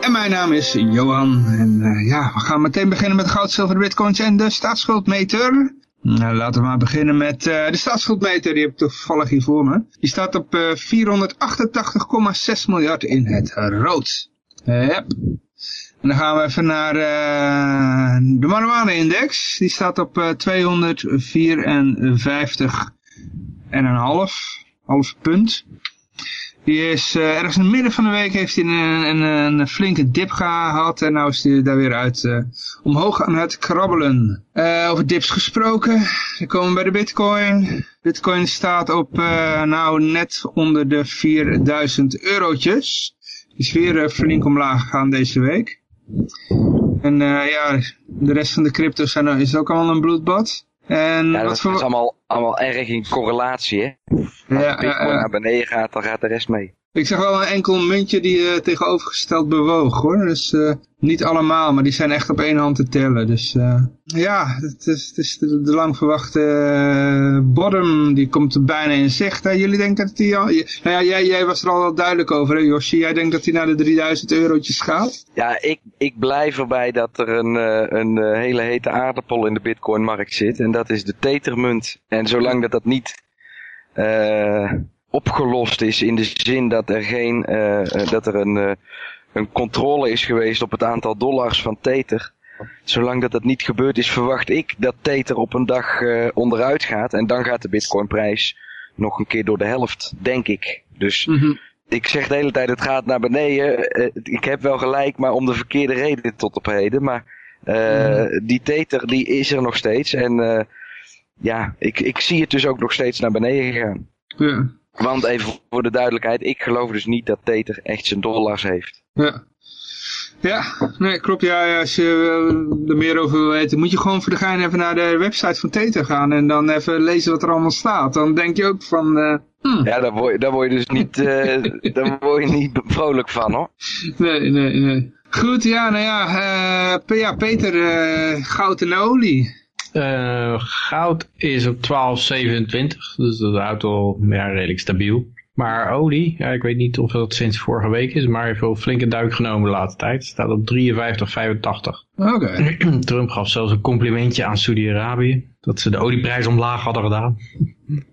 En mijn naam is Johan. En uh, ja, we gaan meteen beginnen met goud, zilver, bitcoins en de staatsschuldmeter. Nou, laten we maar beginnen met uh, de staatsschuldmeter. Die heb ik toevallig hier voor me. Die staat op uh, 488,6 miljard in het rood. Yep. En dan gaan we even naar de marijuana-index. Die staat op uh, 254 en een half, half punt. Die is uh, ergens in het midden van de week heeft hij een, een, een flinke dip gehad. En nu is hij daar weer uit uh, omhoog aan het krabbelen. Uh, over dips gesproken. Dan komen we bij de bitcoin. Bitcoin staat op nou net onder de 4000 eurotjes. Is weer flink omlaag gegaan deze week. En ja, de rest van de crypto's zijn, is ook allemaal een bloedbad. En ja, dat is voor... allemaal, allemaal erg in correlatie, hè? Als Ja, Bitcoin ja, ja. naar beneden gaat, dan gaat de rest mee. Ik zag wel een enkel muntje die uh, tegenovergesteld bewoog hoor. Dus niet allemaal, maar die zijn echt op één hand te tellen. Dus uh, ja, het is, het is de, lang verwachte bottom, die komt er bijna in zicht. Hè? Jullie denken dat die al... Nou ja, jij, jij was er al wel duidelijk over hè Yoshi. Jij denkt dat die naar de 3000 eurotjes gaat? Ja, ik, ik blijf erbij dat er een, eh, een eh, hele hete aardappel in de bitcoinmarkt zit. En dat is de Tethermunt. En zolang dat dat niet eh, opgelost is in de zin dat er geen, eh, dat er een, eh, een controle is geweest op het aantal dollars van Tether. Zolang dat dat niet gebeurd is, verwacht ik dat Tether op een dag eh, onderuit gaat. En dan gaat de bitcoinprijs nog een keer door de helft, denk ik. Dus Mhm. ik zeg de hele tijd, het gaat naar beneden. Ik heb wel gelijk, maar om de verkeerde reden tot op heden. Maar eh, die Tether, die is er nog steeds. En ja, ik, ik zie het dus ook nog steeds naar beneden gaan. Ja. Want even voor de duidelijkheid, ik geloof dus niet dat Tether echt zijn dollars heeft. Ja. Ja, nee, klopt. Ja, als je eh, er meer over wil weten, moet je gewoon voor de gein even naar de website van Tether gaan en dan even lezen wat er allemaal staat. Dan denk je ook van, eh, hm, Ja, daar word, je- daar word je dus niet, eh, daar word je niet vrolijk van hoor. nee, nee, nee. Goed, ja, nou ja, ja Peter, goud en olie. Eh, goud is op 12,27, dus dat houdt al ja, redelijk stabiel. Maar olie, ja, ik weet niet of dat sinds vorige week is, maar heeft wel flinke duik genomen de laatste tijd. Staat op 53,85. Oké. Trump gaf zelfs een complimentje aan Saudi-Arabië, dat ze de olieprijs omlaag hadden gedaan.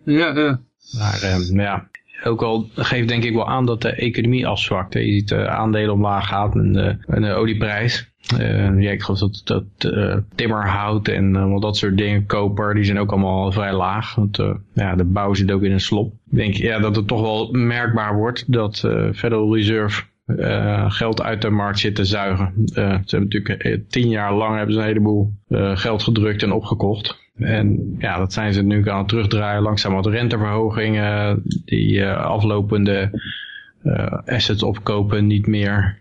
Ja, ja. Maar eh, ja, ook al geeft denk ik wel aan dat de economie afzwakt. Je ziet de aandelen omlaag gaan en de, en de olieprijs. Eh, ja, ik geloof dat, eh, timmerhout en wat dat soort dingen, koper, die zijn ook allemaal vrij laag. Want ja, de bouw zit ook in een slop. Ik denk ja, dat het toch wel merkbaar wordt dat Federal Reserve geld uit de markt zit te zuigen. Ze hebben natuurlijk tien jaar lang hebben ze een heleboel geld gedrukt en opgekocht. En ja, dat zijn ze nu aan het terugdraaien. Langzaam wat renteverhogingen, die aflopende assets opkopen niet meer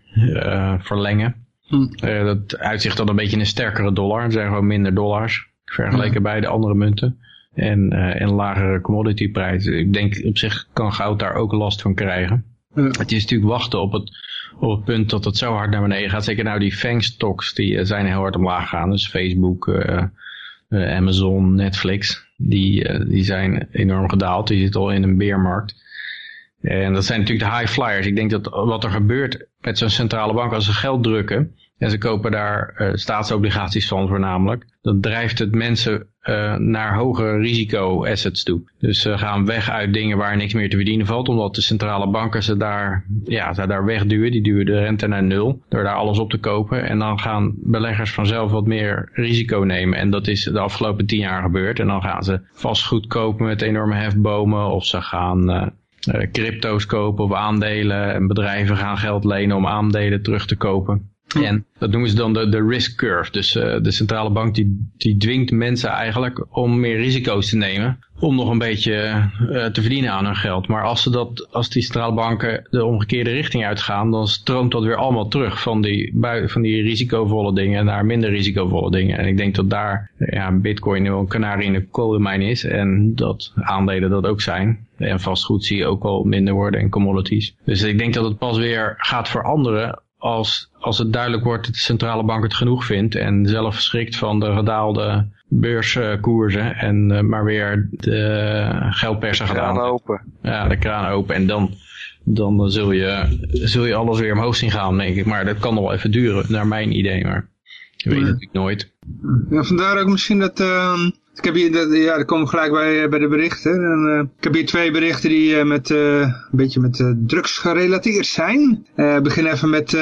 verlengen. Hm. Eh, dat uitzicht dan een beetje een sterkere dollar. Er zijn gewoon minder dollars vergeleken bij de andere munten. En, eh, en lagere commodity prijzen. Ik denk op zich kan goud daar ook last van krijgen. Ja. Het is natuurlijk wachten op het, op het punt dat het zo hard naar beneden gaat. Zeker nou die FANG stocks die eh, zijn heel hard omlaag gegaan. Dus Facebook, Amazon, Netflix. Die, die zijn enorm gedaald. Die zitten al in een beermarkt. En dat zijn natuurlijk de high flyers. Ik denk dat wat er gebeurt met zo'n centrale bank als ze geld drukken. En ze kopen daar eh, staatsobligaties van voornamelijk. Dan drijft het mensen eh, naar hogere risico assets toe. Dus ze gaan weg uit dingen waar niks meer te verdienen valt. Omdat de centrale banken ze daar, ja, ze daar wegduwen. Die duwen de rente naar nul. Door daar alles op te kopen. En dan gaan beleggers vanzelf wat meer risico nemen. En dat is de afgelopen tien jaar gebeurd. En dan gaan ze vastgoed kopen met enorme hefbomen. Of ze gaan... eh, crypto's kopen of aandelen. En bedrijven gaan geld lenen om aandelen terug te kopen. En dat noemen ze dan de, de risk curve. Dus uh, de centrale bank die, die dwingt mensen eigenlijk om meer risico's te nemen. Om nog een beetje uh, te verdienen aan hun geld. Maar als, ze dat, als die centrale banken de omgekeerde richting uitgaan, dan stroomt dat weer allemaal terug van die, van die risicovolle dingen naar minder risicovolle dingen. En ik denk dat daar ja, bitcoin nu een kanarie in de kolenmijn is. En dat aandelen dat ook zijn. En vastgoed zie je ook al minder worden en commodities. Dus ik denk dat het pas weer gaat veranderen als, als het duidelijk wordt dat de centrale bank het genoeg vindt en zelf schrikt van de gedaalde beurskoersen en uh, maar weer de geldpersen gaat aan. open. Ja, de kraan open en dan, dan zul, je, zul je alles weer omhoog zien gaan, denk ik. Maar dat kan nog wel even duren, naar mijn idee, maar je weet het natuurlijk nooit. Ja, vandaar ook misschien dat... Uh ik heb hier, ja, dat komen gelijk bij, eh, bij de berichten. En, uh, ik heb hier twee berichten die uh, met, een beetje met drugs gerelateerd zijn. Ik begin even met,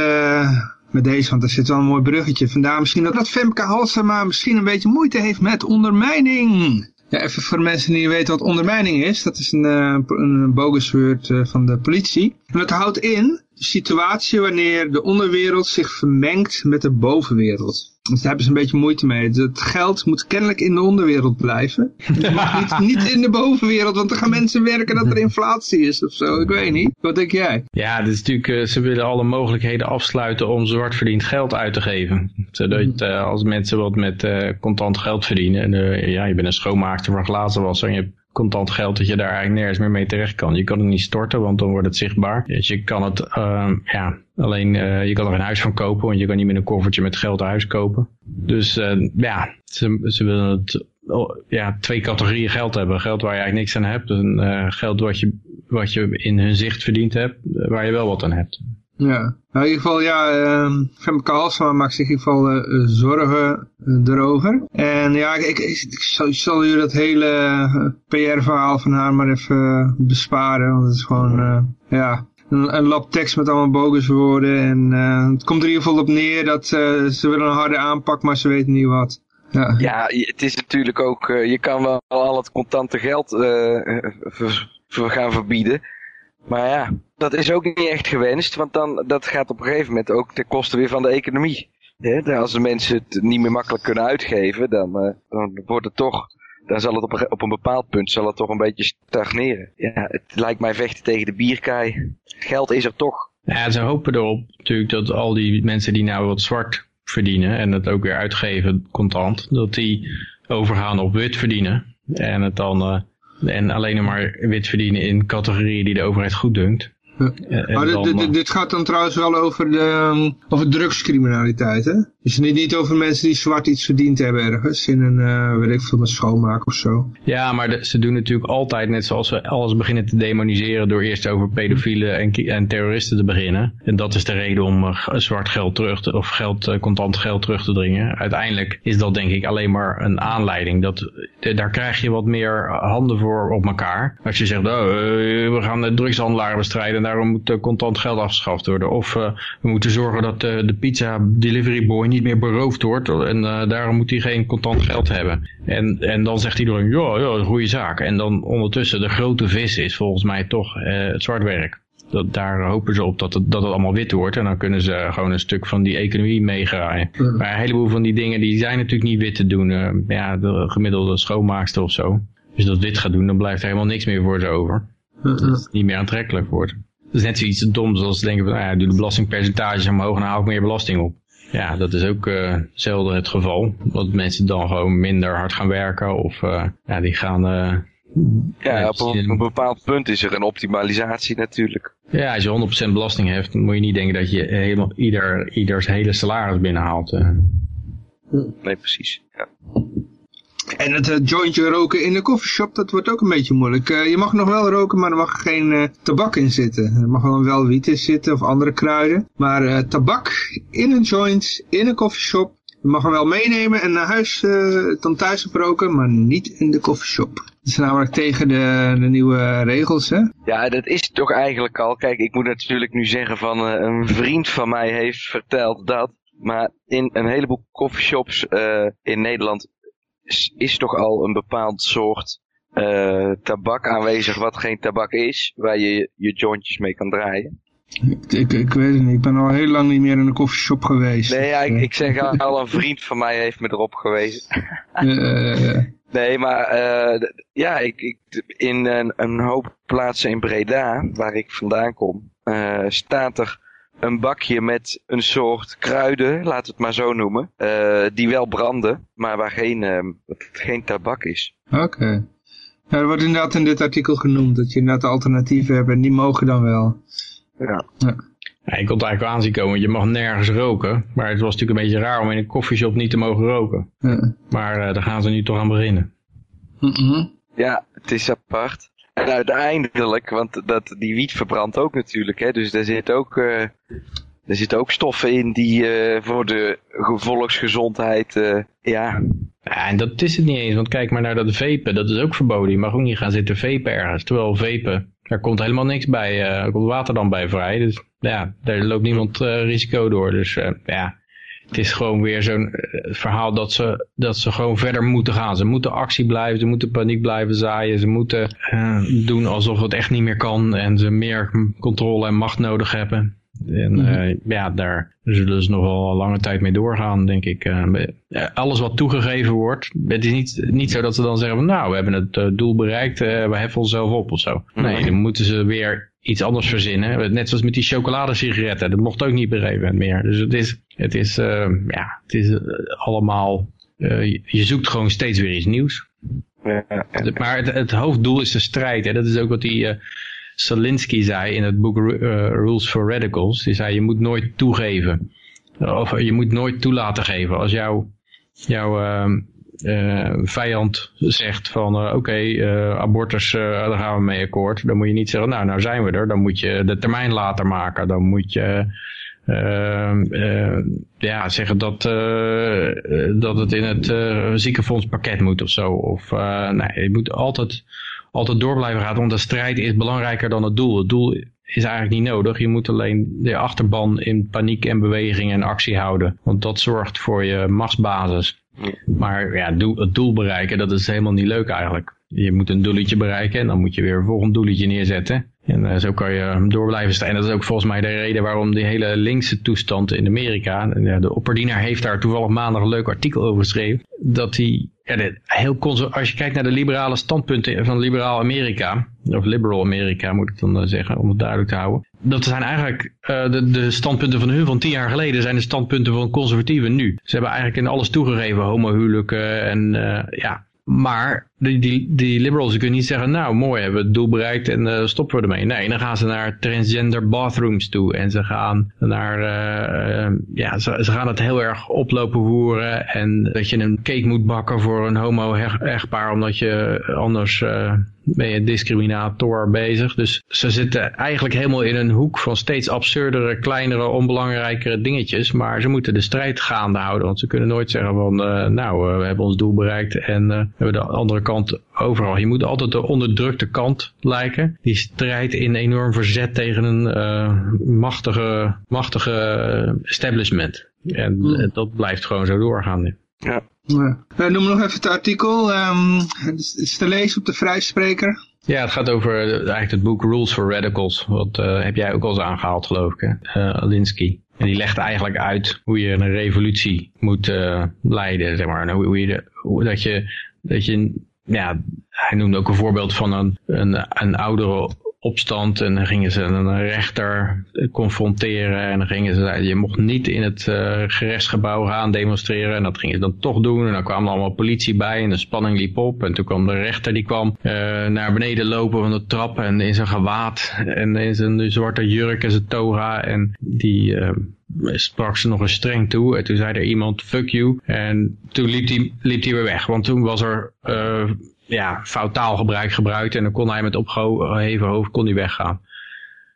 met deze, want er zit wel een mooi bruggetje. Vandaar misschien dat, dat Femke Halsema misschien een beetje moeite heeft met ondermijning. Ja, even voor mensen die weten wat ondermijning is. Dat is een, een bogus woord van de politie. En dat houdt in de situatie wanneer de onderwereld zich vermengt met de bovenwereld. Dus daar hebben ze een beetje moeite mee. Het geld moet kennelijk in de onderwereld blijven. niet, niet in de bovenwereld, want dan gaan mensen werken dat er inflatie is of zo. Ik weet niet. Wat denk jij? Ja, het is natuurlijk, uh, ze willen alle mogelijkheden afsluiten om zwart verdiend geld uit te geven. Zodat uh, als mensen wat met uh, contant geld verdienen. En ja, je bent een schoonmaakster van glazenwasser en je contant geld dat je daar eigenlijk nergens meer mee terecht kan. Je kan het niet storten, want dan wordt het zichtbaar. Dus je kan het, uh, ja, alleen uh, je kan er een huis van kopen, want je kan niet met een koffertje met geld een huis kopen. Dus uh, ja, ze, ze willen het, oh, ja, twee categorieën geld hebben. Geld waar je eigenlijk niks aan hebt en uh, geld wat je, wat je in hun zicht verdiend hebt, waar je wel wat aan hebt. Ja, nou, in ieder geval, ja, uh, Femke Halsema maakt zich in ieder geval uh, zorgen uh, erover. En ja, ik, zal, ik dat hele PR-verhaal van haar maar even besparen, want het is gewoon, ja, een, een lab tekst met allemaal bogus woorden. En het komt er in ieder geval op neer dat ze willen een harde aanpak, maar ze weten niet wat. Ja, ja het is natuurlijk ook, je kan wel al het contante geld gaan verbieden. Maar ja, dat is ook niet echt gewenst, want dan, dat gaat op een gegeven moment ook ten koste weer van de economie. als de mensen het niet meer makkelijk kunnen uitgeven, dan, uh, dan wordt het toch, dan zal het op een, op een bepaald punt zal het toch een beetje stagneren. Ja, het lijkt mij vechten tegen de bierkaai. Geld is er toch. Ja, ze hopen erop natuurlijk dat al die mensen die nou wat zwart verdienen en het ook weer uitgeven contant, dat die overgaan op wit verdienen. En het dan uh, en alleen maar wit verdienen in categorieën die de overheid goed dunkt. Ja. Maar dit, dit, dit, gaat dan trouwens wel over, de, um, over drugscriminaliteit, hè? Dus niet, niet over mensen die zwart iets verdiend hebben ergens, in een, uh, weet ik veel, een schoonmaak of zo. Ja, maar ze doen natuurlijk altijd, net zoals we alles beginnen te demoniseren door eerst over pedofielen en, en terroristen te beginnen. En dat is de reden om uh, zwart geld terug te, of geld, uh, contant geld terug te dringen. Uiteindelijk is dat denk ik alleen maar een aanleiding. Dat, daar krijg je wat meer handen voor op elkaar. Als je zegt, oh, we gaan de drugshandelaren bestrijden daarom moet contant geld afgeschaft worden. Of we moeten zorgen dat de pizza delivery boy niet meer beroofd wordt. En uh, daarom moet hij geen contant geld hebben. En, en dan zegt iedereen, ja, ja, een goede zaak. En dan ondertussen de grote vis is volgens mij toch het zwart werk. Dat, daar hopen ze op dat het, dat het allemaal wit wordt. En dan kunnen ze gewoon een stuk van die economie meegraaien. Maar een heleboel van die dingen die zijn natuurlijk niet wit te doen. ja, de gemiddelde schoonmaakster of zo. Als je dat wit gaat doen, dan blijft er helemaal niks meer voor ze over. Dat het niet meer aantrekkelijk wordt is net zoiets doms als denken van, nou ja, doe de belastingpercentages omhoog en dan hou ik meer belasting op. Ja, dat is ook uh, zelden het geval. Dat mensen dan gewoon minder hard gaan werken of uh, ja, die gaan... Uh, ja, op een, een, bepaald punt is er een optimalisatie natuurlijk. Ja, als je 100% belasting hebt, dan moet je niet denken dat je helemaal ieder, ieders hele salaris binnenhaalt. Nee, precies. Ja. En het uh, jointje roken in de koffieshop, dat wordt ook een beetje moeilijk. Uh, je mag nog wel roken, maar er mag geen uh, tabak in zitten. Er mag wel wel wiet in zitten of andere kruiden. Maar tabak in een joint, in een koffieshop, je mag hem wel meenemen en naar huis dan thuis roken, maar niet in de koffieshop. Dat is namelijk tegen de, de, nieuwe regels, hè? Ja, dat is toch eigenlijk al. Kijk, ik moet natuurlijk nu zeggen van een vriend van mij heeft verteld dat. Maar in een heleboel coffeeshops in Nederland is, toch al een bepaald soort uh, tabak aanwezig wat geen tabak is, waar je je jointjes mee kan draaien. Ik, ik, ik weet het niet. Ik ben al heel lang niet meer in een koffieshop geweest. Nee, ja, ik, ik zeg al, een vriend van mij heeft me erop gewezen. Eh, Nee, maar eh, ja, ik, ik, in een, een hoop plaatsen in Breda, waar ik vandaan kom, eh, staat er een bakje met een soort kruiden, laat het maar zo noemen, eh, die wel branden, maar waar geen, eh, geen tabak is. Oké. Ja, er wordt inderdaad in dit artikel genoemd dat je inderdaad alternatieven hebt en die mogen dan wel. Ja. Ja, ik kon het eigenlijk wel aanzien komen, want je mag nergens roken. Maar het was natuurlijk een beetje raar om in een koffieshop niet te mogen roken. Ja. Maar eh, daar gaan ze nu toch aan beginnen. Mhm. Ja, het is apart. En uiteindelijk, want dat, die wiet verbrandt ook natuurlijk, hè, dus daar zit ook, eh, er zitten ook stoffen in die eh, voor de ge- volksgezondheid, eh, ja, Ja, en dat is het niet eens, want kijk maar naar dat vapen, dat is ook verboden. Je mag ook niet gaan zitten vapen ergens. Terwijl vapen, daar komt helemaal niks bij, er komt water dan bij vrij. Dus ja, daar loopt niemand risico door. Dus ja, het is gewoon weer zo'n eh, verhaal dat ze, dat ze gewoon verder moeten gaan. Ze moeten actie blijven, ze moeten paniek blijven zaaien. Ze moeten eh, doen alsof het echt niet meer kan en ze meer controle en macht nodig hebben. En eh, ja, daar zullen ze nog wel een lange tijd mee doorgaan, denk ik. Alles wat toegegeven wordt, het is niet, niet zo dat ze dan zeggen van nou, we hebben het doel bereikt, we heffen onszelf op of zo. Nee, dan moeten ze weer iets anders verzinnen. Net zoals met die chocoladesigaretten, dat mocht ook niet op een gegeven moment meer. Dus het is, het is, eh, ja, het is eh, allemaal, eh, je- zoekt gewoon steeds weer iets nieuws. ja, ja. Maar het, het hoofddoel is de strijd. Hè? Dat is ook wat die eh Solinsky zei in het boek Ru- Rules for Radicals. Die zei je moet nooit toegeven. Of je moet nooit toelaten geven. Als jouw jouw ehm, eh, vijand zegt van eh, oké, eh, abortus, eh, daar gaan we mee akkoord. Dan moet je niet zeggen nou, nou zijn we er. Dan moet je de termijn later maken. Dan moet je ehm, eh, ja, zeggen dat, eh, eh, dat het in het eh, ziekenfondspakket moet of zo. Of eh, nee, je moet altijd, altijd door blijven gaan, want de strijd is belangrijker dan het doel. Het doel is eigenlijk niet nodig. Je moet alleen de achterban in paniek en beweging en actie houden. Want dat zorgt voor je machtsbasis. Maar ja, het doel bereiken, dat is helemaal niet leuk eigenlijk. Je moet een doeletje bereiken en dan moet je weer een volgend doeletje neerzetten. En eh, zo kan je door blijven staan. En dat is ook volgens mij de reden waarom die hele linkse toestand in Amerika. de opperdienaar heeft daar toevallig maandag een leuk artikel over geschreven. Dat die ja, heel als je kijkt naar de liberale standpunten van liberaal Amerika. Of liberal Amerika moet ik dan eh, zeggen, om het duidelijk te houden. Dat zijn eigenlijk eh, de, de standpunten van hun van tien jaar geleden zijn de standpunten van conservatieven nu. Ze hebben eigenlijk in alles toegegeven, homohuwelijken en eh, ja. Maar die, die, liberals kunnen niet zeggen, nou mooi, hebben we het doel bereikt en eh, stoppen we ermee. Nee, dan gaan ze naar transgender bathrooms toe en ze gaan naar, eh, eh, ja, ze, gaan het heel erg oplopen voeren en dat je een cake moet bakken voor een homo-echtpaar omdat je anders ben je discriminator bezig. Dus ze zitten eigenlijk helemaal in een hoek van steeds absurdere, kleinere, onbelangrijkere dingetjes. Maar ze moeten de strijd gaande houden. Want ze kunnen nooit zeggen van, nou, we hebben ons doel bereikt en we hebben de andere kant overal. Je moet altijd de onderdrukte kant lijken. Die strijdt in enorm verzet tegen een eh, machtige, machtige establishment. En eh, dat blijft gewoon zo doorgaan. ja. Ja. Eh, noem nog even het artikel. ehm, het is- te lezen op de Vrijspreker. Ja, het gaat over eh, eigenlijk het boek Rules for Radicals. Wat eh, heb jij ook al eens aangehaald, geloof ik, hè? Eh, Alinsky. En die legt eigenlijk uit hoe je een revolutie moet eh, leiden, zeg maar. En hoe, hoe je de, hoe, dat je, dat je, ja, hij noemde ook een voorbeeld van een, een, een oudere opstand en dan gingen ze een rechter confronteren en dan gingen ze, je mocht niet in het eh, gerechtsgebouw gaan demonstreren. En dat gingen ze dan toch doen en dan kwam er allemaal politie bij en de spanning liep op. En toen kwam de rechter die kwam eh, naar beneden lopen van de trap en in zijn gewaad en in zijn zwarte jurk en zijn toga. En die eh, sprak ze nog eens streng toe en toen zei er iemand fuck you. En toen liep hij liep hij weer weg want toen was er ja, fout taalgebruik gebruikt en dan kon hij met opgeheven hoofd kon hij weggaan.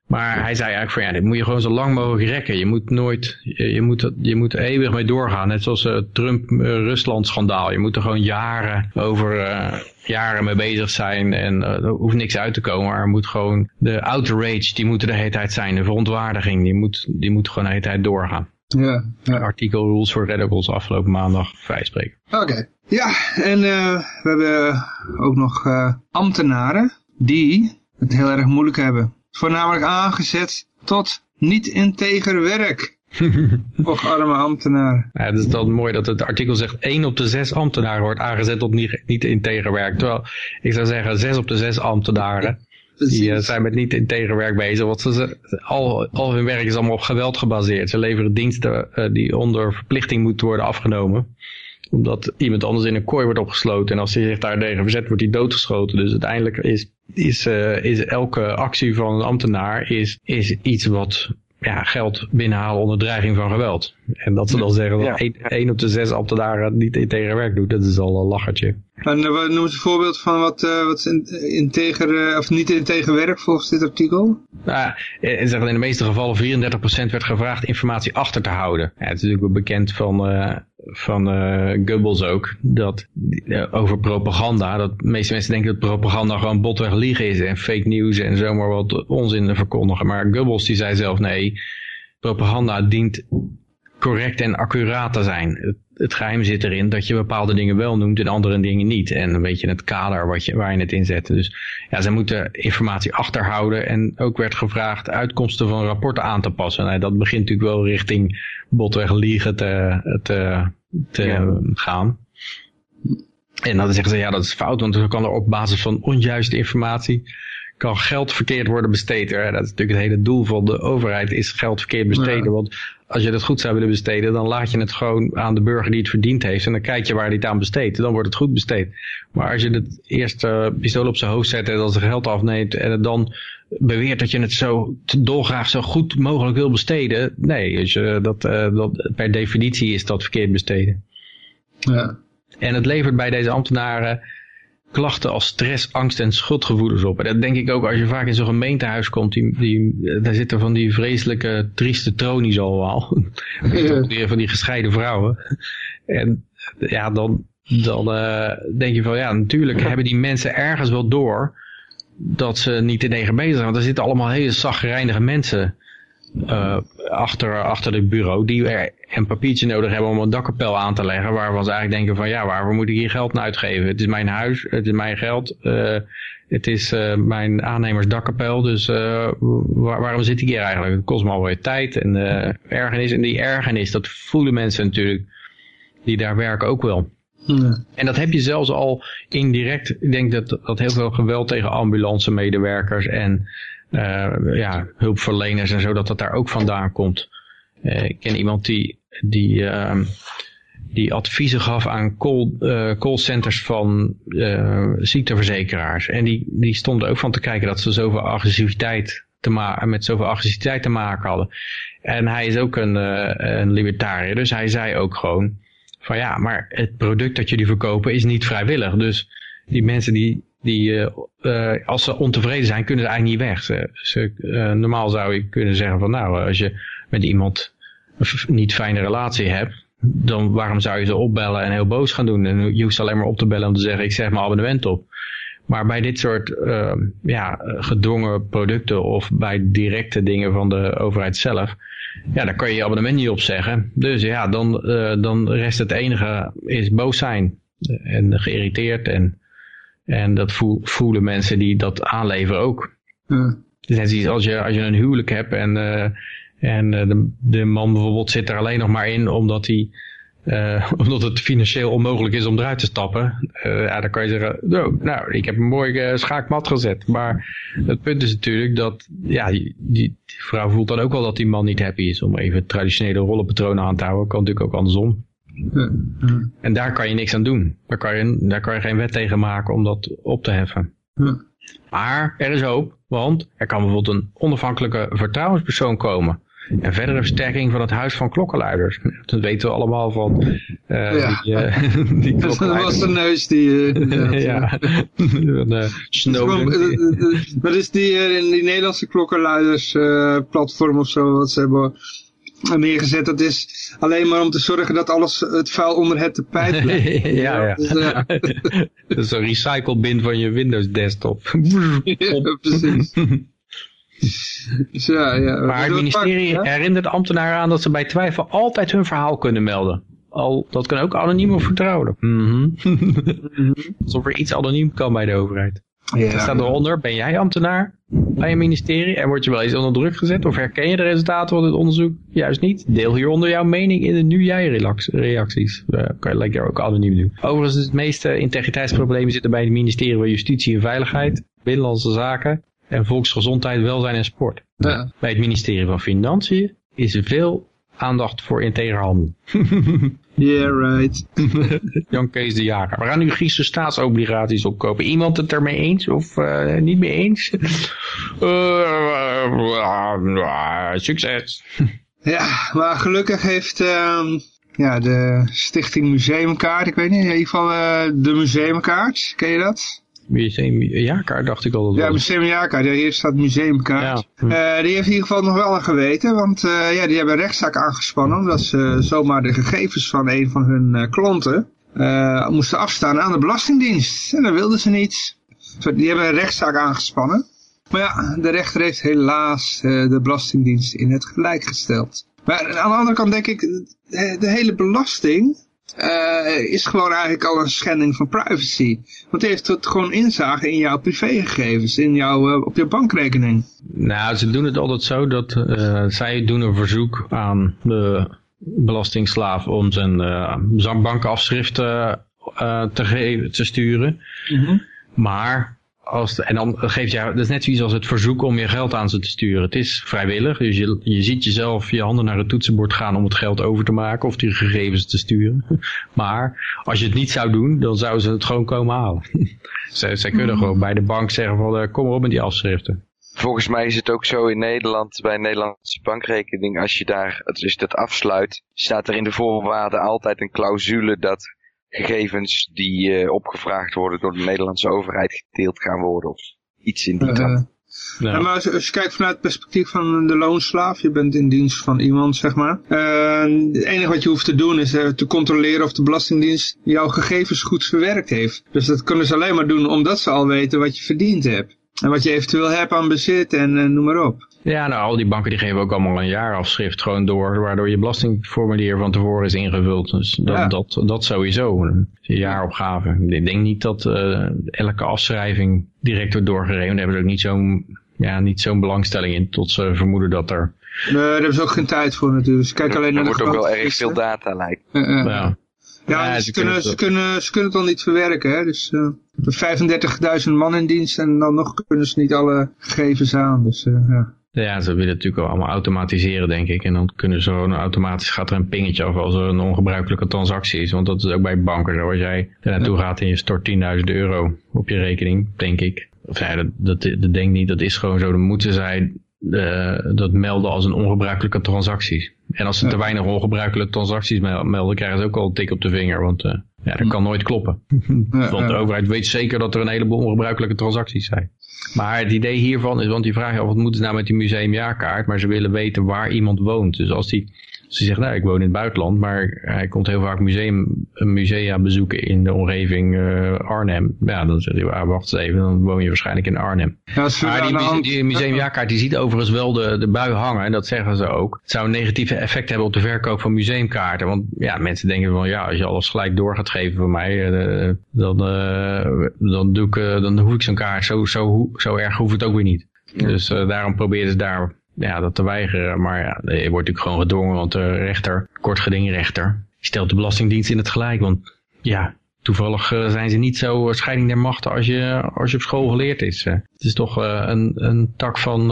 Maar hij zei eigenlijk van ja, dit moet je gewoon zo lang mogelijk rekken. Je moet nooit, je, moet, je moet er eeuwig mee doorgaan. Net zoals het Trump-Rusland schandaal. Je moet er gewoon jaren over, eh, jaren mee bezig zijn en eh, er hoeft niks uit te komen. Maar er moet gewoon, de outrage, die moet er de hele tijd zijn. De verontwaardiging, die moet, die moet gewoon de hele tijd doorgaan. Ja, ja. Artikel Rules for Radicals afgelopen maandag vrijspreken. Oké. Ja, en eh, we hebben ook nog eh, ambtenaren die het heel erg moeilijk hebben. Voornamelijk aangezet tot niet integer werk. Och, arme ambtenaren. Ja, het is dan mooi dat het artikel zegt 1 op de 6 ambtenaren wordt aangezet tot niet, niet integer werk. Terwijl ik zou zeggen 6 op de 6 ambtenaren die uh, zijn met niet integer werk bezig. Want ze, al, al hun werk is allemaal op geweld gebaseerd. Ze leveren diensten uh, die onder verplichting moeten worden afgenomen omdat iemand anders in een kooi wordt opgesloten. En als hij zich daartegen verzet, wordt hij doodgeschoten. Dus uiteindelijk is, is, uh, is elke actie van een ambtenaar is, is iets wat ja, geld binnenhalen onder dreiging van geweld. En dat ze dan zeggen dat ja. één op de zes ambtenaren niet integer werk doet, dat is al een lachertje. En uh, noem eens een voorbeeld van wat, uh, wat integer, uh, of niet integer werk volgens dit artikel? Nou, in de meeste gevallen 34% werd gevraagd informatie achter te houden. Ja, het is natuurlijk wel bekend van, van Goebbels ook, dat over propaganda, dat de meeste mensen denken dat propaganda gewoon botweg liegen is en fake news en zomaar wat onzin verkondigen. Maar Goebbels die zei zelf nee, propaganda dient correct en accuraat te zijn. Het, het, geheim zit erin dat je bepaalde dingen wel noemt en andere dingen niet. En een beetje het kader wat je, waar je het in zet. Dus ja, ze moeten informatie achterhouden. En ook werd gevraagd uitkomsten van rapporten aan te passen. Nou, dat begint natuurlijk wel richting botweg liegen te, te, te ja. gaan. En dan zeggen ze, ja dat is fout, want dan kan er op basis van onjuiste informatie kan geld verkeerd worden besteed. Dat is natuurlijk het hele doel van de overheid, is geld verkeerd besteden. Ja. Want als je het goed zou willen besteden, dan laat je het gewoon aan de burger die het verdiend heeft. En dan kijk je waar hij het aan besteedt. Dan wordt het goed besteed. Maar als je het eerst uh, pistool op zijn hoofd zet en dan zijn geld afneemt en het dan beweert dat je het zo dolgraag zo goed mogelijk wil besteden. Nee, dus, uh, dat, uh, dat, per definitie is dat verkeerd besteden. Ja. En het levert bij deze ambtenaren klachten als stress, angst en schuldgevoelens op. En dat denk ik ook als je vaak in zo'n gemeentehuis komt, die, die, daar zitten van die vreselijke, trieste tronies allemaal. Ja. van die gescheiden vrouwen. En ja, dan, dan uh, denk je van ja, natuurlijk hebben die mensen ergens wel door dat ze niet in negen bezig zijn. Want er zitten allemaal hele zagrijnige mensen uh, achter, achter het bureau die er een papiertje nodig hebben om een dakkapel aan te leggen. Waarvan ze eigenlijk denken van ja, waarvoor moet ik hier geld naar uitgeven? Het is mijn huis, het is mijn geld, uh, het is uh, mijn aannemers dakkapel. Dus waar, waarom zit ik hier eigenlijk? Het kost me alweer tijd en ergernis. En die ergernis, dat voelen mensen natuurlijk die daar werken ook wel. En dat heb je zelfs al indirect. Ik denk dat, dat heel veel geweld tegen ambulance medewerkers en uh, ja, hulpverleners en zo, dat dat daar ook vandaan komt. Uh, ik ken iemand die, die, uh, die adviezen gaf aan call, uh, callcenters van ziekteverzekeraars. En die, die stonden ook van te kijken dat ze zoveel agressiviteit te met zoveel agressiviteit te maken hadden. En hij is ook een, een libertariër, dus hij zei ook gewoon van ja, maar het product dat jullie verkopen is niet vrijwillig. Dus die mensen die die, uh, uh, als ze ontevreden zijn, kunnen ze eigenlijk niet weg. Ze, uh, normaal zou je kunnen zeggen van nou, als je met iemand een niet fijne relatie hebt, dan waarom zou je ze opbellen en heel boos gaan doen? En je hoeft alleen maar op te bellen om te zeggen, ik zeg mijn abonnement op. Maar bij dit soort ja, gedwongen producten of bij directe dingen van de overheid zelf, ja, dan kan je je abonnement niet opzeggen. Dus ja, dan, dan rest het enige is boos zijn en geïrriteerd en en dat voelen mensen die dat aanleveren ook. Ja. Dus als je, als je een huwelijk hebt en, uh, en uh, de, de, man bijvoorbeeld zit er alleen nog maar in omdat hij uh, omdat het financieel onmogelijk is om eruit te stappen. ja, dan kan je zeggen, oh, nou, ik heb een mooi schaakmat gezet. Maar het punt is natuurlijk dat, ja, die, die, vrouw voelt dan ook wel dat die man niet happy is. Om even traditionele rollenpatronen aan te houden. Kan natuurlijk ook andersom. En daar kan je niks aan doen. Daar kan je, daar kan je geen wet tegen maken om dat op te heffen. Maar er is hoop, want er kan bijvoorbeeld een onafhankelijke vertrouwenspersoon komen. En verdere versterking van het huis van klokkenluiders. Dat weten we allemaal van uh, ja. die, uh, die Dat was de neus die... Uh, ja, uh, Snowden. Wat is die, in die Nederlandse klokkenluiders platform of zo, wat ze hebben neergezet. Dat is alleen maar om te zorgen dat alles het vuil onder het tapijt blijft. ja, ja. Dus, uh... dat is een recycle bin van je Windows desktop. ja, precies. Dus ja, ja. Maar het ministerie pakken, herinnert ambtenaren aan dat ze bij twijfel altijd hun verhaal kunnen melden. Al, dat kan ook anoniem of vertrouwelijk. Mm -hmm. Alsof er iets anoniem kan bij de overheid. Ja. Er staat eronder, ben jij ambtenaar bij een ministerie en word je wel eens onder druk gezet of herken je de resultaten van het onderzoek? Juist niet. Deel hieronder jouw mening in de nu jij reacties. Uh, kan je lekker ook anoniem doen. Overigens, de meeste integriteitsproblemen zitten bij het ministerie van Justitie en Veiligheid, Binnenlandse Zaken en Volksgezondheid, Welzijn en Sport. Ja. Bij het ministerie van Financiën is er veel aandacht voor integer handel. Yeah, right. Jan Kees de Jager. We gaan nu Griekse staatsobligaties opkopen. Iemand het ermee eens of uh, niet mee eens? Uh, succes. Ja, maar gelukkig heeft uh, ja, de Stichting Museumkaart, ik weet niet, in ieder geval uh, de Museumkaart, ken je dat? Museumjaarkaart dacht ik al. Ja, museumjaarkaart. Ja, hier staat museumkaart. Ja. Uh, die heeft in ieder geval nog wel een geweten, want uh, ja, die hebben een rechtszaak aangespannen omdat ze zomaar de gegevens van een van hun uh, klanten moesten afstaan aan de Belastingdienst. En dat wilden ze niet. Die hebben een rechtszaak aangespannen. Maar ja, de rechter heeft helaas de Belastingdienst in het gelijk gesteld. Maar aan de andere kant denk ik, de hele belasting uh, is gewoon eigenlijk al een schending van privacy. Want hij heeft het gewoon inzage in jouw privégegevens, in jouw, uh, op je bankrekening. Nou, ze doen het altijd zo dat uh, zij doen een verzoek aan de belastingslaaf om zijn uh, bankafschriften te, geven, te sturen. Mm -hmm. Maar als en dan geeft jou, dat is net zoiets als het verzoek om je geld aan ze te sturen. Het is vrijwillig, dus je, je ziet jezelf je handen naar het toetsenbord gaan om het geld over te maken of die gegevens te sturen. Maar als je het niet zou doen, dan zouden ze het gewoon komen halen. zij, zij kunnen gewoon bij de bank zeggen van uh, kom maar op met die afschriften. Volgens mij is het ook zo in Nederland, bij een Nederlandse bankrekening, als je daar, als je dat afsluit, staat er in de voorwaarden altijd een clausule dat gegevens die uh, opgevraagd worden door de Nederlandse overheid gedeeld gaan worden of iets in die trant. Uh, ja. ja. maar als, als, je kijkt vanuit het perspectief van de loonslaaf, je bent in dienst van iemand, zeg maar. Uh, het enige wat je hoeft te doen is te controleren of de Belastingdienst jouw gegevens goed verwerkt heeft. Dus dat kunnen ze alleen maar doen omdat ze al weten wat je verdiend hebt. En wat je eventueel hebt aan bezit en noem maar op. Ja, nou, al die banken die geven ook allemaal een jaarafschrift gewoon door, waardoor je belastingformulier van tevoren is ingevuld. Dus dat, ja. dat, dat sowieso, een jaaropgave. Ik denk niet dat uh, elke afschrijving direct wordt doorgegeven. Daar hebben ze ook niet zo'n ja, niet zo'n belangstelling in, tot ze vermoeden dat er... Nee, daar hebben ze ook geen tijd voor natuurlijk. Ze kijken alleen er naar de wordt ook wel erg veel data lijkt. Uh, uh. Ja. Ja, ja ze, kunnen, ze, kunnen, ze kunnen het al niet verwerken. Hè? Dus uh, 35.000 man in dienst en dan nog kunnen ze niet alle gegevens aan. Dus, uh, ja. Ja, ze willen het natuurlijk allemaal automatiseren, denk ik. En dan kunnen ze gewoon automatisch gaat er een pingetje af als er een ongebruikelijke transactie is. Want dat is ook bij banken zo. Als jij er naartoe gaat en je stort 10.000 euro op je rekening, denk ik. Of ja, dat, dat, dat denk niet, dat is gewoon zo. Dan moeten zij dat melden als een ongebruikelijke transactie. En als ze te weinig ongebruikelijke transacties melden, krijgen ze ook al een tik op de vinger. Want uh, ja, dat kan nooit kloppen. want de overheid weet zeker dat er een heleboel ongebruikelijke transacties zijn. Maar het idee hiervan is, want die af, wat moeten ze nou met die museumjaarkaart? Maar ze willen weten waar iemand woont. Dus als die, die zegt, nou ik woon in het buitenland, maar hij komt heel vaak museum, musea bezoeken in de omgeving uh, Arnhem. Ja, dan zegt hij, ah, wacht eens even, dan woon je waarschijnlijk in Arnhem. Ja, maar die, muse die museumjaarkaart, die ziet overigens wel de, de bui hangen, en dat zeggen ze ook. Het zou een negatieve effect hebben op de verkoop van museumkaarten. Want ja, mensen denken van, ja, als je alles gelijk door gaat geven van mij, uh, dan, uh, dan, doe ik, dan hoef ik zo'n kaart zo, zo, zo erg hoeft het ook weer niet. Ja. Dus daarom proberen ze daar ja, dat te weigeren. Maar ja, je wordt natuurlijk gewoon gedwongen, want de rechter, kort gedingrechter, stelt de Belastingdienst in het gelijk. Want ja, toevallig uh, zijn ze niet zo scheiding der machten als je, als je op school geleerd is. Uh, het is toch uh, een, een tak van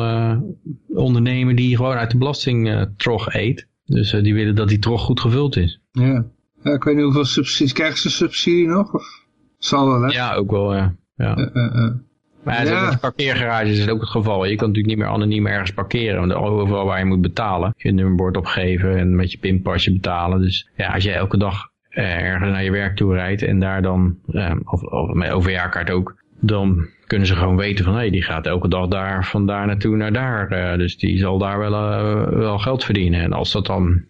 ondernemen die gewoon uit de belastingtrog eet. Dus die willen dat die trog goed gevuld is. Ja. ja, ik weet niet hoeveel subsidies, krijgen ze subsidie nog? Of? Zal wel, hè? Ja, ook wel, ja. ja. Maar ja. met parkeergarages is het ook het geval. Je kan natuurlijk niet meer anoniem ergens parkeren. Want overal waar je moet betalen. Je nummerbord opgeven en met je pinpasje betalen. Dus ja, als je elke dag ergens naar je werk toe rijdt en daar dan, eh, of, of met overjaarkaart ook, dan kunnen ze gewoon weten van hé, hey, die gaat elke dag daar van daar naartoe naar daar. Uh, dus die zal daar wel, uh, wel geld verdienen. En als dat dan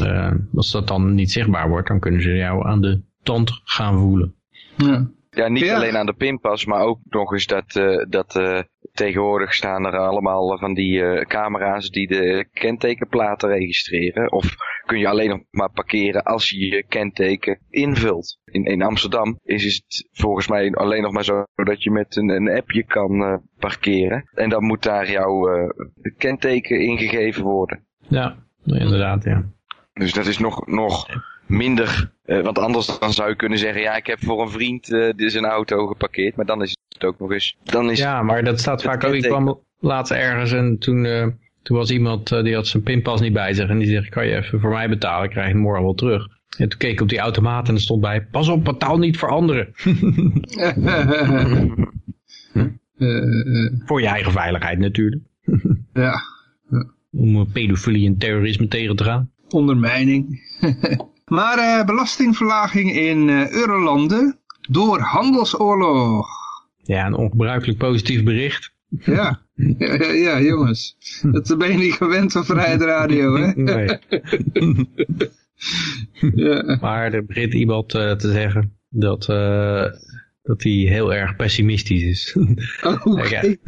uh, als dat dan niet zichtbaar wordt, dan kunnen ze jou aan de tand gaan voelen. Ja. Ja, niet Ja. alleen aan de pinpas, maar ook nog eens dat, eh, dat eh, tegenwoordig staan er allemaal van die camera's die de kentekenplaten registreren. Of kun je alleen nog maar parkeren als je je kenteken invult. In, in Amsterdam is het volgens mij alleen nog maar zo dat je met een, een appje kan parkeren. En dan moet daar jouw kenteken ingegeven worden. Ja, inderdaad, ja. Dus dat is nog, nog minder, uh, want anders dan zou je kunnen zeggen, ja ik heb voor een vriend uh, zijn auto geparkeerd, maar dan is het ook nog eens... Dan is ja, maar dat staat vaak ook, ik kwam laatst ergens en toen, uh, toen was iemand die had zijn pinpas niet bij zich en die zegt, kan je even voor mij betalen, krijg je morgen wel terug. En toen keek ik op die automaat en er stond bij, pas op, betaal niet voor anderen. voor je eigen veiligheid natuurlijk. ja. Om pedofilie en terrorisme tegen te gaan. Ondermijning. maar uh, belastingverlaging in uh, Eurolanden door handelsoorlog. Ja, een ongebruikelijk positief bericht. Ja, ja, ja, jongens. Dat ben je niet gewend van Vrijheid Radio, hè? Nee. ja. Maar er begint iemand uh, te zeggen dat dat hij heel erg pessimistisch is. Oh, okay.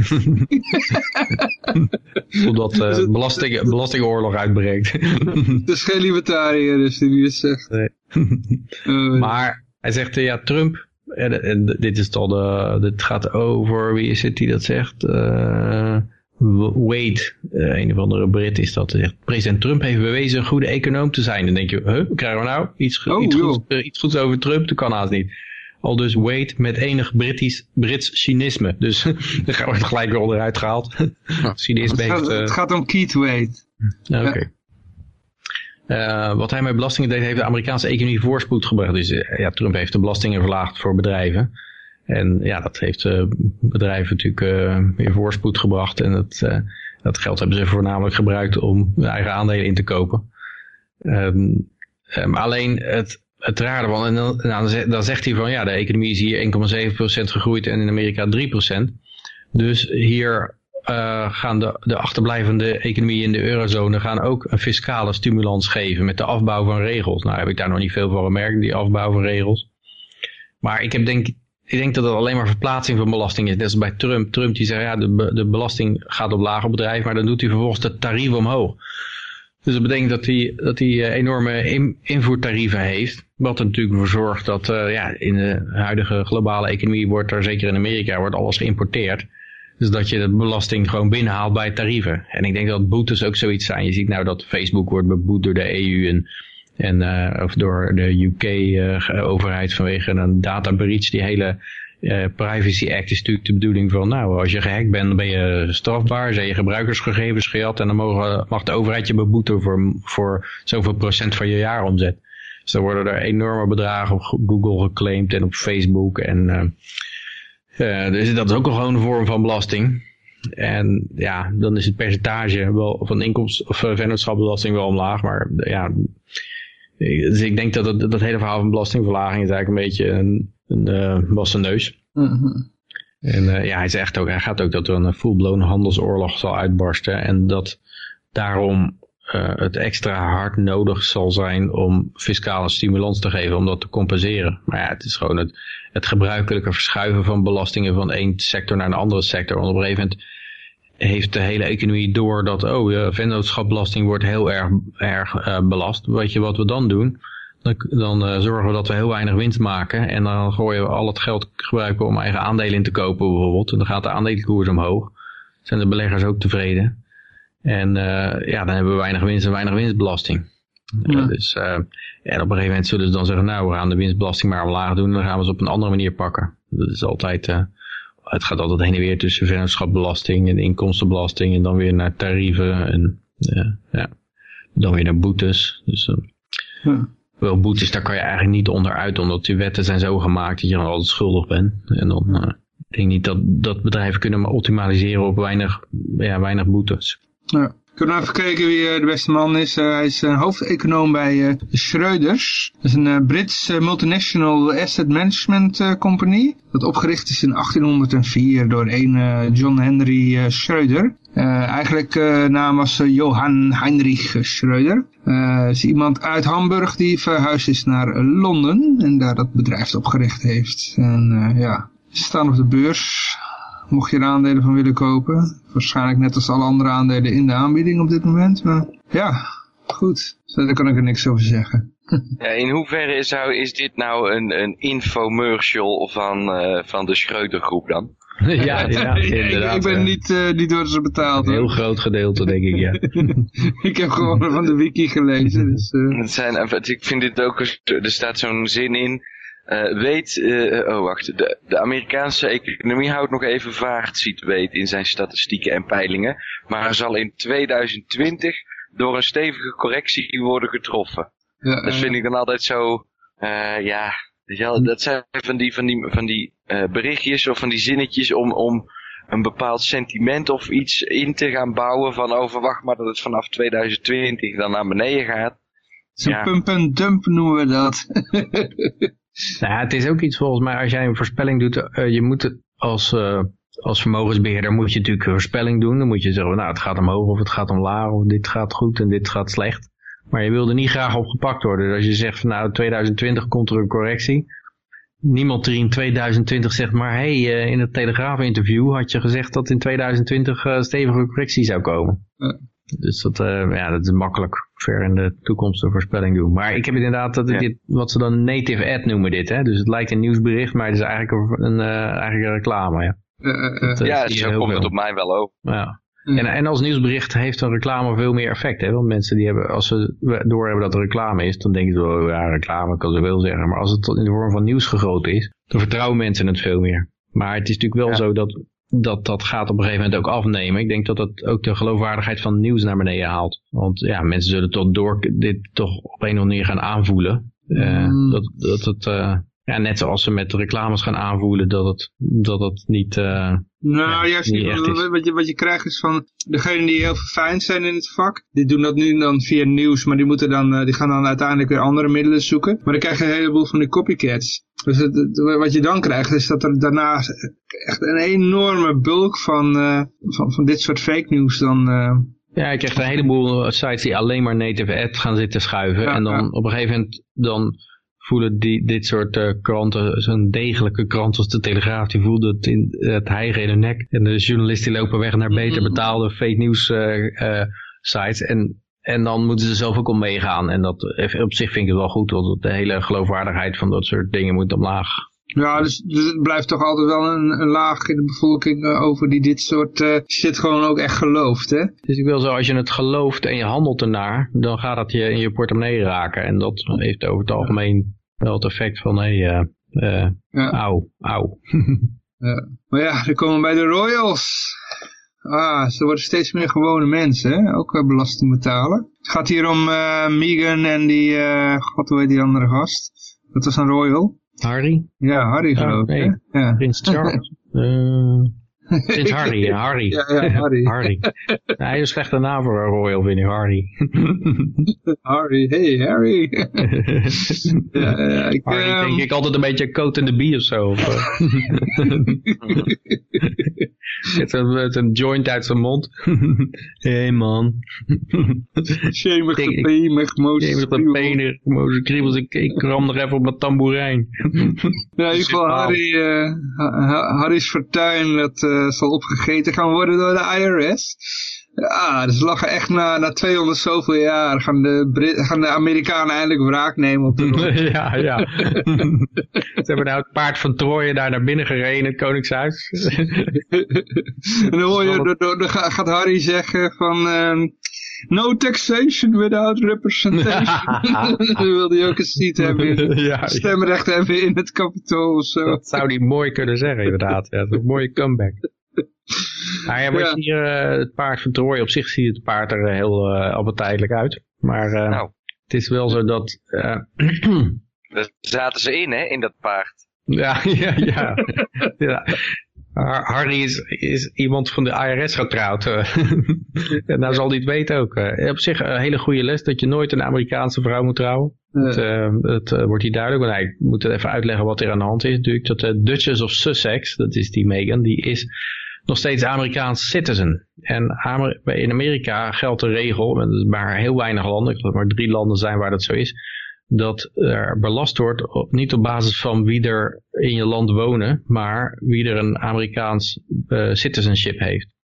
Omdat uh, belasting, belastingoorlog uitbreekt. Het is geen libertariër dus die het zegt. Nee. Uh, maar hij zegt, uh, ja, Trump, en, en, dit is al de, dit gaat over, wie is het die dat zegt? Wade, een of andere Brit is dat. Zegt, president Trump heeft bewezen een goede econoom te zijn. Dan denk je, huh, krijgen we nou iets, oh, iets, goeds, iets goeds over Trump? Dat kan haast niet. Al dus Wade met enig Britisch, Brits cynisme. Dus daar wordt gelijk weer onderuit gehaald. Cynisme het, gaat, het gaat om Keith Wade. Oké. Uh, wat hij met belastingen deed, heeft de Amerikaanse economie voorspoed gebracht. Dus uh, ja, Trump heeft de belastingen verlaagd voor bedrijven. En ja, dat heeft uh, bedrijven natuurlijk weer voorspoed gebracht. En dat, dat geld hebben ze voornamelijk gebruikt om eigen aandelen in te kopen. Um, um, alleen het, het rare van. En dan, nou, dan zegt hij van ja, de economie is hier 1,7% gegroeid en in Amerika 3%. Dus hier uh, gaan de, de achterblijvende economieën in de eurozone gaan ook een fiscale stimulans geven met de afbouw van regels. Nou heb ik daar nog niet veel van gemerkt, die afbouw van regels. Maar ik, heb denk, ik denk dat het alleen maar verplaatsing van belasting is. Net als bij Trump. Trump die zegt ja, de, de belasting gaat op lage bedrijven, maar dan doet hij vervolgens de tarief omhoog. Dus dat betekent dat hij, dat hij eh, enorme in, invoertarieven heeft. Wat er natuurlijk voor zorgt dat uh, ja, in de huidige globale economie wordt er, zeker in Amerika, wordt alles geïmporteerd. Dus dat je de belasting gewoon binnenhaalt bij tarieven. En ik denk dat boetes ook zoiets zijn. Je ziet nou dat Facebook wordt beboet door de EU en, en uh, of door de UK-overheid vanwege een data breach. Die hele uh, Privacy Act is natuurlijk de bedoeling van, nou, als je gehackt bent, dan ben je strafbaar, zijn je gebruikersgegevens gejat en dan mogen, mag de overheid je beboeten voor, voor zoveel procent van je jaaromzet. Dus dan worden er enorme bedragen op Google geclaimd en op Facebook en uh, dus dat is ook gewoon een vorm van belasting. En ja, dan is het percentage wel van inkomsten of vennootschapsbelasting wel omlaag, maar ja, dus ik denk dat het, dat hele verhaal van belastingverlaging is eigenlijk een beetje een, een uh, wassen neus. Mm En uh, ja, hij zegt ook, hij gaat ook dat er een full-blown handelsoorlog zal uitbarsten. En dat daarom uh, het extra hard nodig zal zijn om fiscale stimulans te geven, om dat te compenseren. Maar ja, het is gewoon het, het gebruikelijke verschuiven van belastingen van één sector naar een andere sector. Want op een gegeven moment heeft de hele economie door dat, oh, de vennootschapbelasting wordt heel erg, erg uh, belast. Weet je wat we dan doen? Dan, dan uh, zorgen we dat we heel weinig winst maken. En dan gooien we al het geld gebruiken om eigen aandelen in te kopen bijvoorbeeld. En dan gaat de aandelenkoers omhoog. Zijn de beleggers ook tevreden. En uh, ja, dan hebben we weinig winst en weinig winstbelasting. Ja. dus en op een gegeven moment zullen ze dan zeggen, nou, we gaan de winstbelasting maar omlaag doen. En dan gaan we ze op een andere manier pakken. Dat is altijd het gaat altijd heen en weer tussen vennootschapbelasting en inkomstenbelasting en dan weer naar tarieven en ja, ja. dan weer naar boetes. Dus uh, ja. wel boetes, daar kan je eigenlijk niet onderuit, omdat die wetten zijn zo gemaakt dat je dan altijd schuldig bent. En dan uh, ik denk niet dat, dat bedrijven kunnen maar optimaliseren op weinig, ja, weinig boetes. Ja. Kunnen we even kijken wie eh, de beste man is. Uh, hij is uh, hoofdeconoom bij uh, Schreuders. Dat is een Brits multinational asset management company. Dat opgericht is in 1804 door een John Henry Schreuder. eigenlijk naam was Johan Heinrich Schreuder. is iemand uit Hamburg die verhuisd is naar Londen. En daar dat bedrijf opgericht heeft. En ja, ze staan op de beurs mocht je er aandelen van willen kopen. Waarschijnlijk net als alle andere aandelen in de aanbieding op dit moment. Maar ja, goed. Daar kan ik er niks over zeggen. Ja, in hoeverre is, nou, is dit nou een, een infomercial van, uh, van de Schreuder groep dan? ja, ja inderdaad. ik, ben niet, uh, niet door ze betaald. Een heel groot gedeelte, denk ik, ja. ik heb gewoon van de wiki gelezen. Dus, uh... Het zijn, ik vind dit ook, er staat zo'n zin in. Uh, weet, oh wacht, de, de, Amerikaanse economie houdt nog even vaart, ziet weet in zijn statistieken en peilingen. Maar zal in 2020 door een stevige correctie worden getroffen. Ja, dat vind ik dan altijd zo, ja, dat zijn van die, van die, van die berichtjes of van die zinnetjes om, om een bepaald sentiment of iets in te gaan bouwen van overwacht maar dat het vanaf 2020 dan naar beneden gaat. Zo'n ja. pump en dump noemen we dat. nou, het is ook iets volgens mij, als jij een voorspelling doet, uh, je moet als, uh, als vermogensbeheerder moet je natuurlijk een voorspelling doen. Dan moet je zeggen, nou het gaat omhoog of het gaat omlaag of dit gaat goed en dit gaat slecht. Maar je wilde niet graag opgepakt worden. Dus als je zegt van nou 2020 komt er een correctie. Niemand die in 2020 zegt maar hé hey, uh, in het Telegraaf interview had je gezegd dat in 2020 uh, stevige correctie zou komen. Dus dat, uh, ja, dat is makkelijk ver in de toekomst een voorspelling doen. Maar ik heb inderdaad dat ja. dit, wat ze dan native ad noemen dit. Hè? Dus het lijkt een nieuwsbericht, maar het is eigenlijk een, eigenlijk een reclame. Ja, dat, ja zo komt het op mij wel ook. Ja. En, en als nieuwsbericht heeft een reclame veel meer effect. Hè? Want mensen die hebben, als ze doorhebben dat er reclame is, dan denken ze, oh ja, reclame kan ze wel zeggen. Maar als het in de vorm van nieuws gegoten is, dan vertrouwen mensen het veel meer. Maar het is natuurlijk wel zo dat, dat dat gaat op een gegeven moment ook afnemen. Ik denk dat dat ook de geloofwaardigheid van nieuws naar beneden haalt. Want ja, mensen zullen toch door dit toch op een of andere manier gaan aanvoelen. Uh, dat, dat het, uh, ja, net zoals ze met reclames gaan aanvoelen dat het, dat het niet... Uh, nou, juist niet. Wat, je, wat je krijgt is van degenen die heel verfijnd zijn in het vak. Die doen dat nu dan via nieuws, maar die, moeten dan, uh, die gaan dan uiteindelijk weer andere middelen zoeken. Maar dan krijg je een heleboel van die copycats. Dus het, wat je dan krijgt is dat er daarna echt een enorme bulk van, uh, van, van dit soort fake news dan... Ja, ik krijg een heleboel sites die alleen maar native ad gaan zitten schuiven. Ja, en dan ja. op een gegeven moment dan voelen die, dit soort uh, kranten, zo'n degelijke krant als de Telegraaf, die voelde het in het hijgen in hun nek. En de journalisten lopen weg naar beter betaalde fake news uh, uh, sites. En, en dan moeten ze zelf ook om meegaan. En dat, op zich vind ik het wel goed, want de hele geloofwaardigheid van dat soort dingen moet omlaag. Ja, dus, dus het blijft toch altijd wel een, een laag in de bevolking over die dit soort uh, shit gewoon ook echt gelooft, hè? Dus ik wil zo, als je het gelooft en je handelt ernaar, dan gaat dat je in je portemonnee raken. En dat heeft over het algemeen wel het effect van, hé, hey, uh, uh, ja. auw, auw. ja. Maar ja, dan komen we bij de Royals. Ah, ze worden steeds meer gewone mensen, hè? ook belasting betalen. Het gaat hier om Megan en die, god hoe heet die andere gast? Dat was een Royal. Harry? Ja, Harry geloof ik. nee. Ja. Prins Charles. Prins Harry, Harry. Ja, ja, Harry. Harry. hij is een slechte naam voor een royal, vind ik, Harry. Harry, hey Harry. ja, ja, ik, Harry um... denk ik altijd een beetje coat in de bie of zo. Of, met, een, met een joint uit zijn mond. Hé hey, man. Shemig gepemig, Shemig gepemig, moze kriebels. Ik, ik ram nog even op mijn tamboerijn. ja, in ieder geval Harry, uh, Harry's fortuin, dat... Uh, zal opgegeten gaan worden door de IRS. Ja, dus lachen echt na, na 200 zoveel jaar gaan de, Brit gaan de Amerikanen eindelijk wraak nemen op de Ja, ja. Ze hebben nou het paard van Troje daar naar binnen gereden in het Koningshuis. en dan hoor je, dan gaat Harry zeggen van... Uh, no taxation without representation. dan wil hij ook een seat hebben, ja, stemrecht hebben in het kapitool of zo. Dat zou hij mooi kunnen zeggen inderdaad. Ja, dat is een mooie comeback. Nou ja, wat ja. hier, uh, het paard van Troy, op zich ziet het paard er heel uh, appetijtelijk uit. Maar uh, nou. het is wel zo dat... Daar zaten ze in, hè, in dat paard. Ja, ja, ja. ja. Harry is, is iemand van de IRS getrouwd. en nou zal hij het weten ook. op zich een hele goede les dat je nooit een Amerikaanse vrouw moet trouwen. Het, uh, het uh, wordt hier duidelijk, want hij moet even uitleggen wat er aan de hand is. Natuurlijk dat de Duchess of Sussex, dat is die Meghan, die is nog steeds Amerikaans citizen. En in Amerika geldt de regel, maar heel weinig landen, ik geloof maar drie landen zijn waar dat zo is, dat er belast wordt op, niet op basis van wie er in je land wonen, maar wie er een Amerikaans citizenship heeft.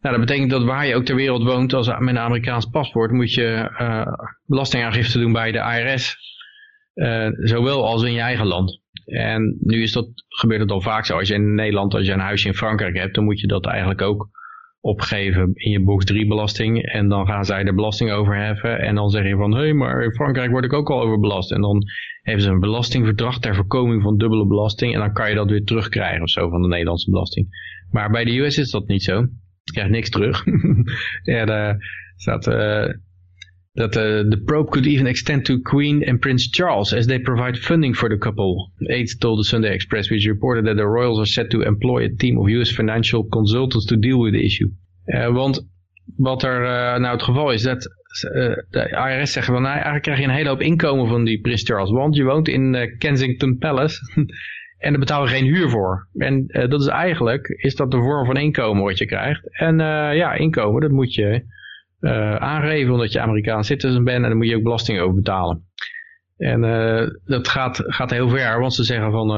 Nou, dat betekent dat waar je ook ter wereld woont als met een Amerikaans paspoort, moet je belastingaangifte doen bij de IRS. zowel als in je eigen land. En nu is dat, gebeurt het al vaak zo. Als je in Nederland, als je een huisje in Frankrijk hebt, dan moet je dat eigenlijk ook opgeven in je box 3 belasting. En dan gaan zij de belasting overheffen. En dan zeg je van, hé, hey, maar in Frankrijk word ik ook al overbelast. En dan hebben ze een belastingverdrag ter voorkoming van dubbele belasting. En dan kan je dat weer terugkrijgen of zo van de Nederlandse belasting. Maar bij de US is dat niet zo. Je krijgt niks terug. ja, daar staat... Uh, that uh, the probe could even extend to Queen and Prince Charles as they provide funding for the couple. Aides told the Sunday Express, which reported that the royals are set to employ a team of US financial consultants to deal with the issue. Uh, want wat er uh, nou het geval is, dat de IRS zegt van, nou, eigenlijk krijg je een hele hoop inkomen van die Prince Charles, want je woont in Kensington Palace en daar betaal je geen huur voor. En dat is eigenlijk, is dat de vorm van inkomen wat je krijgt. En ja, inkomen, dat moet je uh, aangeven omdat je Amerikaans citizen bent en dan moet je ook belasting over betalen. En uh, dat gaat, gaat heel ver, want ze zeggen van,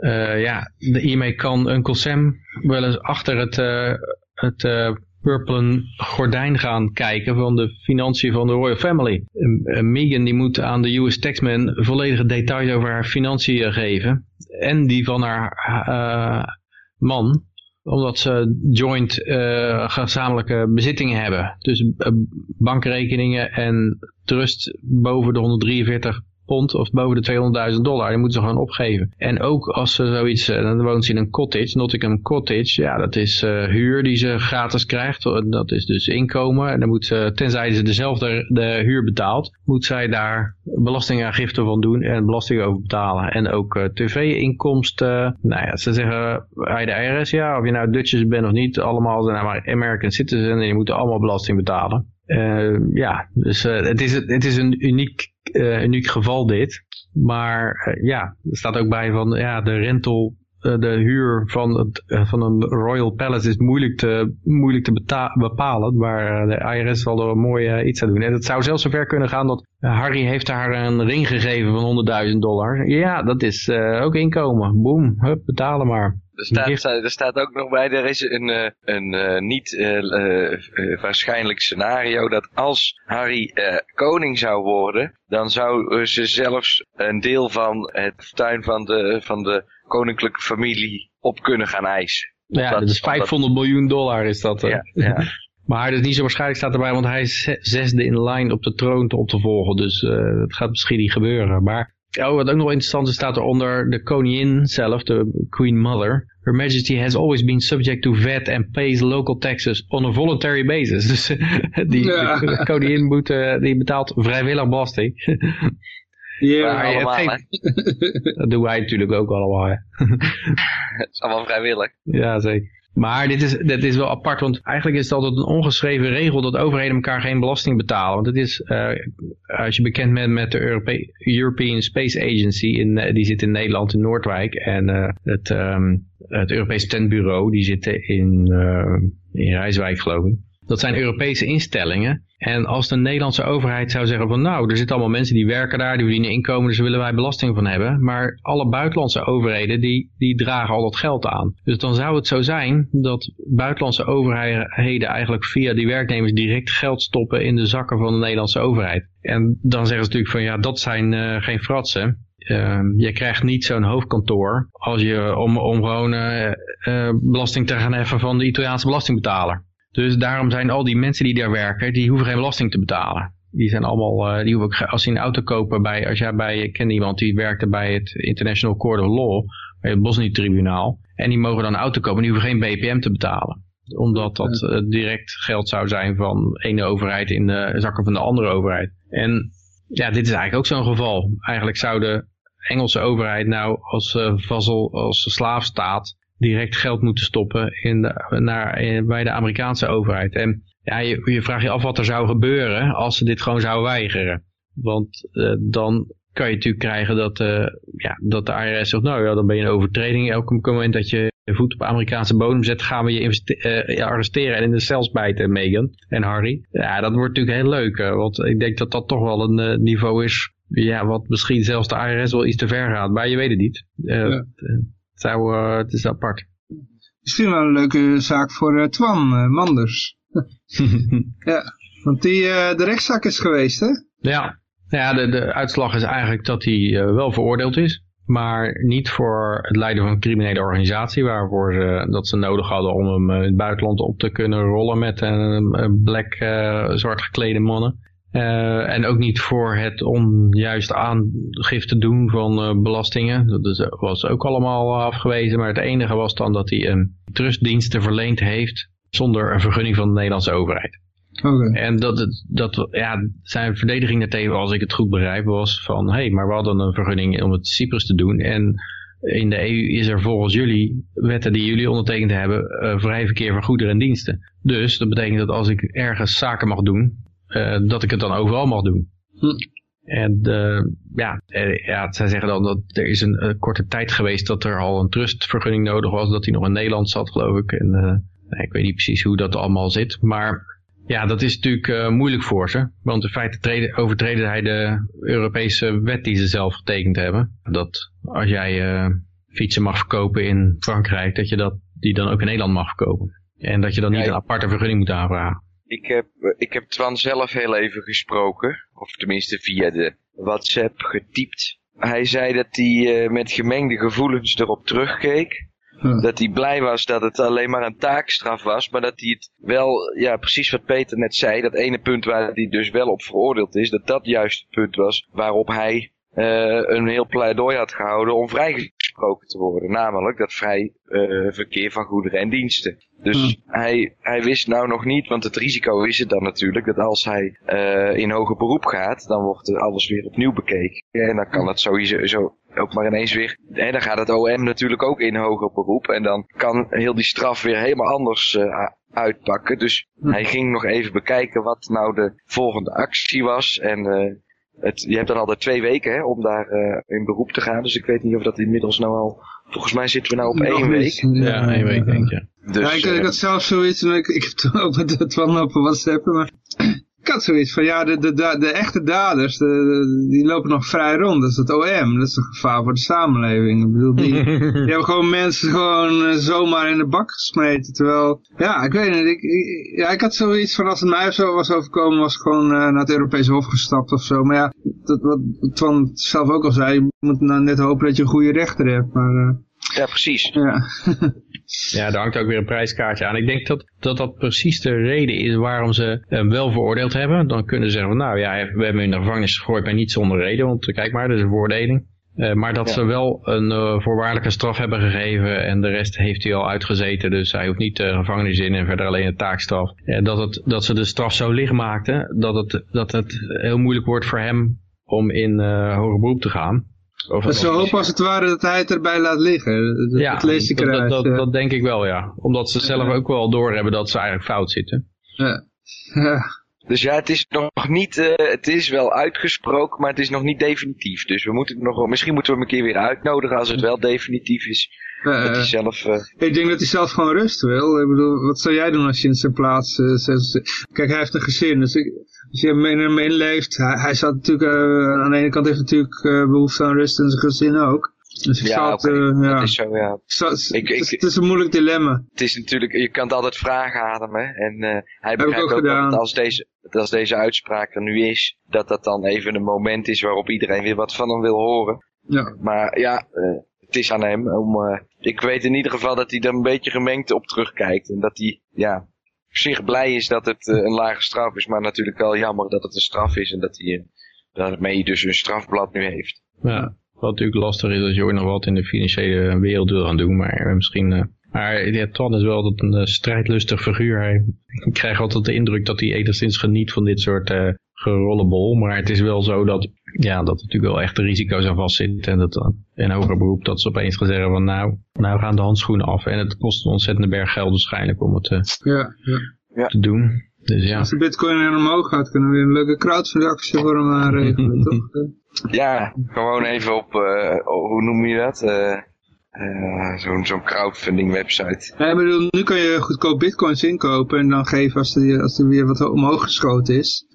uh, ja, hiermee kan Uncle Sam wel eens achter het, het gordijn gaan kijken van de financiën van de Royal Family. Megan die moet aan de US Taxman volledige details over haar financiën geven en die van haar man omdat ze joint uh, gezamenlijke bezittingen hebben. Dus uh, bankrekeningen en trust boven de 143 pond of boven de 200.000 dollar. Die moeten ze gewoon opgeven. En ook als ze zoiets, uh, dan woont ze in een cottage, Nottingham Cottage. Ja, dat is uh, huur die ze gratis krijgt. Dat is dus inkomen. En dan moet ze, tenzij ze dezelfde de huur betaalt, moet zij daar belastingaangifte van doen en belasting over betalen. En ook tv-inkomsten. Nou ja, ze zeggen bij de IRS, ja, of je nou Dutchess bent of niet, allemaal zijn maar American citizen en je moet allemaal belasting betalen. Uh, ja, dus uh, het, is, het is een uniek uh, uniek geval dit. Maar ja, er staat ook bij van ja, de rental, de huur van, het, van een Royal Palace is moeilijk te, moeilijk te bepalen. Maar de IRS zal er een mooi iets aan doen. En het zou zelfs zover kunnen gaan dat Harry heeft haar een ring gegeven van 100.000 dollar. Ja, dat is ook inkomen. Boom, hup, betalen maar. Er staat, er staat ook nog bij, er is een, eh, een, eh, niet uh, waarschijnlijk scenario dat als Harry koning zou worden, dan zou ze zelfs een deel van het tuin van de, van de koninklijke familie op kunnen gaan eisen. Ja, dat, is 500 miljoen dollar is dat. Ja, ja. Maar het is niet zo waarschijnlijk staat erbij, want hij is zesde in line op de troon op te volgen. Dus dat gaat misschien niet gebeuren. Maar Oh, wat ook nog interessant is, staat er onder de koningin zelf, de Queen Mother. Her Majesty has always been subject to VAT and pays local taxes on a voluntary basis. Dus die de koningin moet, uh, die betaalt vrijwillig belasting. Ja, allemaal, geen... Dat doen wij natuurlijk ook allemaal. Hè. Het is allemaal vrijwillig. Ja, zeker. Maar dit is, dit is wel apart, want eigenlijk is het altijd een ongeschreven regel dat overheden elkaar geen belasting betalen. Want het is, uh, als je bekend bent met de Europe European Space Agency, in, uh, die zit in Nederland, in Noordwijk. En uh, het, um, het Europees Tentbureau, die zitten in, in Rijswijk geloof ik. Dat zijn Europese instellingen. En als de Nederlandse overheid zou zeggen van nou, er zitten allemaal mensen die werken daar, die verdienen inkomen, dus willen wij belasting van hebben. Maar alle buitenlandse overheden, die, die dragen al dat geld aan. Dus dan zou het zo zijn dat buitenlandse overheden eigenlijk via die werknemers direct geld stoppen in de zakken van de Nederlandse overheid. En dan zeggen ze natuurlijk van ja, dat zijn uh, geen fratsen. Uh, je krijgt niet zo'n hoofdkantoor als je om, om gewoon uh, uh, belasting te gaan heffen van de Italiaanse belastingbetaler. Dus daarom zijn al die mensen die daar werken, die hoeven geen belasting te betalen. Die zijn allemaal, uh, die hoeven ook, als ze een auto kopen bij, als jij bij, ik ken iemand die werkte bij het International Court of Law, bij het Bosnië-tribunaal. En die mogen dan een auto kopen, die hoeven geen BPM te betalen. Omdat dat uh, direct geld zou zijn van de ene overheid in de zakken van de andere overheid. En ja, dit is eigenlijk ook zo'n geval. Eigenlijk zou de Engelse overheid nou als uh, vassal, als slaafstaat direct geld moeten stoppen in de, naar, in, bij de Amerikaanse overheid. En ja, je, je vraagt je af wat er zou gebeuren als ze dit gewoon zouden weigeren. Want uh, dan kan je natuurlijk krijgen dat, uh, ja, dat de IRS zegt, nou ja, dan ben je een overtreding. Elk moment dat je je voet op Amerikaanse bodem zet, gaan we je uh, arresteren en in de cels bijten, Megan en Harry. Ja, dat wordt natuurlijk heel leuk, want ik denk dat dat toch wel een niveau is, ja, wat misschien zelfs de IRS wel iets te ver gaat, maar je weet het niet. Ja. Het, zou, het is apart. Misschien wel een leuke zaak voor Twan Manders. ja, want die, de rechtszaak is geweest, hè? Ja, ja de, de uitslag is eigenlijk dat hij wel veroordeeld is maar niet voor het leiden van een criminele organisatie, waarvoor ze, dat ze nodig hadden om hem in het buitenland op te kunnen rollen met een black, uh, zwart geklede mannen. Uh, en ook niet voor het onjuist aangifte doen van uh, belastingen. Dat was ook allemaal afgewezen. Maar het enige was dan dat hij een trustdiensten verleend heeft zonder een vergunning van de Nederlandse overheid. Okay. En dat, dat, ja, zijn verdediging daartegen, als ik het goed begrijp, was van... hé, hey, maar we hadden een vergunning om het Cyprus te doen... en in de EU is er volgens jullie, wetten die jullie ondertekend hebben... Uh, vrij verkeer van goederen en diensten. Dus dat betekent dat als ik ergens zaken mag doen... Uh, dat ik het dan overal mag doen. Hm. En uh, ja, ja, zij zeggen dan dat er is een, een, korte tijd geweest... dat er al een trustvergunning nodig was... dat hij nog in Nederland zat, geloof ik. En ik weet niet precies hoe dat allemaal zit, maar... Ja, dat is natuurlijk moeilijk voor ze. Want in feite treden, overtreden hij de Europese wet die ze zelf getekend hebben. Dat als jij fietsen mag verkopen in Frankrijk, dat je dat, die dan ook in Nederland mag verkopen. En dat je dan niet een aparte vergunning moet aanvragen. Ik heb, ik heb Twan zelf heel even gesproken. Of tenminste via de WhatsApp getypt. Hij zei dat hij uh, met gemengde gevoelens erop terugkeek. Dat hij blij was dat het alleen maar een taakstraf was, maar dat hij het wel, ja precies wat Peter net zei, dat ene punt waar hij dus wel op veroordeeld is, dat dat juist het punt was waarop hij uh, een heel pleidooi had gehouden om te worden. Namelijk dat vrij uh, verkeer van goederen en diensten. Dus hij, hij wist nou nog niet, want het risico is het dan natuurlijk, dat als hij uh, in hoger beroep gaat, dan wordt alles weer opnieuw bekeken. En dan kan het sowieso zo ook maar ineens weer, en dan gaat het OM natuurlijk ook in hoger beroep. En dan kan heel die straf weer helemaal anders uitpakken. Dus hij ging nog even bekijken wat nou de volgende actie was. En het, je hebt dan altijd twee weken hè, om daar uh, in beroep te gaan. Dus ik weet niet of dat inmiddels nou al... Volgens mij zitten we nou op één week. Ja, één week denk ik. Dus, ja, ik, uh, ik had zelf zoiets, en ik, ik heb het ook met het van op WhatsApp, maar ik had zoiets van, ja, de, de, de, echte daders, de, die lopen nog vrij rond. Dat is het OM, dat is een gevaar voor de samenleving. Ik bedoel, die, die hebben gewoon mensen gewoon uh, zomaar in de bak gesmeten. Terwijl, ja, ik weet niet, ik, ik, ja, ik had zoiets van, als het mij zo was overkomen, was ik gewoon uh, naar het Europese Hof gestapt of zo. Maar ja, dat, wat Twan zelf ook al zei, je moet nou net hopen dat je een goede rechter hebt. Maar, uh, ja, precies. Ja. ja, daar hangt ook weer een prijskaartje aan. Ik denk dat dat, dat precies de reden is waarom ze hem wel veroordeeld hebben. Dan kunnen ze zeggen, van, nou ja, we hebben hem in de gevangenis gegooid, maar niet zonder reden. Want kijk maar, dat is een veroordeling. Uh, maar dat ja. ze wel een uh, voorwaardelijke straf hebben gegeven en de rest heeft hij al uitgezeten. Dus hij hoeft niet de gevangenis in en verder alleen een taakstraf. En dat, het, dat ze de straf zo licht maakten dat het, dat het heel moeilijk wordt voor hem om in uh, hoger beroep te gaan. Of zo hoop als het ware dat hij het erbij laat liggen. Dat, ja, lees ik eruit. Dat, dat, dat, denk ik wel, ja. Omdat ze zelf ook wel doorhebben dat ze eigenlijk fout zitten. Ja. ja. Dus ja, het is nog niet, uh, het is wel uitgesproken, maar het is nog niet definitief. Dus we moeten het nog, misschien moeten we hem een keer weer uitnodigen als het wel definitief is. Uh, dat hij zelf, uh... Ik denk dat hij zelf gewoon rust wil. Ik bedoel, wat zou jij doen als je in zijn plaats... zet? Kijk, hij heeft een gezin, dus ik, als je hem in hem inleeft, hij, hij zat natuurlijk, uh, aan de ene kant heeft natuurlijk uh, behoefte aan rust en zijn gezin ook. Dus ik ja, zat, okay. uh, ja. dat is zo, ja. Zat, ik, ik, het, is een moeilijk dilemma. Het is natuurlijk, je kan het altijd vragen hè. En hij begrijpt ook, ook dat als deze, dat als deze uitspraak er nu is, dat dat dan even een moment is waarop iedereen weer wat van hem wil horen. Ja. Maar ja, het is aan hem om, ik weet in ieder geval dat hij er een beetje gemengd op terugkijkt. En dat hij, ja, zich blij is dat het uh, een lage straf is, maar natuurlijk wel jammer dat het een straf is en dat hij uh, daarmee dus een strafblad nu heeft. Ja, wat natuurlijk lastig is als je ooit nog wat in de financiële wereld wil gaan doen, maar misschien... Uh, maar ja, is wel dat een strijdlustig figuur. Hij, ik krijg altijd de indruk dat hij enigszins geniet van dit soort gerollenbol. Maar het is wel zo dat, ja, dat er natuurlijk wel echt risico's aan vastzitten. En dat in hoger beroep dat ze opeens gaan zeggen van nou, nou gaan de handschoenen af. En het kost een ontzettende berg geld waarschijnlijk om het uh, ja, ja. te doen. Dus ja. Als de bitcoin er omhoog gaat, kunnen we weer een leuke crowdfundactie voor hem aanregelen, toch? Ja, gewoon even op, uh, hoe noem je dat? Uh, uh, Zo'n zo crowdfunding website. Ja, ik bedoel, nu kan je goedkoop bitcoins inkopen en dan geven als er, als er weer wat omhoog geschoten is.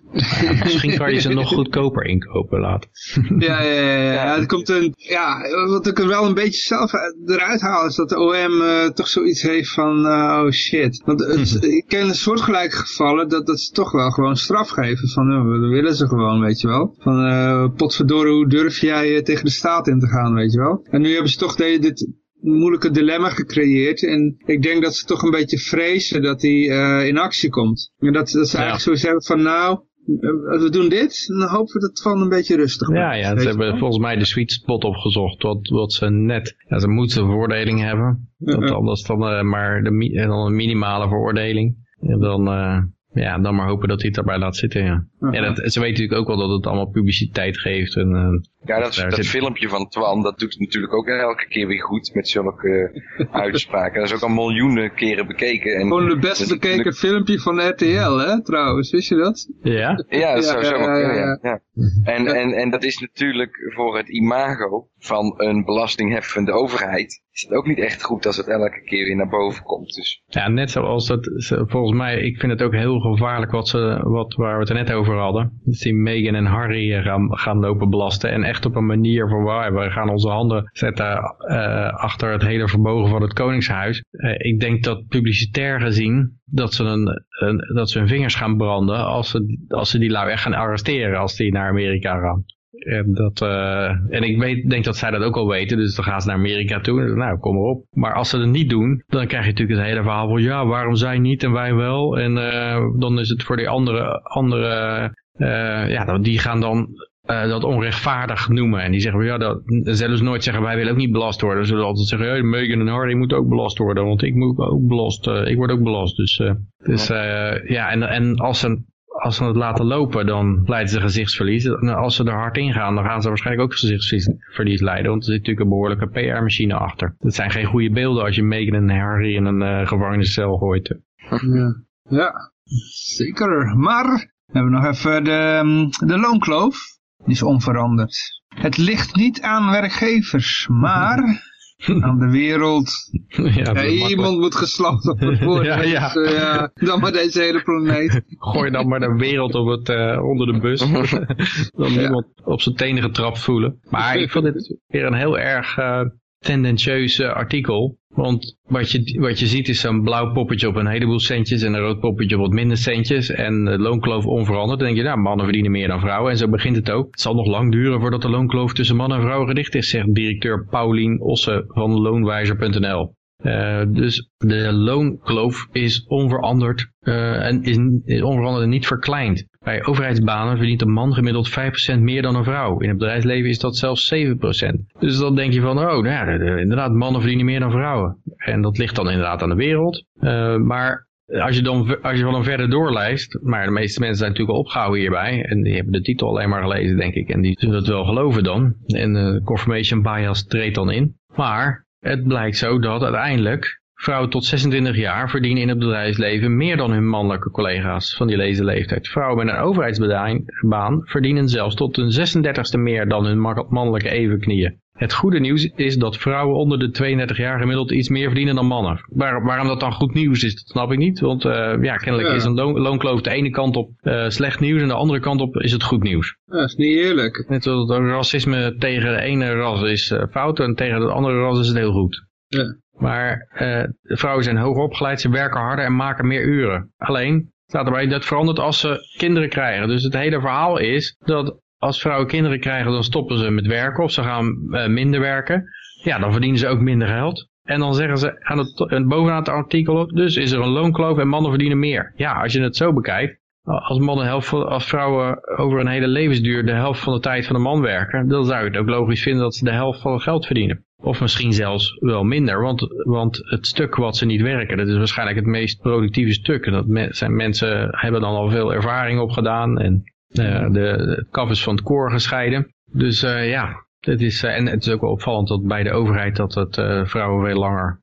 Misschien kan je ze nog goedkoper inkopen laten. ja, ja, ja, ja. Het komt een, ja, wat ik er wel een beetje zelf eruit haal is dat de OM uh, toch zoiets heeft van, uh, oh shit. Want het, ik ken soortgelijke gevallen dat, dat ze toch wel gewoon straf geven. Van, uh, dat willen ze gewoon, weet je wel. Van, uh, potverdorie, hoe durf jij tegen de staat in te gaan, weet je wel. En nu hebben ze toch de, dit, moeilijke dilemma gecreëerd. En ik denk dat ze toch een beetje vrezen dat hij uh, in actie komt. En dat, dat ze eigenlijk zo zeggen van nou, we doen dit, dan hopen we dat het van een beetje rustig wordt. Ja, ja ze hebben volgens mij de sweet spot opgezocht. Wat, wat ze net, ja, ze moeten een veroordeling hebben. Dat anders dan uh, maar de, dan een minimale veroordeling. En dan, uh, ja, dan maar hopen dat hij het daarbij laat zitten, ja. -huh. dat, ze weten natuurlijk ook wel dat het allemaal publiciteit geeft. En, uh, ja, dat, dat zit... filmpje van Twan, dat doet natuurlijk ook elke keer weer goed met zulke uitspraken. Dat is ook al miljoenen keren bekeken. En Gewoon de best bekeken filmpje van RTL, hè, trouwens. Wist je dat? Ja? Ja, dat zou zo ja, ja, ja, ja. En, en, en dat is natuurlijk voor het imago van een belastingheffende overheid is het ook niet echt goed als het elke keer weer naar boven komt. Dus. Ja, net zoals dat, volgens mij, ik vind het ook heel gevaarlijk wat ze, wat, waar we het er net over hadden. Dus die Meghan en Harry gaan, gaan lopen belasten en echt op een manier van waar we gaan onze handen zetten uh, achter het hele vermogen van het Koningshuis. Uh, ik denk dat publicitair gezien dat ze, een, een, dat ze hun vingers gaan branden als ze, als ze die lui echt gaan arresteren als die naar Amerika gaan. En, dat, uh, en ik weet, denk dat zij dat ook al weten, dus dan gaan ze naar Amerika toe. Nou, kom erop. Maar als ze dat niet doen, dan krijg je natuurlijk het hele verhaal van, ja, waarom zij niet en wij wel? En uh, dan is het voor die andere, andere uh, ja, die gaan dan uh, dat onrechtvaardig noemen. En die zeggen, ja, dat, dan zullen ze nooit zeggen, wij willen ook niet belast worden. Ze zullen altijd zeggen, ja, Megan en Harry moeten ook belast worden, want ik moet ook belast, uh, ik word ook belast. Dus, uh, dus ja, en, en als ze als ze het laten lopen, dan leiden ze gezichtsverlies. En als ze er hard in gaan, dan gaan ze waarschijnlijk ook gezichtsverlies leiden. Want er zit natuurlijk een behoorlijke PR-machine achter. Dat zijn geen goede beelden als je Megan en Harry in een uh, gevangeniscel gooit. Ja. ja, zeker. Maar, we hebben nog even de, de loonkloof. Die is onveranderd. Het ligt niet aan werkgevers, maar aan de wereld. Ja, ja, iemand moet geslacht worden. ja, ja. Dus, uh, ja, dan maar deze hele planeet. Gooi dan maar de wereld op het, uh, onder de bus. dan iemand op zijn tenen getrapt voelen. Maar ik vond dit weer een heel erg uh, tendentieus artikel. Want wat je, wat je ziet is zo'n blauw poppetje op een heleboel centjes en een rood poppetje op wat minder centjes. En de loonkloof onveranderd. Dan denk je, nou, mannen verdienen meer dan vrouwen. En zo begint het ook. Het zal nog lang duren voordat de loonkloof tussen mannen en vrouwen gedicht is, zegt directeur Paulien Osse van loonwijzer.nl. Uh, dus de loonkloof is onveranderd uh, en is, is onveranderd en niet verkleind. Bij overheidsbanen verdient een man gemiddeld 5% meer dan een vrouw. In het bedrijfsleven is dat zelfs 7%. Dus dan denk je van, oh, nou ja, inderdaad, mannen verdienen meer dan vrouwen. En dat ligt dan inderdaad aan de wereld. Uh, maar als je dan als je dan verder doorlijst, maar de meeste mensen zijn natuurlijk al opgehouden hierbij. En die hebben de titel alleen maar gelezen, denk ik. En die zullen het wel geloven dan. En de uh, confirmation bias treedt dan in. Maar het blijkt zo dat uiteindelijk vrouwen tot 26 jaar verdienen in het bedrijfsleven meer dan hun mannelijke collega's van die leeftijd. Vrouwen met een overheidsbaan verdienen zelfs tot hun 36e meer dan hun mannelijke evenknieën. Het goede nieuws is dat vrouwen onder de 32 jaar gemiddeld iets meer verdienen dan mannen. Waar, waarom dat dan goed nieuws is, dat snap ik niet. Want uh, ja, kennelijk ja. is een loon, loonkloof de ene kant op uh, slecht nieuws en de andere kant op is het goed nieuws. Ja, dat is niet eerlijk. Net zoals racisme tegen de ene ras is uh, fout en tegen de andere ras is het heel goed. Ja. Maar de vrouwen zijn hoger opgeleid, ze werken harder en maken meer uren. Alleen, staat erbij, dat verandert als ze kinderen krijgen. Dus het hele verhaal is dat als vrouwen kinderen krijgen, dan stoppen ze met werken of ze gaan uh, minder werken. Ja, dan verdienen ze ook minder geld. En dan zeggen ze aan het, bovenaan het artikel, dus is er een loonkloof en mannen verdienen meer. Ja, als je het zo bekijkt, als mannen helft als vrouwen over een hele levensduur de helft van de tijd van de man werken, dan zou je het ook logisch vinden dat ze de helft van het geld verdienen. Of misschien zelfs wel minder, want, want het stuk wat ze niet werken, dat is waarschijnlijk het meest productieve stuk. En dat me, zijn mensen hebben dan al veel ervaring opgedaan en uh, de, het kaf is van het koor gescheiden. Dus uh, ja, het is, uh, en het is ook wel opvallend dat bij de overheid dat het vrouwen veel langer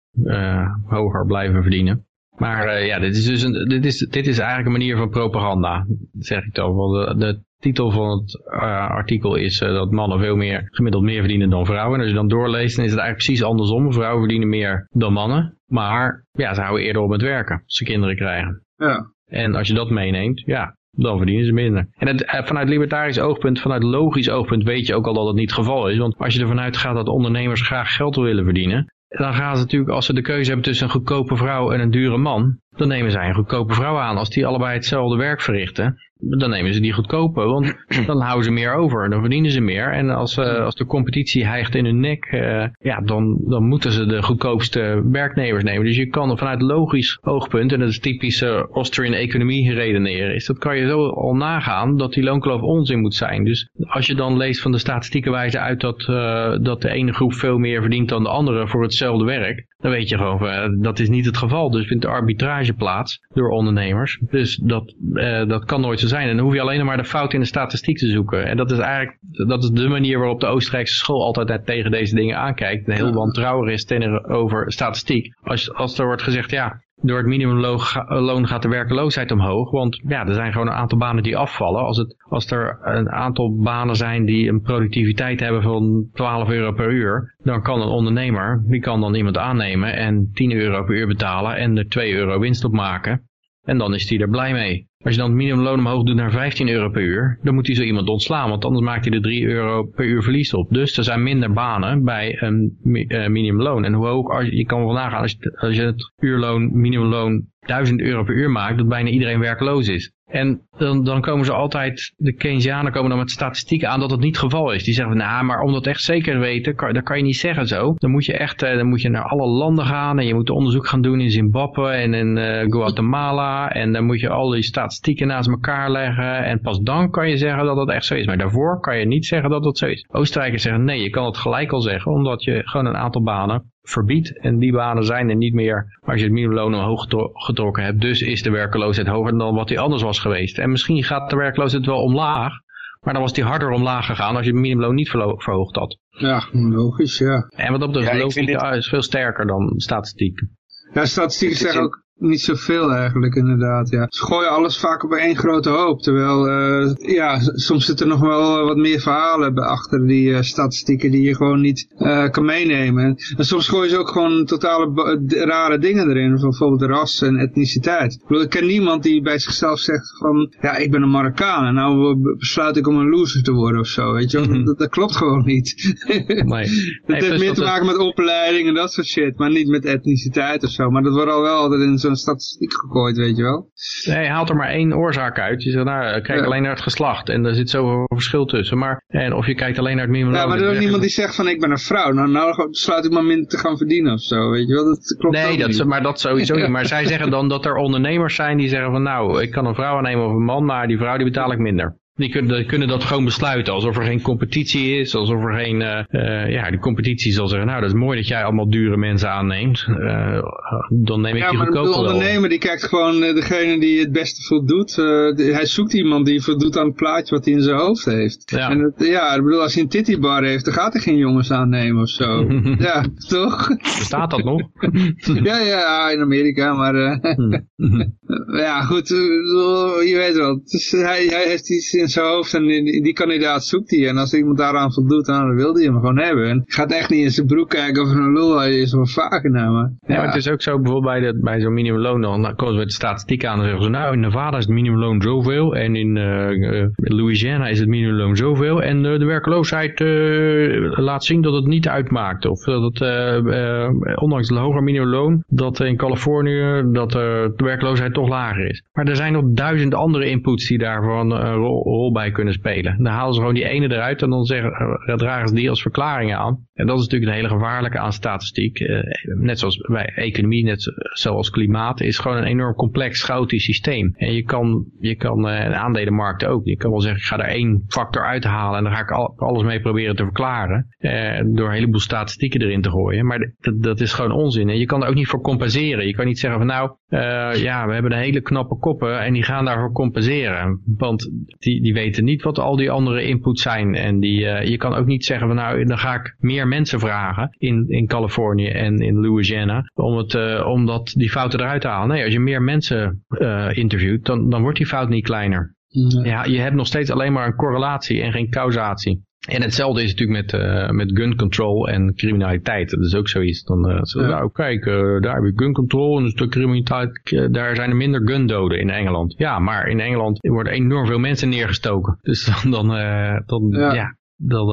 hoger blijven verdienen. Maar ja, dit is dus een, dit is, dit is eigenlijk een manier van propaganda, zeg ik dan. Want de, de titel van het artikel is dat mannen veel meer, gemiddeld meer verdienen dan vrouwen. En als je dan doorleest, dan is het eigenlijk precies andersom. Vrouwen verdienen meer dan mannen. Maar ja, ze houden eerder op met werken als ze kinderen krijgen. Ja. En als je dat meeneemt, ja, dan verdienen ze minder. En het, eh, vanuit libertarisch oogpunt, vanuit logisch oogpunt weet je ook al dat het niet het geval is. Want als je ervan uitgaat dat ondernemers graag geld willen verdienen, dan gaan ze natuurlijk, als ze de keuze hebben tussen een goedkope vrouw en een dure man, dan nemen zij een goedkope vrouw aan. Als die allebei hetzelfde werk verrichten, dan nemen ze die goedkope, want dan houden ze meer over, dan verdienen ze meer. En als, uh, als de competitie hijgt in hun nek, uh, ja, dan, dan moeten ze de goedkoopste werknemers nemen. Dus je kan vanuit logisch oogpunt, en dat is typische Austrian economie redeneren, is dat kan je zo al nagaan dat die loonkloof onzin moet zijn. Dus als je dan leest van de statistieken wijzen uit dat, uh, dat de ene groep veel meer verdient dan de andere voor hetzelfde werk, dan weet je gewoon, uh, dat is niet het geval. Dus vindt de arbitrage plaats door ondernemers. Dus dat, uh, dat kan nooit zo zijn. En dan hoef je alleen maar de fout in de statistiek te zoeken. En dat is eigenlijk dat is de manier waarop de Oostenrijkse school altijd tegen deze dingen aankijkt. En heel wantrouwig is tegenover statistiek. Als, als er wordt gezegd, ja, door het minimumloon gaat de werkeloosheid omhoog. Want ja, er zijn gewoon een aantal banen die afvallen. Als, het, als er een aantal banen zijn die een productiviteit hebben van 12 euro per uur. Dan kan een ondernemer, die kan dan iemand aannemen en 10 euro per uur betalen en er 2 euro winst op maken. En dan is hij er blij mee. Als je dan het minimumloon omhoog doet naar 15 euro per uur, dan moet hij zo iemand ontslaan, want anders maakt hij er 3 euro per uur verlies op. Dus er zijn minder banen bij een uh, minimumloon. En hoe hoog, als je, je kan wel nagaan, als je, als je het uurloon, minimumloon 1000 euro per uur maakt, dat bijna iedereen werkloos is. En dan, dan komen ze altijd, de Keynesianen komen dan met statistieken aan dat het niet het geval is. Die zeggen, nou, maar om dat echt zeker te weten, kan, dat kan je niet zeggen zo. Dan moet je echt, dan moet je naar alle landen gaan en je moet onderzoek gaan doen in Zimbabwe en in uh, Guatemala. En dan moet je al die statistieken naast elkaar leggen. En pas dan kan je zeggen dat dat echt zo is. Maar daarvoor kan je niet zeggen dat dat zo is. Oostenrijkers zeggen, nee, je kan het gelijk al zeggen, omdat je gewoon een aantal banen verbiedt. En die banen zijn er niet meer als je het minimumloon omhoog getrokken hebt. Dus is de werkeloosheid hoger dan wat die anders was geweest. Misschien gaat de werkloosheid wel omlaag. Maar dan was die harder omlaag gegaan als je het minimumloon niet verhoogd had. Ja, logisch, ja. En wat op de ja, logica is veel sterker dan statistiek. Ja, statistieken zeggen ook niet zoveel eigenlijk inderdaad, ja. Ze gooien alles vaak op één grote hoop, terwijl, uh, ja, soms zitten er nog wel wat meer verhalen achter die uh, statistieken die je gewoon niet uh, kan meenemen. En soms gooien ze ook gewoon totale rare dingen erin, bijvoorbeeld ras en etniciteit. Ik, bedoel, ik ken niemand die bij zichzelf zegt van, ja, ik ben een Marokkaan en nou besluit ik om een loser te worden of zo, weet je mm -hmm. dat, dat, klopt gewoon niet. nee. Het heeft meer te maken met opleiding en dat soort shit, maar niet met etniciteit of zo. Maar dat wordt al wel altijd in zo'n zo'n statistiek gegooid, weet je wel. Nee, je haalt er maar één oorzaak uit. Je zegt, nou, kijk alleen naar het geslacht. En daar zit zoveel verschil tussen. Maar, en of je kijkt alleen naar het minimumloon. Ja, maar er is ook niemand die zegt van, ik ben een vrouw. Nou, nou besluit ik maar minder te gaan verdienen of zo, weet je wel. Dat klopt nee, dat, niet. maar dat sowieso niet. Maar zij zeggen dan dat er ondernemers zijn die zeggen van, nou, ik kan een vrouw aannemen of een man, maar die vrouw die betaal ik minder. Die kunnen, kunnen dat gewoon besluiten, alsof er geen competitie is, alsof er geen, uh, uh, ja, de competitie zal zeggen, nou dat is mooi dat jij allemaal dure mensen aanneemt, uh, dan neem ik ja, die goedkoper wel. de ondernemer die kijkt gewoon degene die het beste voldoet, de, hij zoekt iemand die voldoet aan het plaatje wat hij in zijn hoofd heeft. Ja. En het, ja, ik bedoel, als hij een tittybar heeft, dan gaat hij geen jongens aannemen of zo. ja, toch? Bestaat dat nog? ja, ja, in Amerika, maar ja, goed, je weet wel, dus hij, hij heeft iets in zijn hoofd en die, die, kandidaat zoekt hij. En als iemand daaraan voldoet, dan wil hij hem gewoon hebben. En gaat echt niet in zijn broek kijken of er een lul is of een vagina. Maar, ja. ja, maar het is ook zo bijvoorbeeld bij, bij zo'n minimumloon. Dan komen ze met de statistiek aan en zeggen ze, nou in Nevada is het minimumloon zoveel. En in uh, uh, Louisiana is het minimumloon zoveel. En uh, de werkloosheid laat zien dat het niet uitmaakt. Of dat het, ondanks het hoger minimumloon, dat in Californië dat de werkloosheid toch lager is. Maar er zijn nog duizend andere inputs die daarvan een rol, rol bij kunnen spelen. Dan halen ze gewoon die ene eruit en dan zeggen, dragen ze die als verklaringen aan. En dat is natuurlijk een hele gevaarlijke aan statistiek. Uh, net zoals bij economie, net zoals klimaat, is gewoon een enorm complex, chaotisch systeem. En je kan, je kan de aandelenmarkt ook. Je kan wel zeggen, ik ga er één factor uithalen en dan ga ik al, alles mee proberen te verklaren. Door een heleboel statistieken erin te gooien. Maar dat, dat is gewoon onzin. En je kan er ook niet voor compenseren. Je kan niet zeggen van nou, ja, we hebben een hele knappe koppen en die gaan daarvoor compenseren. Want die, die weten niet wat al die andere inputs zijn. En die, je kan ook niet zeggen van nou, dan ga ik meer mensen vragen in, in Californië en in Louisiana om, het, uh, om dat, die fouten eruit te halen. Nee, als je meer mensen uh, interviewt, dan, dan wordt die fout niet kleiner. Ja. ja, je hebt nog steeds alleen maar een correlatie en geen causatie. En hetzelfde is natuurlijk met, uh, met gun control en criminaliteit. Dat is ook zoiets. Dan, uh, zo, ja. Nou, kijk, uh, daar heb je gun control en dus de criminaliteit, daar zijn er minder gundoden in Engeland. Ja, maar in Engeland worden enorm veel mensen neergestoken. Dus dan, dan, dan ja. ja, dan,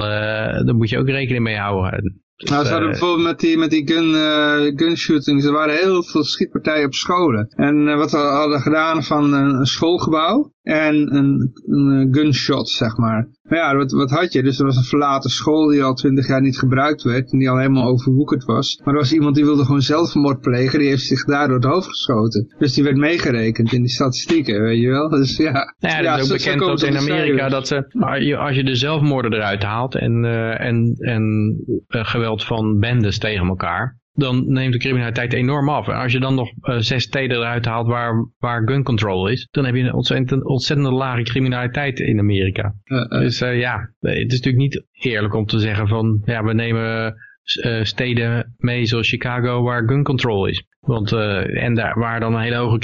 dan moet je ook rekening mee houden. Dus, nou, ze hadden bijvoorbeeld met die, met die gun, uh, gunshootings, er waren heel veel schietpartijen op scholen. En uh, wat we hadden gedaan van een schoolgebouw en een, een gunshot, zeg maar. Maar ja, wat, wat had je? Dus er was een verlaten school die al twintig jaar niet gebruikt werd en die al helemaal overwoekerd was. Maar er was iemand die wilde gewoon zelfmoord plegen, die heeft zich daar door het hoofd geschoten. Dus die werd meegerekend in die statistieken, weet je wel. Dus ja. Ja, dat is ook bekend dat in Amerika dat ze, als je de zelfmoorden eruit haalt en, uh, en, en uh, geweld van bendes tegen elkaar, dan neemt de criminaliteit enorm af. En als je dan nog uh, zes steden eruit haalt waar, waar gun control is, dan heb je een ontzettend, ontzettend lage criminaliteit in Amerika. Uh, uh. Dus ja, het is natuurlijk niet eerlijk om te zeggen van, ja, we nemen steden mee zoals Chicago waar gun control is. Want, en daar, waar dan een hele hoge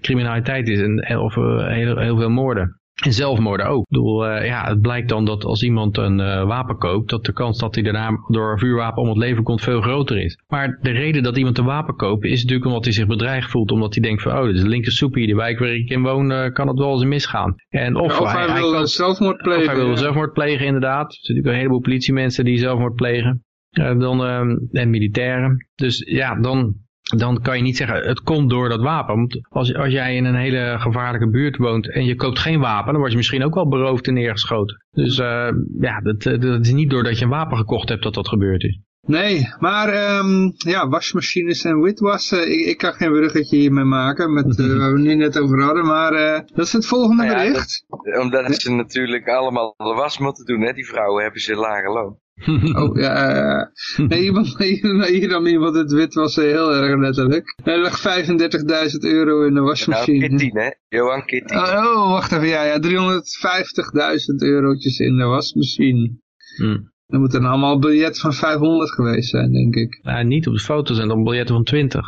criminaliteit is en, of heel, heel veel moorden. En zelfmoorden ook. Ik bedoel, uh, ja, het blijkt dan dat als iemand een uh, wapen koopt, dat de kans dat hij daarna door een vuurwapen om het leven komt veel groter is. Maar de reden dat iemand een wapen koopt is natuurlijk omdat hij zich bedreigd voelt. Omdat hij denkt van, oh, dit is linker soep hier, die wijk waar ik in woon, uh, kan het wel eens misgaan. En of, ja, of hij, hij, wil zelfmoord plegen. Of hij wil zelfmoord plegen, inderdaad. Er zijn natuurlijk een heleboel politiemensen die zelfmoord plegen. dan, en militairen. Dus ja, dan dan kan je niet zeggen, het komt door dat wapen. Want als, als jij in een hele gevaarlijke buurt woont en je koopt geen wapen, dan word je misschien ook wel beroofd en neergeschoten. Dus uh, ja, dat, dat is niet doordat je een wapen gekocht hebt dat dat gebeurd is. Nee, maar um, ja, wasmachines en witwassen, ik, ik kan geen bruggetje hiermee maken met uh, waar we het nu net over hadden, maar uh, dat is het volgende nou ja, bericht. Dat, omdat ze natuurlijk allemaal de was moeten doen, hè, die vrouwen hebben ze lage loon. oh, ja, nee, iemand, hier dan iemand het wit was heel erg letterlijk. Er lag 35.000 euro in de wasmachine. Nou, Kitty, hè? Johan Kitty. Oh, oh, wacht even, ja, ja 350.000 eurotjes in de wasmachine. Hmm. Dan moet er allemaal biljet van 500 geweest zijn, denk ik. Nou, niet op de foto zijn dan biljetten van 20.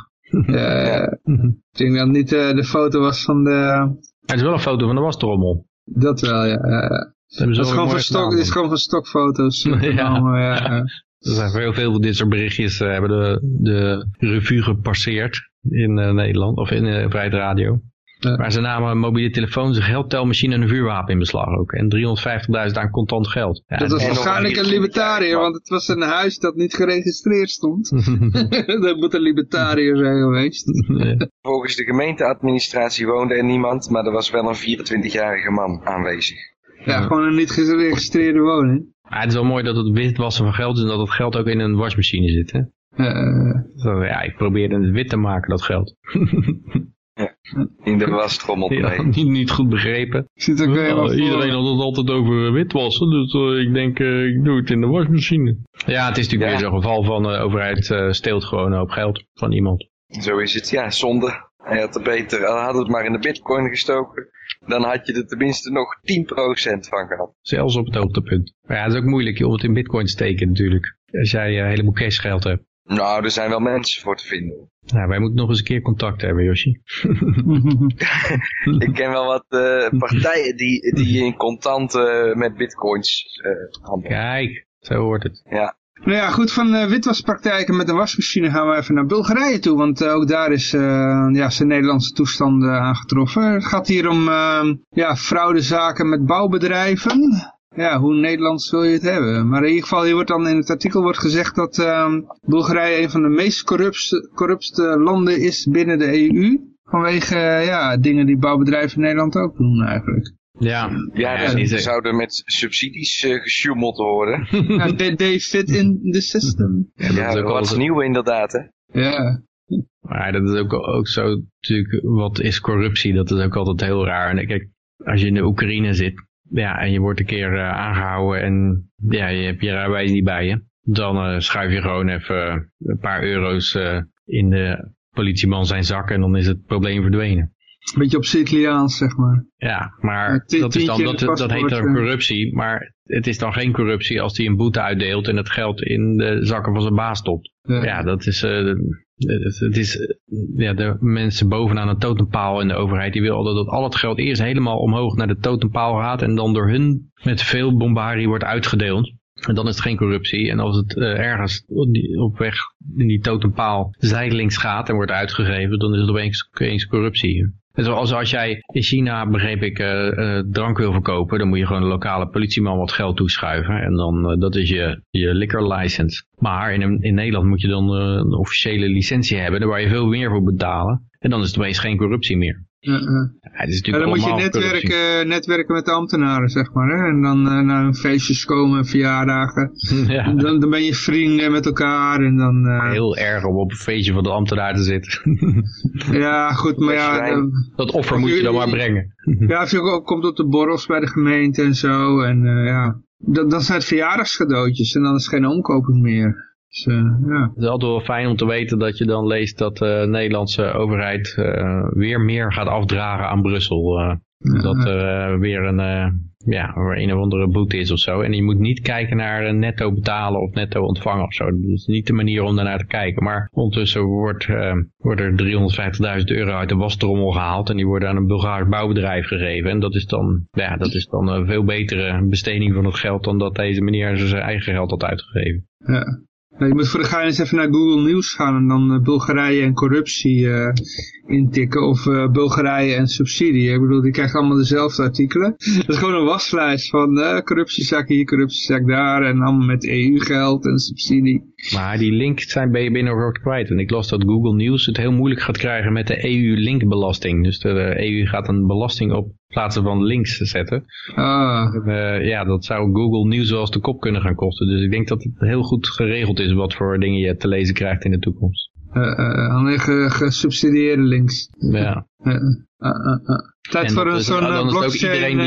ja, ik denk dat niet uh, de foto was van de... Het is wel een foto van de wastrommel. Dat wel, ja. Dat is, gewoon van stok, is gewoon van stokfoto's. ja. ja. Er zijn heel veel van dit soort berichtjes uh, hebben de, de revue gepasseerd in uh, Nederland of in uh, Vrijheid Radio. Ja. Maar ze namen mobiele telefoons, een geldtelmachine en een vuurwapen in beslag ook. En 350.000 aan contant geld. Ja, dat was waarschijnlijk een libertariër, want het was een huis dat niet geregistreerd stond. dat moet een libertariër zijn geweest. Volgens de gemeenteadministratie woonde er niemand, maar er was wel een 24-jarige man aanwezig. Ja, gewoon een niet geregistreerde woning. Ja, het is wel mooi dat het witwassen van geld is en dat het geld ook in een wasmachine zit, hè? Uh, Zo, ja, ik probeerde het wit te maken, dat geld. ja, in de wastrommel. Ja, niet, niet goed begrepen. Zit ook uh, iedereen had het altijd over witwassen, dus uh, ik denk, uh, ik doe het in de wasmachine. Ja, het is natuurlijk ja. weer zo'n geval van de overheid steelt gewoon een hoop geld van iemand. Zo is het, ja, zonde. Hij had er beter, had het maar in de bitcoin gestoken dan had je er tenminste nog 10% van gehad. Zelfs op het hoogtepunt. Maar ja, het is ook moeilijk om het in bitcoin te steken natuurlijk. Als jij een heleboel cashgeld hebt. Nou, er zijn wel mensen voor te vinden. Nou, wij moeten nog eens een keer contact hebben, Yoshi. ik ken wel wat uh, partijen die, die in contanten uh, met bitcoins uh, handelen. Kijk, zo hoort het. Ja. Nou ja, goed, van uh, witwaspraktijken met de wasmachine gaan we even naar Bulgarije toe. Want uh, ook daar is, uh, ja, zijn Nederlandse toestanden aangetroffen. Het gaat hier om ja, fraudezaken met bouwbedrijven. Ja, hoe Nederlands wil je het hebben? Maar in ieder geval, hier wordt dan in het artikel wordt gezegd dat Bulgarije een van de meest corruptste, corruptste landen is binnen de EU. Vanwege ja, dingen die bouwbedrijven in Nederland ook doen eigenlijk. Ja, ja, ja dus zouden met subsidies uh, gesjoemeld worden. ja, they, they, fit in the system. Ja, dat is ook wat nieuw inderdaad, hè? Ja. Maar dat is ook, ook zo, natuurlijk, wat is corruptie? Dat is ook altijd heel raar. En kijk, als je in de Oekraïne zit, ja, en je wordt een keer uh, aangehouden en ja, je hebt je rijbewijs niet bij je, dan uh, schuif je gewoon even een paar euro's in de politieman zijn zak en dan is het probleem verdwenen. Een beetje op Siciliaans, zeg maar. Ja, maar dat, is dan, dat, dat heet dan corruptie. Maar het is dan geen corruptie als hij een boete uitdeelt en het geld in de zakken van zijn baas stopt. Ja, dat is, eh, het, is ja, de mensen bovenaan een totempaal in de overheid. Die willen dat al het geld eerst helemaal omhoog naar de totempaal gaat. En dan door hun met veel bombarie wordt uitgedeeld. En dan is het geen corruptie. En als het eh, ergens op weg in die totempaal zijdelings gaat en wordt uitgegeven. Dan is het opeens, opeens corruptie. Zoals als jij in China, begreep ik, eh, eh, drank wil verkopen, dan moet je gewoon de lokale politieman wat geld toeschuiven. En dan, eh, dat is je, je liquor license. Maar in, in Nederland moet je dan een officiële licentie hebben, waar je veel meer voor betalen. En dan is het opeens geen corruptie meer. Ja, ja. Ja, het is Ja, natuurlijk dan moet je netwerken, netwerken met de ambtenaren, zeg maar. Hè? En dan eh, naar hun feestjes komen, verjaardagen. Ja, Dan, dan ben je vrienden met elkaar en dan... eh, heel erg om op een feestje van de ambtenaar te zitten. ja, goed, maar ja... Dat offer moet je dan maar brengen. ja, als je komt op de borrels bij de gemeente en zo. En eh, ja, dan, dan zijn het verjaardagscadeautjes en dan is het geen omkoping meer. Dus eh, ja. Het is altijd wel fijn om te weten dat je dan leest dat de Nederlandse overheid eh, weer meer gaat afdragen aan Brussel. eh. Dat er eh, weer een, eh, ja, een of andere boete is of zo. En je moet niet kijken naar eh, netto betalen of netto ontvangen of zo. Dat is niet de manier om daarnaar te kijken. Maar ondertussen wordt, eh, wordt er 350.000 euro uit de wastrommel gehaald. En die worden aan een Bulgaars bouwbedrijf gegeven. En dat is dan, ja, dat is dan een veel betere besteding van het geld dan dat deze meneer zijn eigen geld had uitgegeven. Ja. Nou, je moet voor de gein eens even naar Google Nieuws gaan en dan eh, Bulgarije en corruptie eh, intikken. Of eh, Bulgarije en subsidie. Ik bedoel, die krijgt allemaal dezelfde artikelen. Dat is gewoon een waslijst van corruptiezak hier, corruptiezak daar. En allemaal met EU-geld en subsidie. Maar die link zijn ben je binnenkort kwijt. En ik las dat Google News het heel moeilijk gaat krijgen met de EU-linkbelasting. Dus de EU gaat een belasting op plaatsen van links zetten. Ah, Eh, ja, dat zou Google wel eens de kop kunnen gaan kosten. Dus ik denk dat het heel goed geregeld is wat voor dingen je te lezen krijgt in de toekomst. eh, eh, alleen ge- gesubsidieerde links. Ja. Tijd En voor een is- zo'n dan eh, is het ook blockchain. iedereen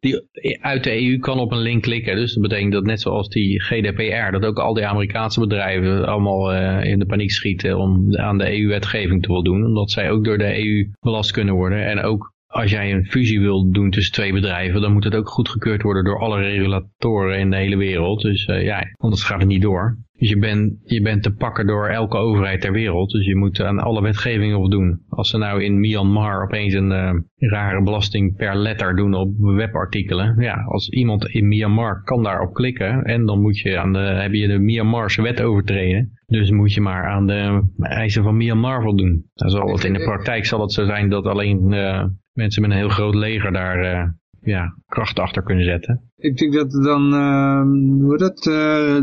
die- Die uit de EU kan op een link klikken. Dus dat betekent dat net zoals die GDPR, dat ook al die Amerikaanse bedrijven allemaal in de paniek schieten om aan de EU-wetgeving te voldoen. Omdat zij ook door de EU belast kunnen worden. En ook als jij een fusie wil doen tussen twee bedrijven, dan moet het ook goedgekeurd worden door alle regulatoren in de hele wereld. Dus eh, ja, anders gaat het niet door. Dus je bent je bent te pakken door elke overheid ter wereld. Dus je moet aan alle wetgevingen voldoen. Als ze nou in Myanmar opeens een eh, rare belasting per letter doen op webartikelen. Ja, als iemand in Myanmar kan daarop klikken. En dan moet je aan de, heb je de Myanmarse wet overtreden. Dus moet je maar aan de eisen van Myanmar voldoen. Dan zal het in de praktijk zal het zo zijn dat alleen eh, mensen met een heel groot leger daar eh, ja, kracht achter kunnen zetten. Ik denk dat dan, eh, hoe dat, eh,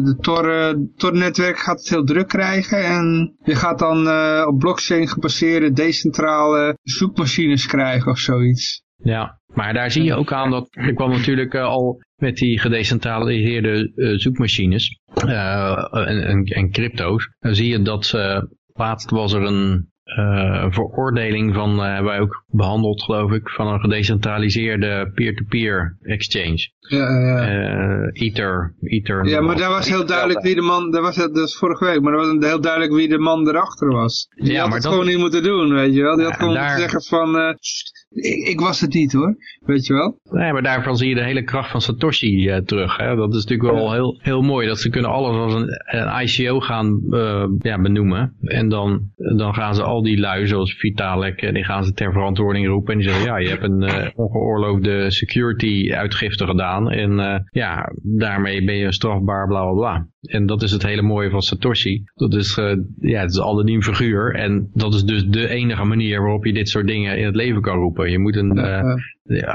de eh, Tor-netwerk gaat het heel druk krijgen en je gaat dan op blockchain gebaseerde decentrale zoekmachines krijgen of zoiets. Ja, maar daar zie je ook aan dat er kwam natuurlijk al met die gedecentraliseerde zoekmachines eh, en, en, en crypto's. Dan zie je dat laatst was er een eh, veroordeling van, eh, hebben wij ook behandeld geloof ik, van een gedecentraliseerde peer-to-peer exchange. Ja, ja. Eh Ether, Ether. ja, maar daar was heel duidelijk wie de man, daar was, het- dat was vorige week, maar er was heel duidelijk wie de man erachter was. Die Ja, had maar het dat- gewoon niet moeten doen, weet je wel. Die Ja, had gewoon daar- moeten zeggen van, eh, "Sst, ik, ik was het niet hoor, weet je wel. Nee, maar daarvan zie je de hele kracht van Satoshi eh, terug. Hè? Dat is natuurlijk wel heel, heel mooi. Dat ze kunnen alles als een, een ICO gaan eh, ja, benoemen. En dan, dan gaan ze al die lui, zoals Vitalik, eh, die gaan ze ter verantwoording roepen. En die zeggen, ja, je hebt een ongeoorloofde security uitgifte gedaan. En ja, daarmee ben je strafbaar, bla bla bla. En dat is het hele mooie van Satoshi. Dat is, eh, ja, het is een anoniem figuur. En dat is dus de enige manier waarop je dit soort dingen in het leven kan roepen. Je moet een... Ja,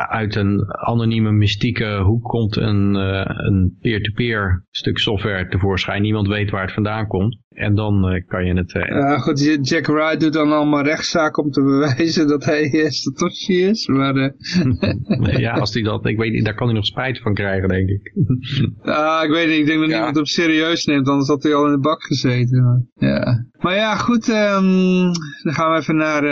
uit een anonieme mystieke hoek komt een eh, een peer-to-peer stuk software tevoorschijn. Niemand weet waar het vandaan komt. En dan eh, kan je het... eh, Ja, goed, Jack Wright doet dan allemaal rechtszaken om te bewijzen dat hij Satoshi is. Maar eh, ja, als die dat... Ik weet niet, daar kan hij nog spijt van krijgen, denk ik. ah, ik weet niet, ik denk dat Ja. niemand hem serieus neemt, anders had hij al in de bak gezeten. Maar, ja. maar ja, goed, ehm, dan gaan we even naar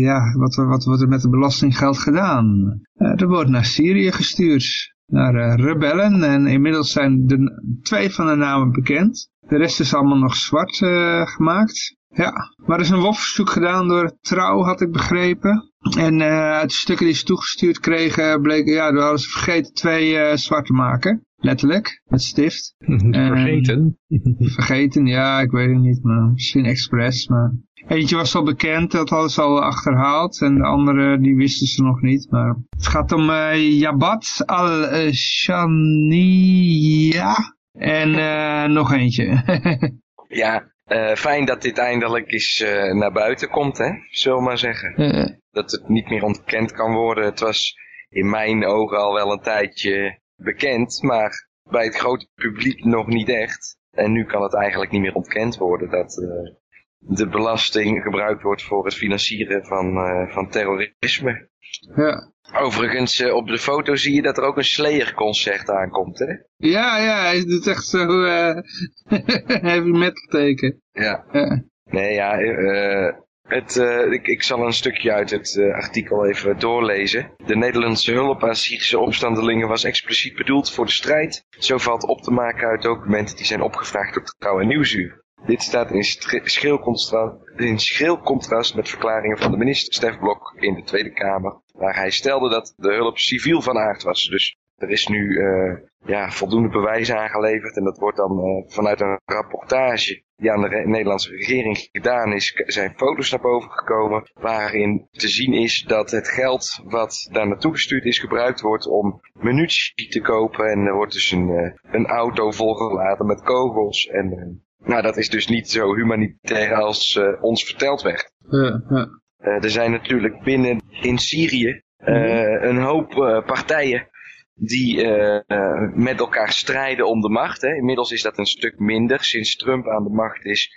ja, wat, wat wordt er met de belastinggeld gedaan. Eh, er wordt naar Syrië gestuurd, naar eh, rebellen. En inmiddels zijn de, twee van de namen bekend. De rest is allemaal nog zwart eh, gemaakt. Ja, maar er is een WOF-verzoek gedaan door Trouw, had ik begrepen. En uit de stukken die ze toegestuurd kregen, bleek, ja, daar hadden ze vergeten twee zwart te maken. Letterlijk, met stift. vergeten? vergeten, ja, ik weet het niet, maar misschien expres. Maar eentje was al bekend, dat hadden ze al achterhaald. En de andere, die wisten ze nog niet. Maar het gaat om uh, Jabat al-Shania. En nog eentje. ja, uh, fijn dat dit eindelijk eens uh, naar buiten komt, hè? Zullen we maar zeggen. Uh. Dat het niet meer ontkend kan worden. Het was in mijn ogen al wel een tijdje bekend, maar bij het grote publiek nog niet echt. En nu kan het eigenlijk niet meer ontkend worden dat de belasting gebruikt wordt voor het financieren van, van terrorisme. Ja. Overigens, op de foto zie je dat er ook een Slayer-concert aankomt, hè? Ja, ja, hij doet echt zo heavy metal teken. Ja. ja. Nee, ja, het, uh, ik, ik zal een stukje uit het artikel even doorlezen. De Nederlandse hulp aan Syrische opstandelingen was expliciet bedoeld voor de strijd. Zo valt op te maken uit documenten die zijn opgevraagd op Trouw en Nieuwsuur. Dit staat in schril, contrast, in schril contrast met verklaringen van de minister Stef Blok in de Tweede Kamer, waar hij stelde dat de hulp civiel van aard was. Dus er is nu uh, ja, voldoende bewijs aangeleverd. En dat wordt dan uh, vanuit een rapportage die aan de Nederlandse regering gedaan is, zijn foto's naar boven gekomen. Waarin te zien is dat het geld wat daar naartoe gestuurd is gebruikt wordt om munitie te kopen. En er wordt dus een, uh, een auto volgeladen met kogels. En nou, dat is dus niet zo humanitair als ons verteld werd. Ja, ja. Er zijn natuurlijk binnen in Syrië uh, een hoop partijen die met elkaar strijden om de macht. Hè. Inmiddels is dat een stuk minder. Sinds Trump aan de macht is,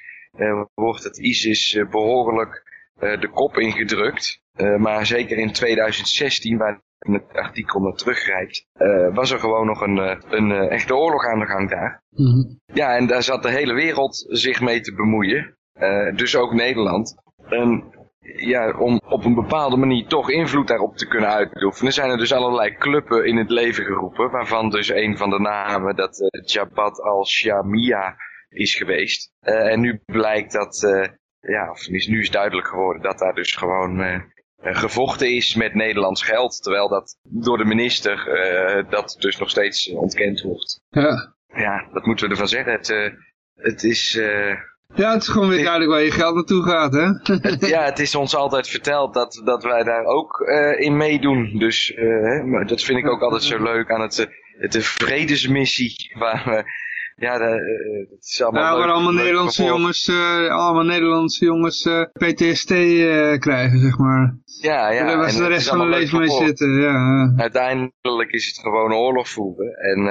wordt het ISIS behoorlijk de kop ingedrukt. maar zeker in 2016, waar het artikel naar teruggrijpt, was er gewoon nog een, een echte oorlog aan de gang daar. Mm -hmm. Ja, en daar zat de hele wereld zich mee te bemoeien. dus ook Nederland. En ja, om op een bepaalde manier toch invloed daarop te kunnen uitoefenen, zijn er dus allerlei clubben in het leven geroepen, waarvan dus een van de namen dat Jabhat al-Shamia is geweest. en nu blijkt dat, ja, of nu is duidelijk geworden dat daar dus gewoon gevochten is met Nederlands geld. Terwijl dat door de minister uh, dat dus nog steeds ontkend wordt. Ja. Ja, dat moeten we ervan zeggen. Het, uh, het is... Ja, het is gewoon weer duidelijk waar je geld naartoe gaat, hè? ja, het is ons altijd verteld dat, dat wij daar ook in meedoen. Dus maar dat vind ik ook altijd zo leuk aan het, de vredesmissie waar we ja, dat, dat is allemaal nou, leuk, waar allemaal leuk Nederlandse jongens, uh, allemaal Nederlandse jongens uh, PTSD uh, krijgen, zeg maar. Ja, ja. Daar was en de rest van allemaal leven mee zitten, ja. Uiteindelijk is het gewoon oorlog voeren. En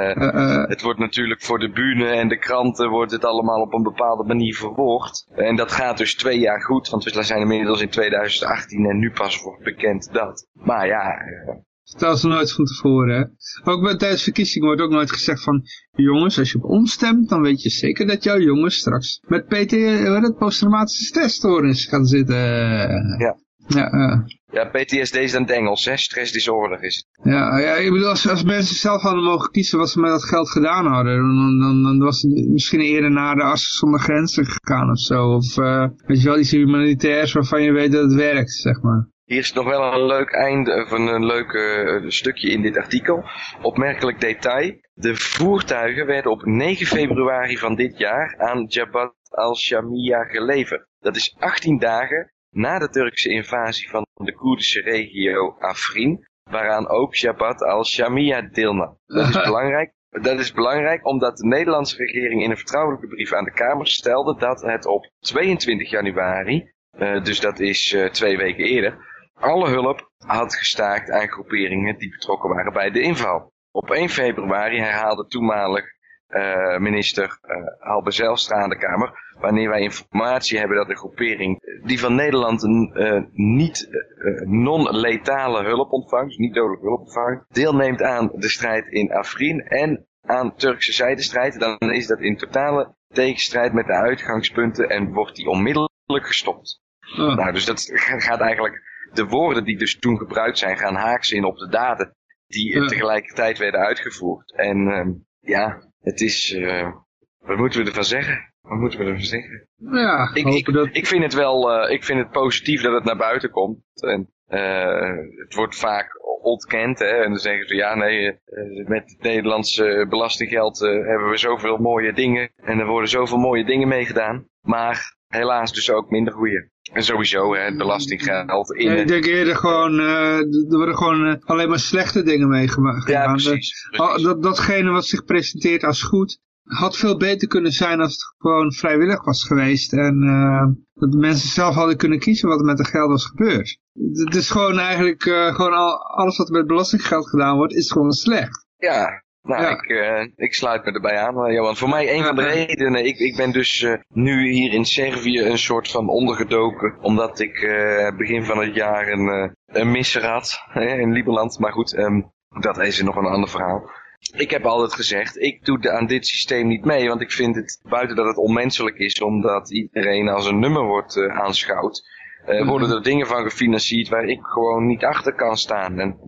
het wordt natuurlijk voor de bühne en de kranten wordt het allemaal op een bepaalde manier verwoord. En dat gaat dus twee jaar goed, want we zijn inmiddels in 2018 en nu pas wordt bekend dat. Maar ja, Stel ze nooit van tevoren, hè. Ook bij tijdens verkiezingen wordt ook nooit gezegd van... Jongens, als je op ons stemt, dan weet je zeker dat jouw jongens straks... met PT, wat het, posttraumatische stressstoornis gaan zitten. Ja. Ja, uh. ja, PTSD is dan het Engels, hè? Stress disorder is het. ja, ja ik bedoel, als, als mensen zelf hadden mogen kiezen wat ze met dat geld gedaan hadden... dan, dan, dan was het misschien eerder naar de Artsen zonder Grenzen gegaan of zo. Of, uh, weet je wel, iets humanitairs waarvan je weet dat het werkt, zeg maar. Hier is nog wel een leuk einde van een leuk uh, stukje in dit artikel. Opmerkelijk detail. De voertuigen werden op 9 februari van dit jaar aan Jabhat al-Shamia geleverd. Dat is 18 dagen na de Turkse invasie van de Koerdische regio Afrin, waaraan ook Jabhat al-Shamia deelnam. Dat is belangrijk. Dat is belangrijk omdat de Nederlandse regering in een vertrouwelijke brief aan de Kamer stelde dat het op 22 januari, uh, dus dat is uh, twee weken eerder, alle hulp had gestaakt aan groeperingen die betrokken waren bij de inval. Op 1 februari herhaalde toenmalig uh, minister uh, Halbe Zijlstra aan de Kamer, wanneer wij informatie hebben dat de groepering die van Nederland een uh, niet non-letale hulp ontvangt, niet dodelijke hulp ontvangt, deelneemt aan de strijd in Afrin en aan Turkse zijdestrijd, dan is dat in totale tegenstrijd met de uitgangspunten en wordt die onmiddellijk gestopt. Oh. Nou, dus dat gaat eigenlijk de woorden die dus toen gebruikt zijn gaan haaks in op de daden die Ja. tegelijkertijd werden uitgevoerd. En uh, ja, het is, uh, wat moeten we ervan zeggen? Wat moeten we ervan zeggen? Ja, Ik, ik, dat... ik vind het wel, uh, ik vind het positief dat het naar buiten komt. En uh, het wordt vaak ontkend. Hè? En dan zeggen ze, ja nee, met het Nederlandse belastinggeld hebben we zoveel mooie dingen. En er worden zoveel mooie dingen meegedaan. Maar helaas dus ook minder goede. En sowieso, hè, belastinggeld. In ja, ik denk eerder gewoon, uh, er worden gewoon uh, alleen maar slechte dingen meegemaakt. Ja, precies. precies. Dat, datgene wat zich presenteert als goed, had veel beter kunnen zijn als het gewoon vrijwillig was geweest. En uh, dat de mensen zelf hadden kunnen kiezen wat er met het geld was gebeurd. Het is gewoon eigenlijk, gewoon al, alles wat er met belastinggeld gedaan wordt, is gewoon slecht. Ja, nou, ja. ik, uh, ik sluit me erbij aan, uh, Johan. Voor mij een van de redenen, ik, ik ben dus uh, nu hier in Servië een soort van ondergedoken, omdat ik begin van het jaar een, een misser had in Lieberland. Maar goed, um, dat is nog een ander verhaal. Ik heb altijd gezegd, ik doe aan dit systeem niet mee, want ik vind het, buiten dat het onmenselijk is, omdat iedereen als een nummer wordt aanschouwd, uh, worden er dingen van gefinancierd waar ik gewoon niet achter kan staan. En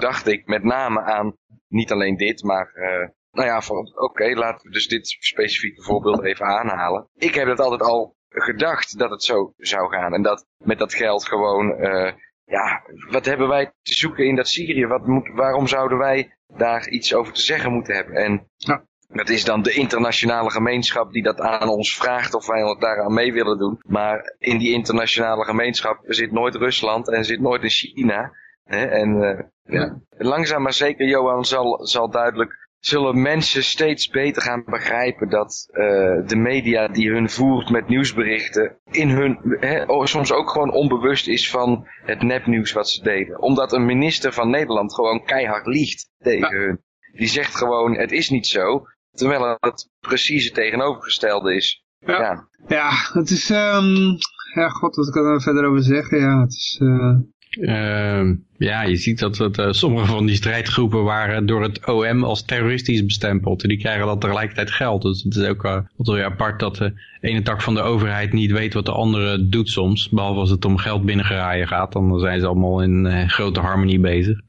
dacht ik met name aan niet alleen dit, maar uh, nou ja, oké, okay, laten we dus dit specifieke voorbeeld even aanhalen. Ik heb het altijd al gedacht dat het zo zou gaan. En dat met dat geld gewoon, uh, ja, wat hebben wij te zoeken in dat Syrië? Wat moet, waarom zouden wij daar iets over te zeggen moeten hebben? En ja. dat is dan de internationale gemeenschap die dat aan ons vraagt of wij daaraan mee willen doen. Maar in die internationale gemeenschap zit nooit Rusland en zit nooit in China. Hè? En uh, ja. langzaam maar zeker, Johan, zal, zal duidelijk, zullen mensen steeds beter gaan begrijpen dat uh, de media die hun voert met nieuwsberichten in hun, hè, soms ook gewoon onbewust is van het nepnieuws wat ze delen. Omdat een minister van Nederland gewoon keihard liegt tegen ja. hun. Die zegt gewoon, het is niet zo, terwijl het precies het tegenovergestelde is. Ja, ja. ja het is, um, ja god, wat kan ik er verder over zeggen? Ja, het is... Uh... Uh, ja, je ziet dat het, uh, sommige van die strijdgroepen waren door het OM als terroristisch bestempeld. En die krijgen dan tegelijkertijd geld. Dus het is ook uh, weer apart dat de ene tak van de overheid niet weet wat de andere doet soms. Behalve als het om geld binnengeraaien gaat. Dan zijn ze allemaal in uh, grote harmonie bezig.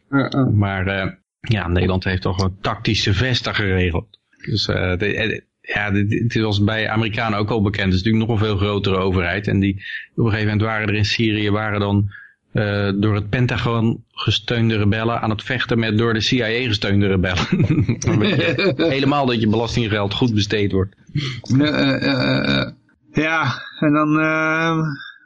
Maar ja, Nederland heeft toch een tactische vesten geregeld. Dus de, ja, dit, was bij Amerikanen ook al bekend. Het is natuurlijk nog een veel grotere overheid. En die op een gegeven moment waren er in Syrië waren dan uh, door het Pentagon gesteunde rebellen aan het vechten met door de CIA gesteunde rebellen. helemaal dat je belastinggeld goed besteed wordt. Uh, uh, ja, en dan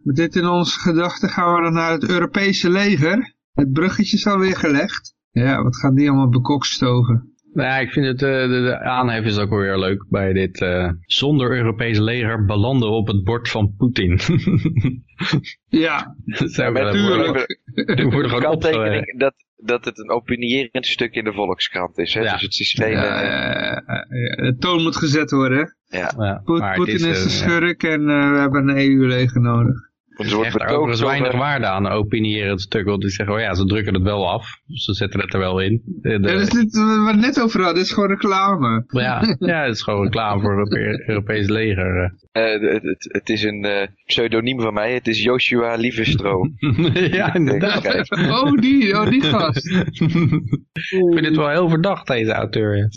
met dit in onze gedachten gaan we dan naar het Europese leger. Het bruggetje is alweer gelegd. Ja, wat gaan die allemaal bekokstoven? Nou, ik vind het, de, de aanhef is ook weer leuk bij dit. Zonder Europees leger belanden op het bord van Poetin. ja, dat natuurlijk. Er worden gewoon kanttekening dat, dat het een opinierend stuk in de Volkskrant is. Hè? Ja. Dus het systeem... Ja, uh, de toon moet gezet worden. Ja. ja. Poetin is, is de schurk en we hebben een EU-leger nodig. Want ze wordt overigens weinig waarde aan opiniëren stuk. Want die zeggen, oh ja, ze drukken het wel af. Dus ze zetten het er wel in. De, ja, dat is niet wat we net over hadden. Dit is gewoon reclame. Ja, ja het is gewoon reclame voor het Europees leger. Uh, het, het, het, is een uh, pseudoniem van mij. Het is Joshua Lievestro. ja, inderdaad. oh, die, oh, die gast. Ik vind het wel heel verdacht, deze auteur.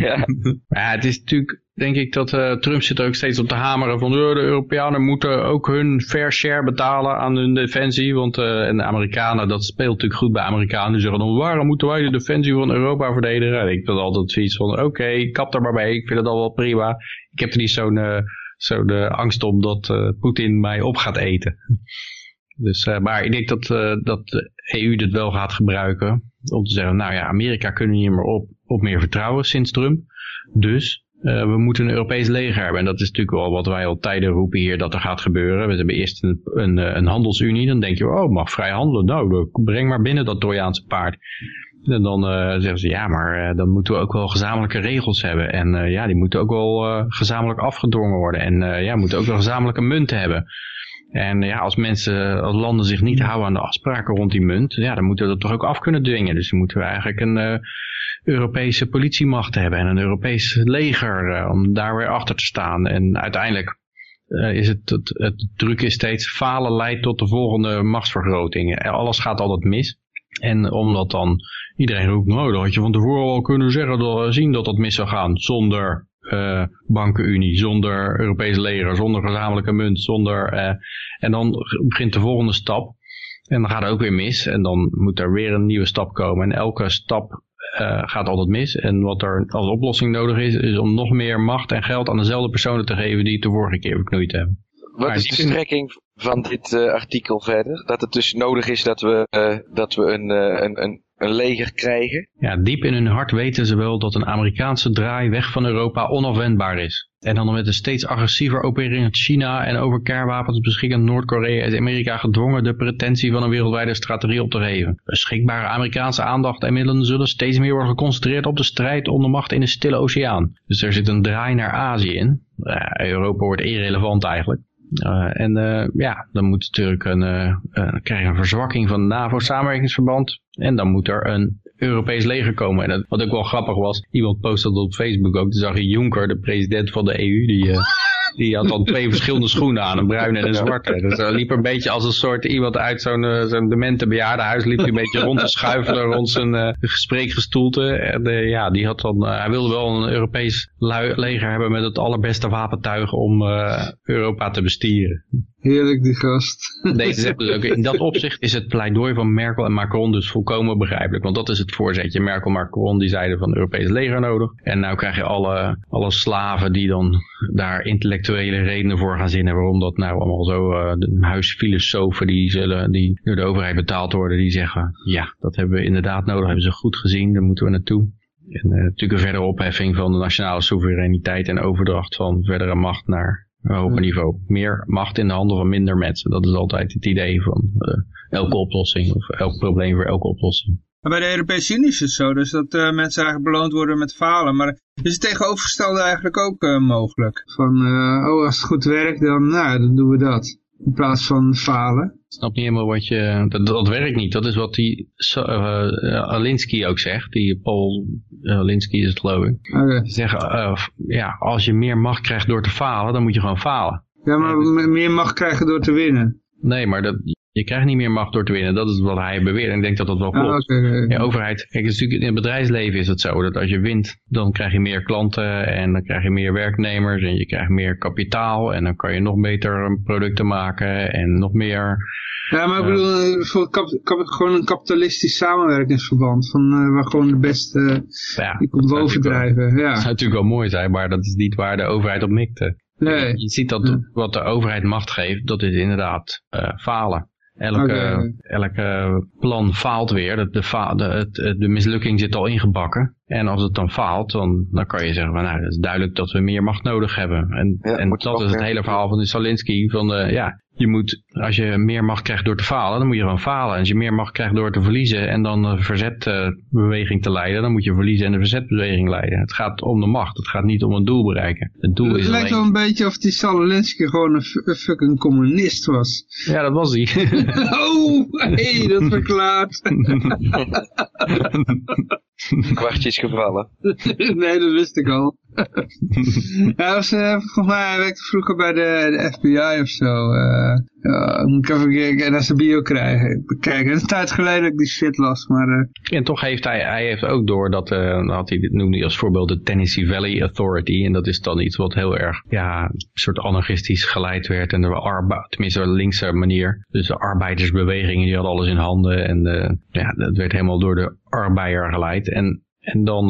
ja. ja, het is natuurlijk denk ik dat uh, Trump zit er ook steeds op te hameren van uh, de Europeanen moeten ook hun fair share betalen aan hun defensie. Want uh, en de Amerikanen, dat speelt natuurlijk goed bij Amerikanen. Die zeggen dan waarom moeten wij de defensie van Europa verdedigen? En ik vind altijd zoiets van oké, kap er maar mee. Ik vind het al wel prima. Ik heb er niet zo'n zo de angst om dat Poetin mij op gaat eten. Dus, maar ik denk dat, dat de EU dit wel gaat gebruiken. Om te zeggen, nou ja, Amerika kunnen niet meer op, op meer vertrouwen sinds Trump. Dus uh, we moeten een Europees leger hebben. En dat is natuurlijk wel wat wij al tijden roepen hier dat er gaat gebeuren. We hebben eerst een, een, een handelsunie. Dan denk je, oh, mag vrij handelen. Nou, breng maar binnen dat Trojaanse paard. En dan uh, zeggen ze, ja, maar dan moeten we ook wel gezamenlijke regels hebben. En ja, die moeten ook wel gezamenlijk afgedwongen worden. En ja, we moeten ook wel gezamenlijke munten hebben. En ja, als mensen, als landen zich niet houden aan de afspraken rond die munt, ja, dan moeten we dat toch ook af kunnen dwingen. Dus dan moeten we eigenlijk een Europese politiemacht hebben en een Europees leger uh, om daar weer achter te staan. En uiteindelijk uh, is het, het, druk is steeds falen leidt tot de volgende machtsvergroting. Alles gaat altijd mis. En omdat dan iedereen roept, nou, dan had je van tevoren al kunnen zeggen, dat, zien dat dat mis zou gaan zonder uh, bankenunie, zonder Europees leger, zonder gezamenlijke munt, zonder... Uh, en dan begint de volgende stap. En dan gaat het ook weer mis. En dan moet er weer een nieuwe stap komen. En elke stap uh, gaat altijd mis. En wat er als oplossing nodig is, is om nog meer macht en geld aan dezelfde personen te geven die het de vorige keer verknoeid hebben. Wat maar is de strekking van dit uh, artikel verder? Dat het dus nodig is dat we, uh, dat we een, een, een een leger krijgen. Ja, diep in hun hart weten ze wel dat een Amerikaanse draai weg van Europa onafwendbaar is. En dan met een steeds agressiever opererend China en over kernwapens beschikkend Noord-Korea is Amerika gedwongen de pretentie van een wereldwijde strategie op te geven. Beschikbare Amerikaanse aandacht en middelen zullen steeds meer worden geconcentreerd op de strijd om de macht in de Stille Oceaan. Dus er zit een draai naar Azië in. Europa wordt irrelevant eigenlijk. Uh, en uh, ja, dan moet natuurlijk een, uh, krijg een verzwakking van NAVO-samenwerkingsverband. En dan moet er een Europees leger komen. En dat, wat ook wel grappig was, iemand postte dat op Facebook ook. Toen zag je Juncker, de president van de EU, die... Die had dan twee verschillende schoenen aan, een bruine en een zwarte. Dus hij liep een beetje als een soort iemand uit zo'n uh, zo'n demente bejaardenhuis. Liep hij een beetje rond te schuiven rond zijn uh, gespreekgestoelte. En uh, ja, die had dan, hij wilde wel een Europees leger hebben met het allerbeste wapentuig om Europa te bestieren. Heerlijk die gast. Dus ook, in dat opzicht is het pleidooi van Merkel en Macron dus volkomen begrijpelijk. Want dat is het voorzetje. Merkel en Macron die zeiden van Europees leger nodig. En nou krijg je alle, alle slaven die dan daar intellectuele redenen voor gaan zinnen. Waarom dat nou allemaal zo, uh, de huisfilosofen die, zullen, die door de overheid betaald worden. Die zeggen, ja dat hebben we inderdaad nodig. Hebben ze goed gezien, daar moeten we naartoe. En uh, natuurlijk een verdere opheffing van de nationale soevereiniteit en overdracht van verdere macht naar op een niveau. Meer macht in de handen van minder mensen. Dat is altijd het idee van uh, elke oplossing of elk probleem voor elke oplossing. Maar bij de Europese Unie is het zo, dus dat uh, mensen eigenlijk beloond worden met falen. Maar is het tegenovergestelde eigenlijk ook uh, mogelijk? Van, oh als het goed werkt, dan, nou, dan doen we dat. In plaats van falen. Snap niet helemaal wat je... Dat, dat werkt niet. Dat is wat die uh, Alinsky ook zegt. Die Paul Alinsky is het geloof ik. Okay. Die zeggen, uh, ja, als je meer macht krijgt door te falen, dan moet je gewoon falen. Ja, maar meer macht krijgen door te winnen. Nee, maar dat, je krijgt niet meer macht door te winnen. Dat is wat hij beweert. En ik denk dat dat wel klopt. Ah, okay, okay. Overheid, kijk, in het bedrijfsleven is het zo dat als je wint, dan krijg je meer klanten en dan krijg je meer werknemers en je krijgt meer kapitaal en dan kan je nog beter producten maken en nog meer. Ja, maar ik bedoel, voor kap, kap, gewoon een kapitalistisch samenwerkingsverband van uh, waar gewoon de beste ja, die komt bovendrijven. Ja. Dat zou natuurlijk wel mooi zijn, maar dat is niet waar de overheid op mikte. Nee. Je ziet dat wat de overheid macht geeft, dat is inderdaad falen. Elke, okay. elke plan faalt weer. De, de, de, de, mislukking zit al ingebakken. En als het dan faalt, dan, dan kan je zeggen, van, nou, het is duidelijk dat we meer macht nodig hebben. En, ja, en dat is het hele verhaal van de Salinski. Van, de, ja, je moet, als je meer macht krijgt door te falen, dan moet je gewoon falen. En als je meer macht krijgt door te verliezen en dan een verzetbeweging te leiden, dan moet je verliezen en de verzetbeweging leiden. Het gaat om de macht, het gaat niet om een doel bereiken. Het doel het is lijkt alleen... wel een beetje of die Salinski gewoon een, fucking communist was. Ja, dat was hij. oh, hey, dat verklaart. Kwartje is gevallen. nee, dat wist ik al. hij was, uh, volgens mij, werkte vroeger bij de, FBI of zo. Uh, ja, moet ik even kijken, naar zijn bio krijgen. Bekijken. Het een tijd geleden dat ik die shit las, maar... Uh... En toch heeft hij, hij heeft ook door dat, had hij, noemde hij als voorbeeld de Tennessee Valley Authority. En dat is dan iets wat heel erg, ja, een soort anarchistisch geleid werd. En de arba, tenminste een linkse manier. Dus de arbeidersbewegingen, die hadden alles in handen. En ja, dat werd helemaal door de arbeider geleid. En, en dan,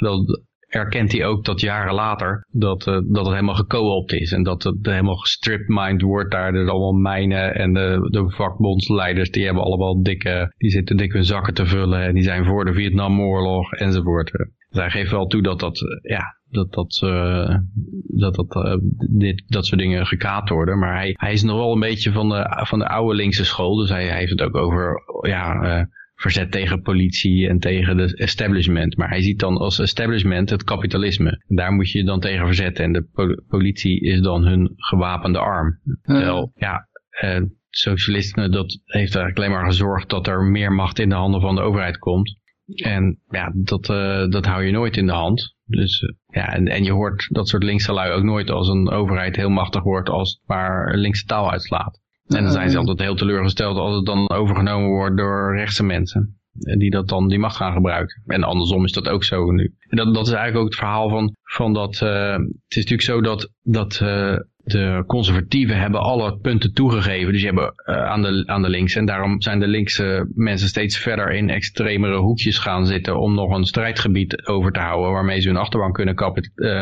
dat, erkent hij ook dat jaren later dat, uh, dat het helemaal geco-opt is. En dat het helemaal gestripmined wordt daar. Er allemaal mijnen en de, de vakbondsleiders die hebben allemaal dikke, die zitten dikke zakken te vullen. En die zijn voor de Vietnamoorlog enzovoort. Dus hij geeft wel toe dat dat, ja, dat dat, uh, dat, dat, dit, dat soort dingen gekaapt worden. Maar hij, hij is nog wel een beetje van de, van de oude linkse school. Dus hij, heeft het ook over, ja... verzet tegen politie en tegen de establishment. Maar hij ziet dan als establishment het kapitalisme. Daar moet je je dan tegen verzetten. En de politie is dan hun gewapende arm. Terwijl, ja, uh, socialisten, dat heeft eigenlijk alleen maar gezorgd dat er meer macht in de handen van de overheid komt. En ja, dat, uh, dat hou je nooit in de hand. Dus uh, ja, en, en je hoort dat soort linkse lui ook nooit als een overheid heel machtig wordt als waar linkse taal uitslaat. En dan zijn ze altijd heel teleurgesteld als het dan overgenomen wordt door rechtse mensen. die dat dan die mag gaan gebruiken. En andersom is dat ook zo nu. En dat, dat is eigenlijk ook het verhaal van, van dat, uh, het is natuurlijk zo dat, dat uh, de conservatieven hebben alle punten toegegeven. Dus die hebben uh, aan, de, aan de links. En daarom zijn de linkse mensen steeds verder in extremere hoekjes gaan zitten. Om nog een strijdgebied over te houden. Waarmee ze hun achterban kunnen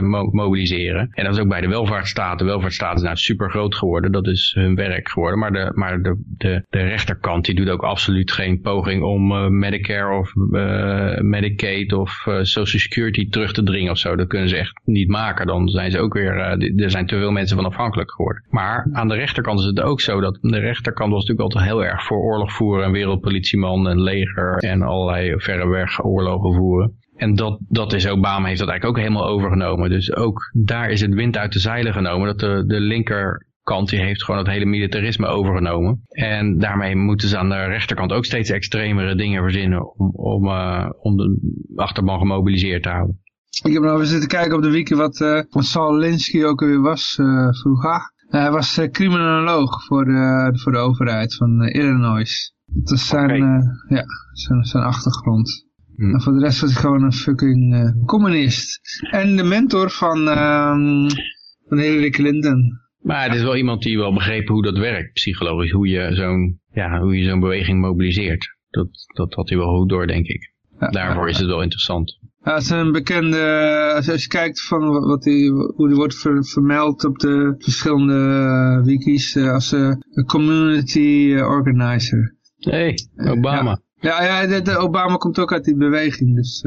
mo mobiliseren. En dat is ook bij de welvaartsstaten. De welvaartsstaat is nou super groot geworden. Dat is hun werk geworden. Maar de, maar de, de, de rechterkant die doet ook absoluut geen poging om uh, Medicare of Medicaid of Social Security terug te dringen of zo. Dat kunnen ze echt niet maken. Dan zijn ze ook weer, er zijn te veel mensen vanaf onafhankelijk geworden. Maar aan de rechterkant is het ook zo dat de rechterkant was natuurlijk altijd heel erg voor oorlog voeren en wereldpolitieman en leger en allerlei verreweg oorlogen voeren. En dat, dat is Obama heeft dat eigenlijk ook helemaal overgenomen. Dus ook daar is het wind uit de zeilen genomen. Dat de, de linkerkant die heeft gewoon het hele militarisme overgenomen. En daarmee moeten ze aan de rechterkant ook steeds extremere dingen verzinnen om, om, uh, om de achterban gemobiliseerd te houden. Ik heb nog even zitten kijken op de wiki wat, uh, wat Saul Linsky ook weer was uh, vroeger. hij was uh, criminoloog voor de, voor de overheid van Illinois. Dat is zijn, okay. ja, zijn, zijn achtergrond. Hmm. En voor de rest was hij gewoon een fucking communist. En de mentor van, ehm, van Hillary Clinton. Maar het is wel iemand die wel begrepen hoe dat werkt, psychologisch. Hoe je zo'n ja, hoe je zo'n beweging mobiliseert. Dat, dat had hij wel goed door, denk ik. Ja, Daarvoor is het wel interessant. Ja, het is een bekende, als je kijkt van wat die, hoe die wordt vermeld op de verschillende uh, wikis, uh, als een uh, community organizer. hey, Obama. Ja, ja, de, de Obama komt ook uit die beweging, dus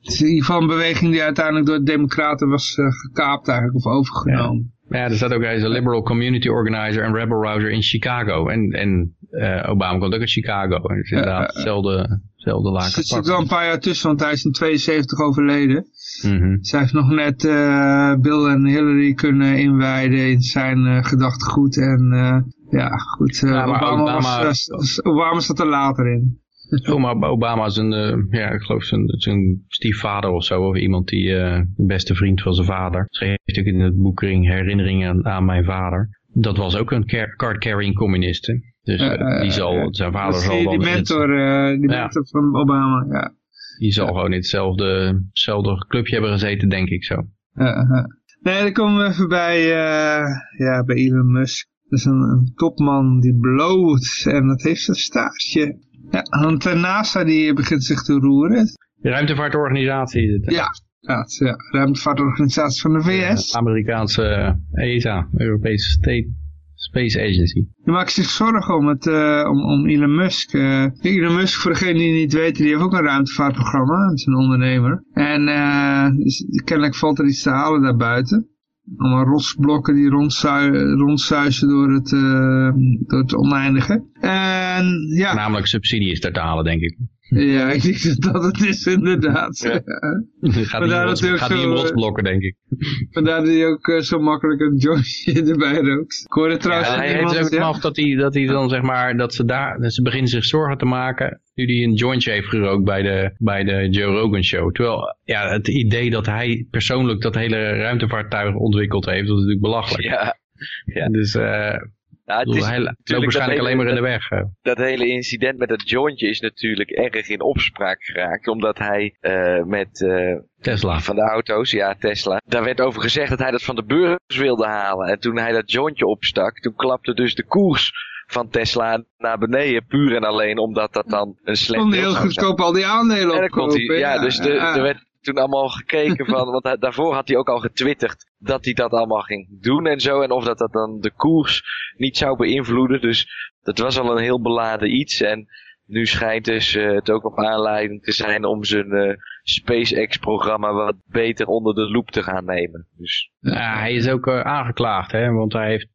het is in ieder geval een beweging die uiteindelijk door de democraten was gekaapt eigenlijk, of overgenomen. Ja, ja er staat ook, een liberal community organizer en rebel rouser in Chicago. En, en Obama komt ook uit Chicago. En het is inderdaad hetzelfde Zelfde laken Er zit wel een paar jaar tussen, want hij is in 72 overleden. Mm -hmm. Zij heeft nog net uh, Bill en Hillary kunnen inwijden in zijn uh, gedachtegoed. En ja, goed, ja, Obama, Obama, was, Obama zat er later in. Oma Obama is een, ja, ik geloof zijn, zijn stiefvader of zo, of iemand die de beste vriend van zijn vader. Schreef ook in het boek Herinneringen aan, aan mijn vader. Dat was ook een card-carrying communist. Dus uh, die zal, zijn vader zal dan... Die mentor, het, die mentor van Obama, ja. Die zal gewoon in hetzelfde, hetzelfde clubje hebben gezeten, denk ik zo. nee, dan komen we even bij, ja, bij Elon Musk. Dat is een, een, topman die bloot en dat heeft een staartje. Ja, want de NASA die begint zich te roeren. De ruimtevaartorganisatie is het. Ja, ja, ja, ruimtevaartorganisatie van de VS. De Amerikaanse ESA, Europese State Space Agency. Die maakt zich zorgen om, het, uh, om, om Elon Musk. Uh, Elon Musk, voor degenen die het niet weten, die heeft ook een ruimtevaartprogramma. Dat is een ondernemer. En uh, dus, kennelijk valt er iets te halen daarbuiten. Allemaal rotsblokken die rondzuizen door het, door het oneindige. En, ja. Namelijk subsidies te halen, denk ik. Ja, ik denk dat het is inderdaad. Ja. gaat niet, gaat niet in rotsblokken, denk ik. Vandaar dat hij ook uh, zo makkelijk een jointje erbij rookt. Ik hoorde trouwens... Ja, hij heeft ook ja. af dat hij, dat hij dan zeg maar, dat ze daar, dat ze beginnen zich zorgen te maken, nu hij een jointje heeft gerookt bij de, bij de Joe Rogan show. Terwijl, ja, het idee dat hij persoonlijk dat hele ruimtevaartuig ontwikkeld heeft, dat is natuurlijk belachelijk. Ja. ja. Dus, uh, ja, het is hij loopt waarschijnlijk alleen maar in de weg. Dat hele incident met dat jointje is natuurlijk erg in opspraak geraakt. Omdat hij uh, met uh, Tesla van de auto's, ja Tesla. Daar werd over gezegd dat hij dat van de beurs wilde halen. En toen hij dat jointje opstak, toen klapte dus de koers van Tesla naar beneden. Puur en alleen omdat dat dan een slecht... Kon heel goedkoop al die aandelen opkopen. Ja, ja, dus de, er werd toen allemaal gekeken van, want daarvoor had hij ook al getwitterd dat hij dat allemaal ging doen en zo. En of dat dat dan de koers niet zou beïnvloeden. Dus dat was al een heel beladen iets. En nu schijnt dus uh, het ook op aanleiding te zijn om zijn uh, SpaceX-programma wat beter onder de loep te gaan nemen. Dus, ja, hij is ook uh, aangeklaagd, hè, want hij heeft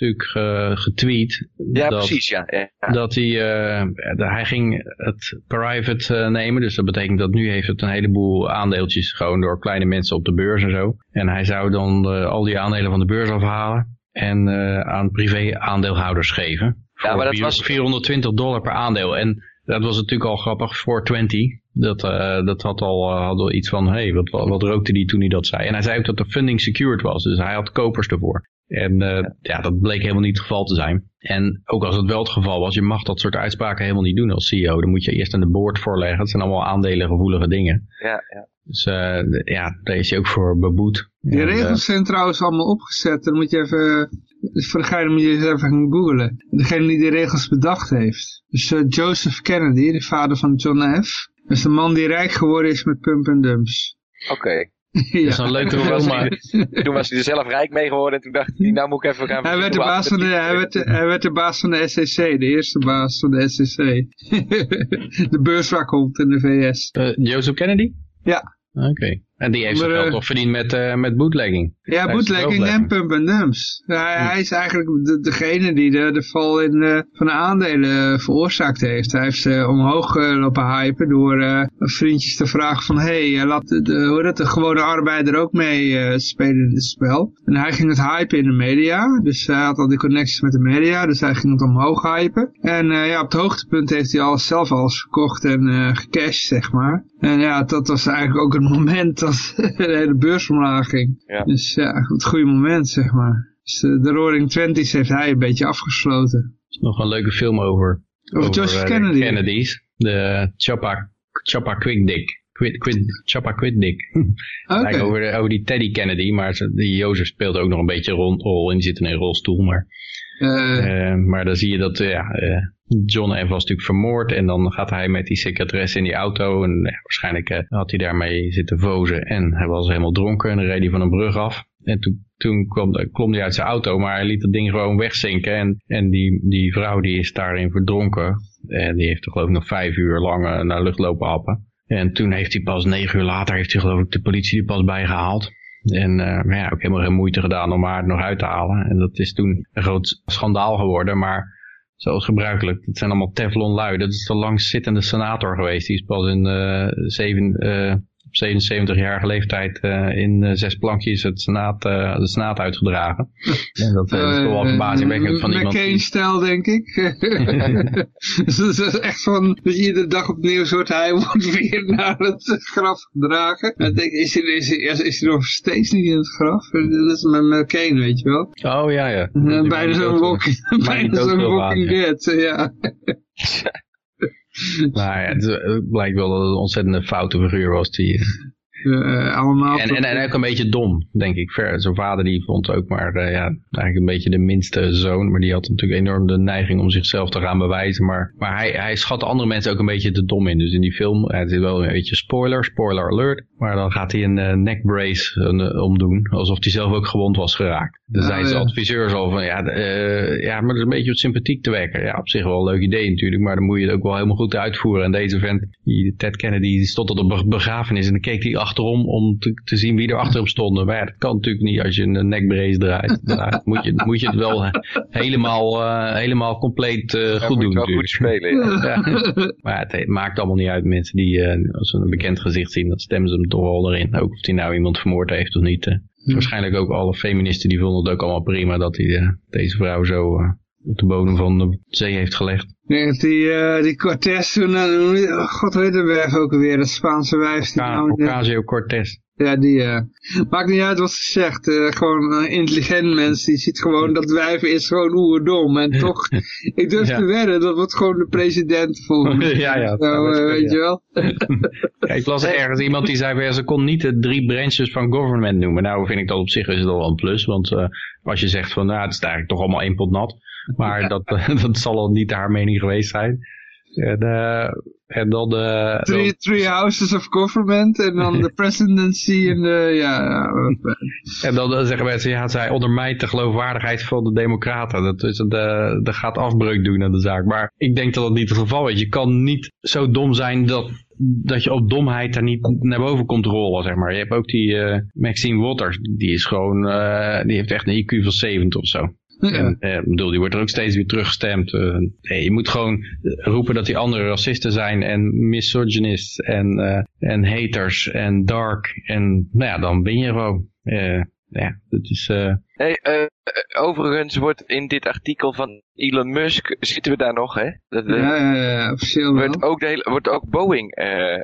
natuurlijk uh, getweet. Ja, dat, precies, ja. ja. Dat hij, uh, hij ging het private uh, nemen, dus dat betekent dat nu heeft het een heleboel aandeeltjes gewoon door kleine mensen op de beurs en zo. En hij zou dan al die aandelen van de beurs afhalen en aan privé aandeelhouders geven. Ja, maar dat was 420 dollar per aandeel. En dat was natuurlijk al grappig voor 20. Dat, uh, dat had al, uh, had al iets van, hé, hey, wat, wat rookte die toen hij dat zei? En hij zei ook dat de funding secured was, dus hij had kopers ervoor. En uh, ja, dat bleek helemaal niet het geval te zijn. En ook als het wel het geval was, je mag dat soort uitspraken helemaal niet doen als CEO. Dan moet je eerst aan de board voorleggen. Het zijn allemaal aandelengevoelige dingen. Ja, ja. Dus uh, ja, daar is je ook voor beboet. Die En, regels zijn trouwens allemaal opgezet. Dan moet je even, voor de gein moet je eens even gaan googlen. Degene die die regels bedacht heeft. Dus uh, Joseph Kennedy, de vader van John F. Dat is de man die rijk geworden is met pump and dumps. Oké. Dat is een leuke hij, maar toen was hij er zelf rijk mee geworden en toen dacht hij, nou moet ik even gaan... Hij werd, de baas van de, hij, werd de, hij werd de baas van de SEC, de eerste baas van de SEC. de beurswakhond in de VS. uh, Joseph Kennedy? Ja. Oké. En die heeft zijn eh, toch verdiend met, uh, met bootlegging? Ja, bootlegging en pump and dumps. Hij, hij is eigenlijk de, degene die de, de val in, eh, van de aandelen veroorzaakt heeft. Hij heeft ze omhoog eh, lopen hypen door eh, vriendjes te vragen van... Hé, hey, laat de, hoe dat, de gewone arbeider ook mee eh, spelen in het spel. En hij ging het hypen in de media. Dus hij had al die connecties met de media. Dus hij ging het omhoog hypen. En eh, ja, op het hoogtepunt heeft hij alles zelf alles verkocht en eh gecashed, zeg maar. En ja, dat was eigenlijk ook het moment dat de hele beurs omlaag ging. Ja. Dus ja, het goede moment, zeg maar. Dus eh, de Roaring Twenties heeft hij een beetje afgesloten. Er is nog een leuke film over. Over Joseph eh, de. Kennedys. De Choppa, Choppa Quick Dick. Quid, quid, Choppa Quid Dick. Over, de- over die Teddy Kennedy, maar die Jozef speelt ook nog een beetje een rol, in. Die zit in een rolstoel, maar... Eh, maar dan zie je dat ja, eh, John F. was natuurlijk vermoord en dan gaat hij met die secretaresse in die auto en waarschijnlijk eh, had hij daarmee zitten vozen en hij was helemaal dronken en dan reed hij van een brug af. En toen, toen kwam, klom hij uit zijn auto, maar hij liet het ding gewoon wegzinken en, en die, die vrouw die is daarin verdronken en die heeft er geloof ik nog vijf uur lang eh, naar lucht lopen happen. En toen heeft hij pas negen uur later, heeft hij geloof ik de politie er pas bijgehaald. En eh, ja, ook helemaal geen moeite gedaan om haar nog uit te halen. En dat is toen een groot schandaal geworden. Maar zoals gebruikelijk, dat zijn allemaal Teflon lui. Dat is de langstzittende senator geweest. Die is pas in eh, zeven, eh, op 77-jarige leeftijd eh, in eh, zes plankjes het senaat, eh, de senaat uitgedragen. En dat, dat is toch wel verbazingwekkend van iemand die... McCain-stijl, denk ik. dus dat is echt van, dat je iedere dag opnieuw soort hij wordt weer naar het graf gedragen. En denk is hij, is, hij, is hij nog steeds niet in het graf? Dat is met McCain, weet je wel. Oh ja, ja. Bijna zo'n walking, bijna zo'n walking dead, ja. Maar ja, het, het blijkt wel dat het een ontzettende foute figuur was. Die, eh, Uh, allemaal. En, en, en ook een beetje dom, denk ik. Zijn vader die vond ook maar uh, ja, eigenlijk een beetje de minste zoon. Maar die had natuurlijk enorm de neiging om zichzelf te gaan bewijzen. Maar, maar hij, hij schat andere mensen ook een beetje te dom in. Dus in die film, het is wel een beetje spoiler, spoiler alert. Maar dan gaat hij een uh, neck brace uh, omdoen. Alsof hij zelf ook gewond was geraakt. Dan zijn zijn adviseurs al van, ja, ja, maar dat is een beetje op sympathiek te wekken. Ja, op zich wel een leuk idee natuurlijk. Maar dan moet je het ook wel helemaal goed uitvoeren. En deze vent, die, Ted Kennedy, die stond tot op begrafenis. En dan keek hij achterom om te, te, zien wie er achter hem stond. Maar ja, dat kan natuurlijk niet als je een nekbrace draait. Dan moet je, moet je het wel helemaal, uh, helemaal compleet uh, goed moet doen. Wel goed spelen, ja. ja. Maar het, het, maakt allemaal niet uit. Mensen die, uh, als ze een bekend gezicht zien, dan stemmen ze hem toch wel erin. Ook of hij nou iemand vermoord heeft of niet. Hm. Waarschijnlijk ook alle feministen die vonden het ook allemaal prima dat hij uh, deze vrouw zo uh, op de bodem van de zee heeft gelegd. Nee, die, uh, die Cortés toen, uh, god weet weg ook alweer, dat Spaanse wijf. Die nou, Ocasio Cortés. Ja, die, uh, maakt niet uit wat ze zegt. Uh, gewoon een intelligent mens, die ziet gewoon dat wijf is gewoon oerdom. En toch, ik durf ja. te wedden, dat wordt gewoon de president volgende Ja, ja. Uh, weet ja. je wel. ja, ik las ergens iemand die zei, ze kon niet de drie branches van government noemen. Nou vind ik dat op zich is het al een plus, want als je zegt van, nou, het is eigenlijk toch allemaal één pot nat. Maar dat, dat zal al niet haar mening geweest zijn. En, uh, en dan de... Three, dan... three houses of government en dan de presidency en de, ja... en dan, zeggen mensen, ja, zij ondermijnt de geloofwaardigheid van de democraten. Dat, is, de, dat gaat afbreuk doen aan de zaak. Maar ik denk dat dat niet het geval is. Je kan niet zo dom zijn dat, dat je op domheid daar niet naar boven komt rollen, zeg maar. Je hebt ook die Maxine Waters, die is gewoon, die heeft echt een IQ van 70 of zo. Ja. En, eh, bedoel, die wordt er ook steeds weer teruggestemd. Uh, nee, je moet gewoon roepen dat die andere racisten zijn en misogynists en, uh, en haters en dark. En nou ja, dan win je gewoon. Uh, ja, dat is... Uh... Hey, uh, overigens wordt in dit artikel van Elon Musk, zitten we daar nog, hè? Dat, ja, ja, ja, officieel wordt ook, de hele, wordt ook Boeing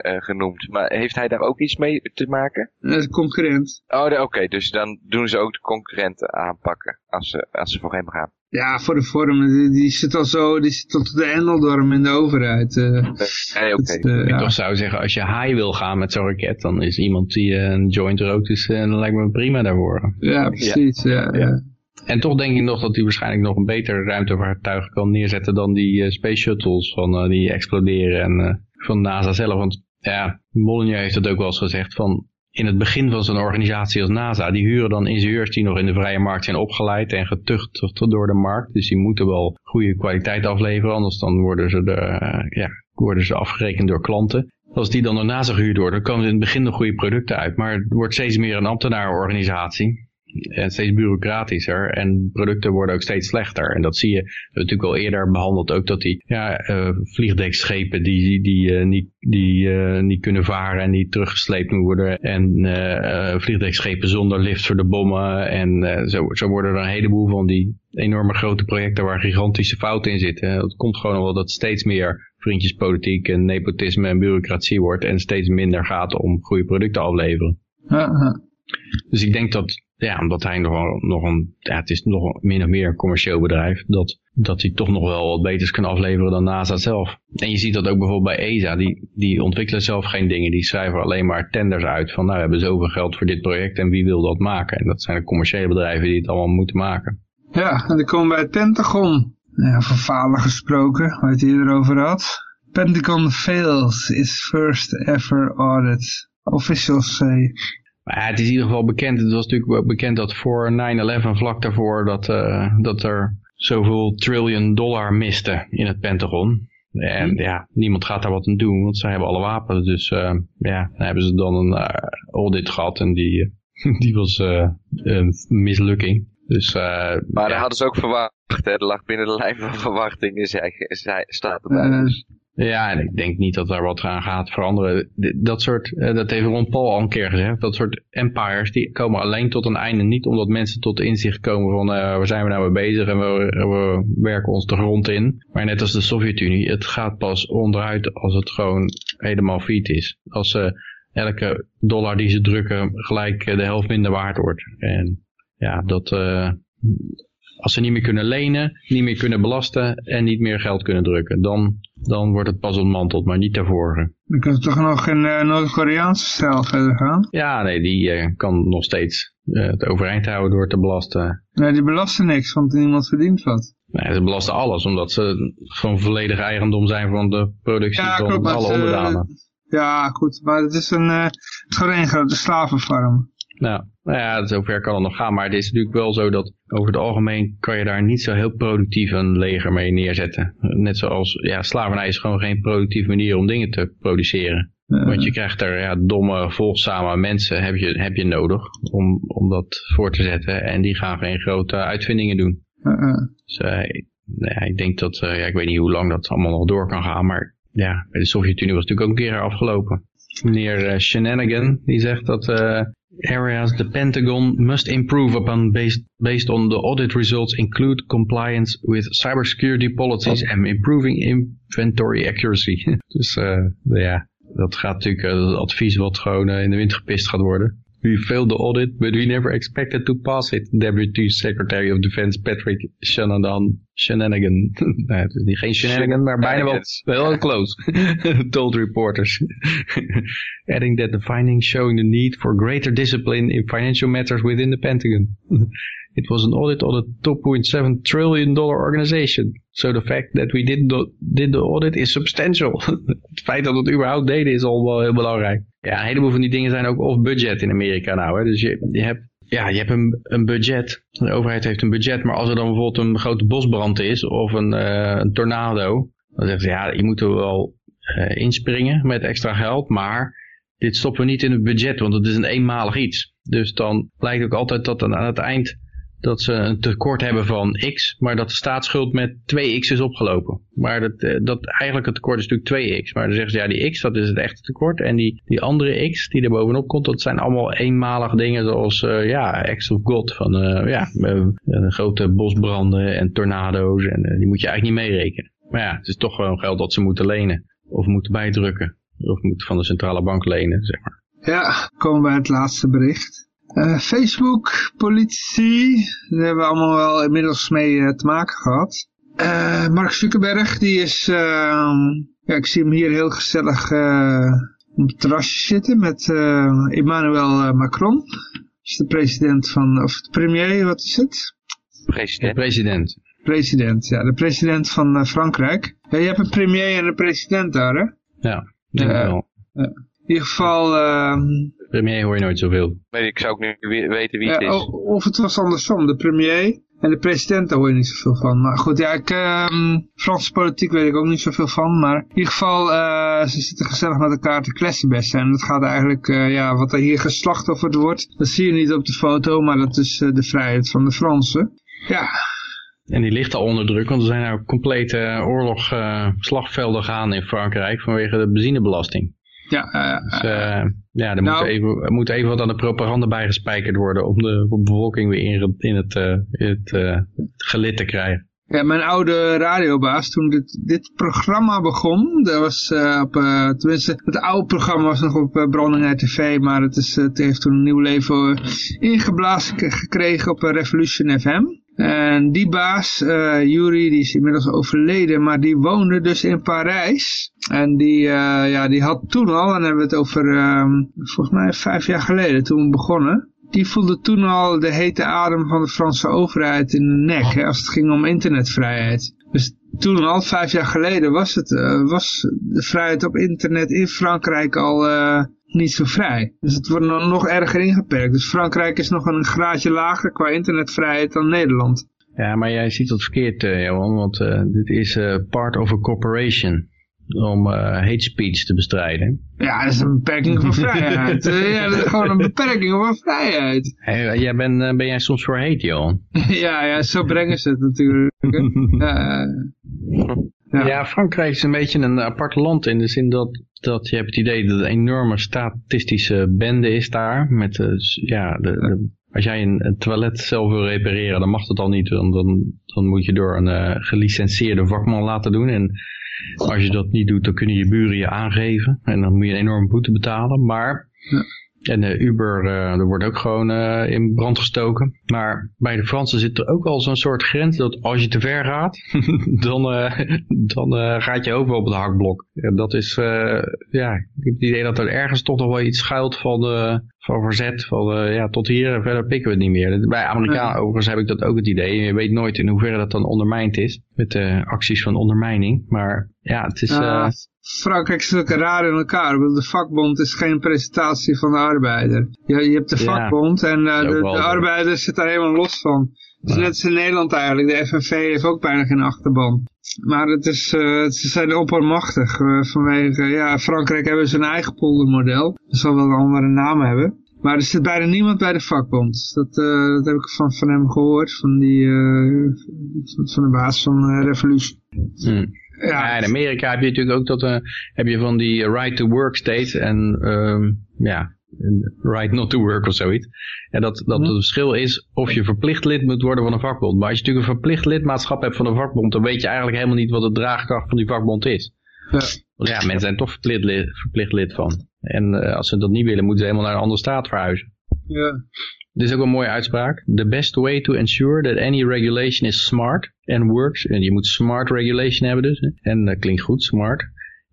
genoemd. Maar heeft hij daar ook iets mee te maken? Dat is concurrent. Oh, oké, dus dan doen ze ook de concurrenten aanpakken als ze, als ze voor hem gaan. Ja, voor de vorm. Die, die zit al zo, die zit tot de endeldorm in de overheid. Uh, nee, oké. Uh, ik toch zou zeggen, als je high wil gaan met zo'n raket, dan is iemand die uh, een joint rookt, dus dan lijkt me prima daarvoor. Ja, precies. Ja. ja. En toch denk ik nog dat hij waarschijnlijk nog een beter ruimtevaartuig kan neerzetten dan die space shuttles van, die exploderen en van NASA zelf. Want ja, Molyneux heeft het ook wel eens gezegd van in het begin van zo'n organisatie als NASA, die huren dan ingenieurs die nog in de vrije markt zijn opgeleid en getucht door de markt. Dus die moeten wel goede kwaliteit afleveren, anders dan worden ze, de, ja, worden ze afgerekend door klanten. Als die dan door NASA gehuurd worden, dan komen ze in het begin nog goede producten uit. Maar het wordt steeds meer een ambtenarenorganisatie en steeds bureaucratischer en producten worden ook steeds slechter. En dat zie je natuurlijk al eerder behandeld ook dat die ja, uh, vliegdekschepen die, die, uh, niet, die niet kunnen varen en die teruggesleept moeten worden en vliegdekschepen zonder lift voor de bommen en zo, zo worden er een heleboel van die enorme grote projecten waar gigantische fouten in zitten. Dat komt gewoon wel dat steeds meer vriendjespolitiek en nepotisme en bureaucratie wordt en steeds minder gaat om goede producten afleveren. Dus ik denk dat ja, omdat hij nog, nog een, ja, het is nog min of meer een commercieel bedrijf, dat, dat hij toch nog wel wat beters kan afleveren dan NASA zelf. En je ziet dat ook bijvoorbeeld bij ESA, die, die ontwikkelen zelf geen dingen, die schrijven alleen maar tenders uit van, nou, we hebben zoveel geld voor dit project en wie wil dat maken? En dat zijn de commerciële bedrijven die het allemaal moeten maken. Ja, en dan komen we bij Pentagon. Ja, van falen gesproken, waar het eerder over had. Pentagon fails its first ever audit. Officials say maar het is in ieder geval bekend, het was natuurlijk bekend dat voor 9-11 vlak daarvoor dat, uh, dat er zoveel trillion dollar miste in het Pentagon. En hm. ja, niemand gaat daar wat aan doen, want ze hebben alle wapens. Dus uh, ja, dan hebben ze dan een uh, audit gehad en die, die was een mislukking. Dus, maar ja. daar hadden ze ook verwacht, hè? er lag binnen de lijn van verwachtingen, zei, zei, staat erbij. Dus. Ja, en ik denk niet dat daar wat aan gaat veranderen. Dat soort, eh, dat heeft Ron Paul al een keer gezegd, dat soort empires die komen alleen tot een einde. Niet omdat mensen tot inzicht komen van uh, waar zijn we nou mee bezig en we, we werken ons de grond in. Maar net als de Sovjet-Unie, het gaat pas onderuit als het gewoon helemaal fiet is. Als uh, elke dollar die ze drukken gelijk de helft minder waard wordt. En ja, dat... als ze niet meer kunnen lenen, niet meer kunnen belasten en niet meer geld kunnen drukken, dan, dan wordt het pas ontmanteld, maar niet daarvoor. Dan kan het toch nog in uh, Noord-Koreaanse stijl verder gaan? Ja, nee, die uh, kan nog steeds uh, het overeind houden door te belasten. Nee, die belasten niks, want niemand verdient wat. Nee, ze belasten alles, omdat ze van volledig eigendom zijn van de productie ja, van klopt, alle onderdanen. ja, goed, maar het is een, gewoon een grote slavenfarm. Nou, nou ja, zover kan het nog gaan. Maar het is natuurlijk wel zo dat over het algemeen kan je daar niet zo heel productief een leger mee neerzetten. Net zoals, ja, slavernij is gewoon geen productieve manier om dingen te produceren. Want je krijgt er ja, domme, volgzame mensen heb je, heb je nodig om, om dat voor te zetten. En die gaan geen grote uitvindingen doen. Dus uh, ja, ik denk dat, uh, ja, ik weet niet hoe lang dat allemaal nog door kan gaan. Maar ja, bij de Sovjet-Unie was het natuurlijk ook een keer afgelopen. Meneer uh, Shenanigan, die zegt dat areas the Pentagon must improve upon based, based on the audit results include compliance with cybersecurity policies and improving inventory accuracy. dus uh, ja, dat gaat natuurlijk uh, het advies wat gewoon uh, in de wind gepist gaat worden. We failed the audit, but we never expected to pass it. Deputy Secretary of Defense Patrick Shanahan, Shenanigan. nee, het is niet geen Shenanigan, maar bijna wel, wel close. Told reporters. Adding that the findings showing the need for greater discipline in financial matters within the Pentagon. It was an audit on a 2.7 trillion dollar organization. So the fact that we did the, did the audit is substantial. het feit dat we het überhaupt deden is al wel heel belangrijk. Ja, een heleboel van die dingen zijn ook off-budget in Amerika nou. Hè. Dus je, je hebt ja, je hebt een, een budget. De overheid heeft een budget, maar als er dan bijvoorbeeld een grote bosbrand is of een, uh, een tornado, dan zeggen ze ja, je moet er wel uh, inspringen met extra geld, maar dit stoppen we niet in het budget, want het is een eenmalig iets. Dus dan blijkt ook altijd dat dan aan het eind dat ze een tekort hebben van x, maar dat de staatsschuld met 2x is opgelopen. Maar dat, eh, dat eigenlijk het tekort is natuurlijk 2x. Maar dan zeggen ze, ja, die x, dat is het echte tekort. En die, die andere x die er bovenop komt, dat zijn allemaal eenmalige dingen zoals, uh, ja, acts of God. Van, uh, ja, grote bosbranden en tornado's. En die moet je eigenlijk niet meerekenen. Maar ja, het is toch gewoon geld dat ze moeten lenen. Of moeten bijdrukken. Of moeten van de centrale bank lenen, zeg maar. Ja, komen we bij het laatste bericht. Uh, Facebook, politie, daar hebben we allemaal wel inmiddels mee uh, te maken gehad. Uh, Mark Zuckerberg, die is, ehm, ja, ik zie hem hier heel gezellig op het terrasje zitten met Emmanuel Macron. is de president van, of de premier, wat is het? President. president. President, ja, de president van Frankrijk. Ja, je hebt een premier en een president daar, hè? Ja, denk wel. In ieder geval... Uh, premier hoor je nooit zoveel. Nee, ik zou ook niet weten wie het is. Of het was andersom, de premier en de president, daar hoor je niet zoveel van. Maar goed, ja, ik, uh, Franse politiek weet ik ook niet zoveel van. Maar in ieder geval, uh, ze zitten gezellig met elkaar te kletsen En dat gaat eigenlijk, uh, ja, wat er hier geslachtofferd wordt, dat zie je niet op de foto. Maar dat is uh, de vrijheid van de Fransen. Ja, en die ligt al onder druk, want er zijn nou complete oorlog uh, slagvelden gaan in Frankrijk vanwege de benzinebelasting. Ja, uh, dus, uh, ja er nou, moet, even, moet even wat aan de propaganda bijgespijkerd worden om de bevolking weer in, in het, uh, het gelid te krijgen. Ja, mijn oude radiobaas, toen dit, dit programma begon, dat was uh, op, uh, tenminste, het oude programma was nog op uh, Branding TV, maar het, is, het heeft toen een nieuw leven ingeblazen gekregen op Revolution FM. En die baas, Yuri, die is inmiddels overleden, maar die woonde dus in Parijs. En die, ja, die had toen al, en dan hebben we het over, um, volgens mij vijf jaar geleden, toen we begonnen. Die voelde toen al de hete adem van de Franse overheid in de nek, hè, als het ging om internetvrijheid. Dus toen al, vijf jaar geleden, was, het, uh, was de vrijheid op internet in Frankrijk al niet zo vrij. Dus het wordt nog erger ingeperkt. Dus Frankrijk is nog een graadje lager qua internetvrijheid dan Nederland. Ja, maar jij ziet dat verkeerd, uh, Johan, want dit is part of a corporation om hate speech te bestrijden. Ja, dat is een beperking van vrijheid. ja, dat is gewoon een beperking van vrijheid. Hey, jij ben, ben jij soms voor hate, Johan? ja, ja, zo brengen ze het natuurlijk. ja. ja, Frankrijk is een beetje een apart land in de zin dat dat je hebt het idee dat het een enorme statistische bende is daar. Met, uh, ja, de, de, als jij een, een, toilet zelf wil repareren, dan mag dat al niet. Dan, dan, dan moet je door een uh, gelicenseerde vakman laten doen. En als je dat niet doet, dan kunnen je buren je aangeven. En dan moet je een enorme boete betalen. Maar... En uh, Uber, uh, er wordt ook gewoon uh, in brand gestoken. Maar bij de Fransen zit er ook al zo'n soort grens dat als je te ver gaat, dan, dan gaat je over op het hakblok. En dat is, ja, ik heb het idee dat er ergens toch nog wel iets schuilt van, van verzet. Van, ja, tot hier en verder pikken we het niet meer. Bij Amerikanen overigens heb ik dat ook het idee. Je weet nooit in hoeverre dat dan ondermijnd is. Met de acties van ondermijning. Maar ja, het is... Uh, Frankrijk is ook raar in elkaar. De vakbond is geen presentatie van de arbeider. Je, je hebt de vakbond en uh, de, de, arbeider zit daar helemaal los van. Het is net als in Nederland eigenlijk. De FNV heeft ook bijna geen achterban. Maar het is, uh, ze zijn oppermachtig. Vanwege, ja, Frankrijk hebben zijn eigen poldermodel. Dat zal wel een andere naam hebben. Maar er zit bijna niemand bij de vakbond. Dat, uh, dat heb ik van, van hem gehoord. Van, die, van de baas van Revolution. Hmm. Ja. in Amerika heb je natuurlijk ook dat, uh, heb je van die right to work state en um, ja, right not to work of zoiets. En dat, dat het verschil is of je verplicht lid moet worden van een vakbond. Maar als je natuurlijk een verplicht lidmaatschap hebt van een vakbond, dan weet je eigenlijk helemaal niet wat de draagkracht van die vakbond is. Ja. Want ja, mensen zijn toch verplicht lid, verplicht lid van. En uh, als ze dat niet willen, moeten ze helemaal naar een andere staat verhuizen. Ja. Dit is ook een mooie uitspraak. The best way to ensure that any regulation is smart and works. En je moet smart regulation hebben dus. En dat klinkt goed, smart.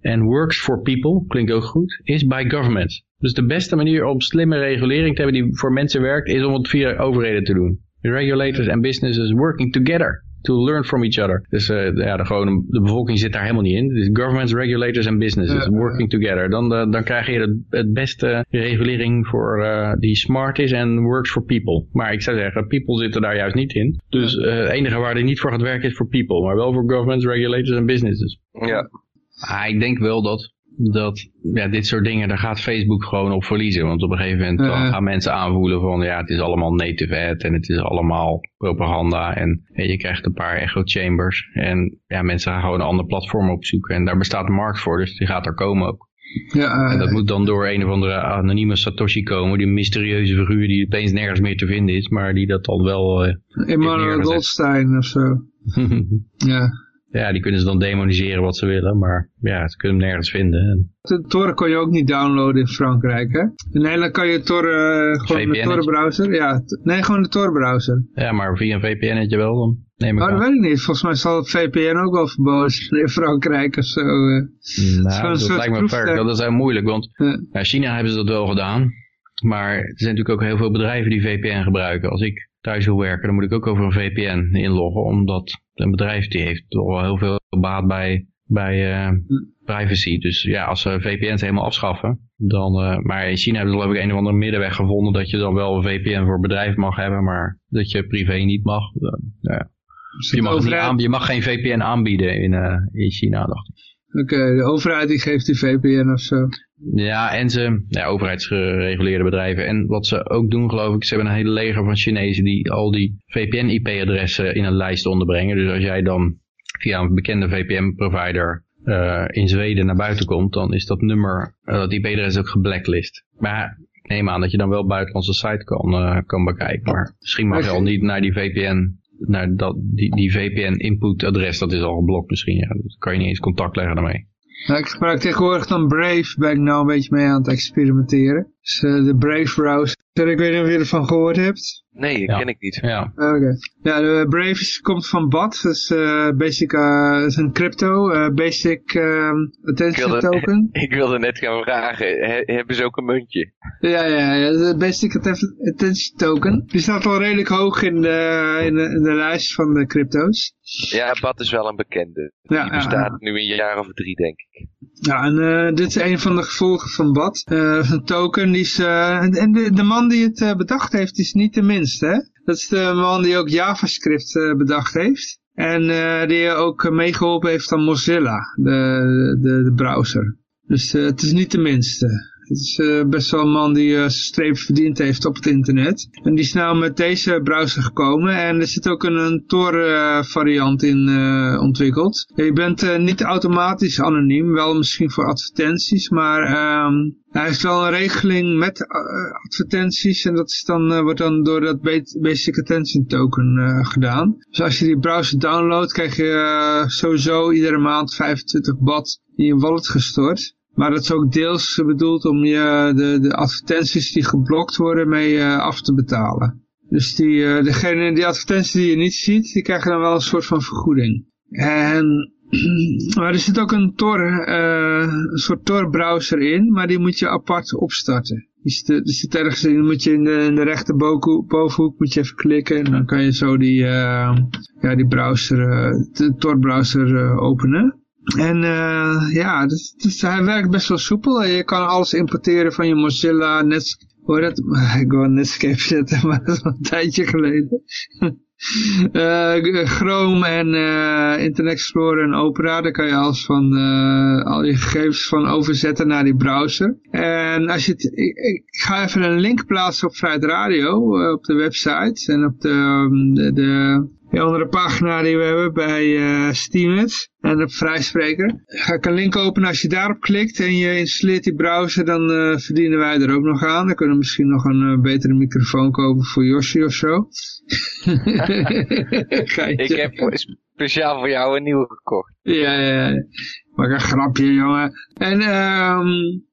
And works for people, klinkt ook goed, is by governments. Dus de beste manier om slimme regulering te hebben die voor mensen werkt, is om het via overheden te doen. Regulators and businesses working together to learn from each other. Dus uh, ja, de, gewoon, de bevolking zit daar helemaal niet in. Dus governments, regulators en businesses working together. Dan, uh, dan krijg je het, het beste regulering voor uh, die smart is en works for people. Maar ik zou zeggen, people zitten daar juist niet in. Dus het enige waar die niet voor gaat werken is voor people. Maar wel voor governments, regulators en businesses. Ja. Ah, ik denk wel dat dat ja, dit soort dingen, daar gaat Facebook gewoon op verliezen. Want op een gegeven moment gaan mensen aanvoelen van ja, het is allemaal native ad en het is allemaal propaganda. En, en je krijgt een paar echo chambers. En ja, mensen gaan gewoon een ander platform opzoeken. En daar bestaat een markt voor, dus die gaat er komen ook. Ja, en dat moet dan door een of andere anonieme Satoshi komen, die mysterieuze figuur die opeens nergens meer te vinden is, maar die dat dan wel... Uh, Emmanuel Goldstein of zo. ja. Ja, die kunnen ze dan demoniseren wat ze willen, maar ja, ze kunnen hem nergens vinden. De Tor kon je ook niet downloaden in Frankrijk, hè? In Nederland kan je Tor, uh, gewoon de Tor-browser, ja. Nee, gewoon de Tor-browser. Ja, maar via een VPN-etje wel dan? Neem ik oh, dat weet ik niet. Volgens mij zal het VPN ook wel verboden zijn in Frankrijk of zo. Uh. Nou, dat lijkt me ver. Dat is heel moeilijk, want ja. China hebben ze dat wel gedaan. Maar er zijn natuurlijk ook heel veel bedrijven die VPN gebruiken. Als ik thuis wil werken, dan moet ik ook over een VPN inloggen. Omdat een bedrijf die heeft toch wel heel veel baat bij, bij uh, privacy. Dus ja, als ze VPN's helemaal afschaffen. Dan, uh, maar in China hebben ze geloof ik een of andere middenweg gevonden dat je dan wel een VPN voor bedrijf mag hebben. Maar dat je privé niet mag. Uh, ja. je, mag niet aan, je mag geen VPN aanbieden in, in China, dacht ik. Oké, de overheid die geeft die VPN of zo. Ja, en ze, ja, overheidsgereguleerde bedrijven. En wat ze ook doen, geloof ik, ze hebben een hele leger van Chinezen die al die VPN-IP-adressen in een lijst onderbrengen. Dus als jij dan via een bekende VPN-provider uh, in Zweden naar buiten komt, dan is dat nummer, uh, dat IP-adres ook geblacklist. Maar ik neem aan dat je dan wel buitenlandse site kan, uh, kan bekijken. Maar misschien mag je al niet naar die VPN naar dat, die, die VPN-input-adres, dat is al geblokt misschien. Ja. Dus kan je niet eens contact leggen daarmee. Nou, ik gebruik tegenwoordig dan Brave, ben ik nou een beetje mee aan het experimenteren. Dus uh, de Brave browser. Ik weet niet of je ervan gehoord hebt. Nee, dat ken ik niet. Ja, Oké. Ja, de Brave komt van BAT. Dat is, uh, basic, uh, is een crypto, uh, basic um, attention ik wilde, token. Ik wilde net gaan vragen, hebben ze ook een muntje? Ja, ja, ja. De basic attention token. Die staat al redelijk hoog in de, in de, in de lijst van de crypto's. Ja, BAT is wel een bekende. Die bestaat nu een jaar of drie, denk ik. Ja, en dit is een van de gevolgen van BAT. een token die is... en de, de man die het bedacht heeft is niet de Dat is de man die ook JavaScript uh, bedacht heeft. En uh, die ook meegeholpen heeft aan Mozilla, de, de, de browser. Dus uh, het is niet de minste. Het is uh, best wel een man die uh, zijn streep verdiend heeft op het internet. En die is nou met deze browser gekomen. En er zit ook een, een Tor variant in ontwikkeld. Je bent niet automatisch anoniem. Wel misschien voor advertenties. Maar um, hij heeft wel een regeling met advertenties. En dat is dan, wordt dan door dat Basic Attention Token gedaan. Dus als je die browser downloadt krijg je sowieso iedere maand 25 bat in je wallet gestort. Maar dat is ook deels bedoeld om je de, de advertenties die geblokt worden mee uh, af te betalen. Dus die, uh, degene, die advertenties die je niet ziet, die krijgen dan wel een soort van vergoeding. En, maar er zit ook een Tor, uh, een soort Tor browser in, maar die moet je apart opstarten. Dus er zit ergens in, moet je in de, in de moet je even klikken en dan kan je zo die, ja, die browser, de Tor browser openen. En uh, ja, dus, dus, hij werkt best wel soepel. Je kan alles importeren van je Mozilla, Netscape. Hoor dat? Ik wil Netscape zetten, maar dat is al een tijdje geleden. uh, Chrome en uh, Internet Explorer en Opera, daar kan je alles van, uh, al je gegevens van overzetten naar die browser. En als je het, ik, ga even een link plaatsen op Vrijheid Radio, op de website en op de, um, de, de die andere pagina die we hebben bij uh, Steemit en op Vrijspreker. Ga ik een link openen. Als je daarop klikt en je installeert die browser, dan uh, verdienen wij er ook nog aan. Dan kunnen we misschien nog een uh, betere microfoon kopen voor Yoshi of zo. ik heb speciaal voor jou een nieuwe gekocht. Ja, ja, ja. Maak een grapje, jongen. En um,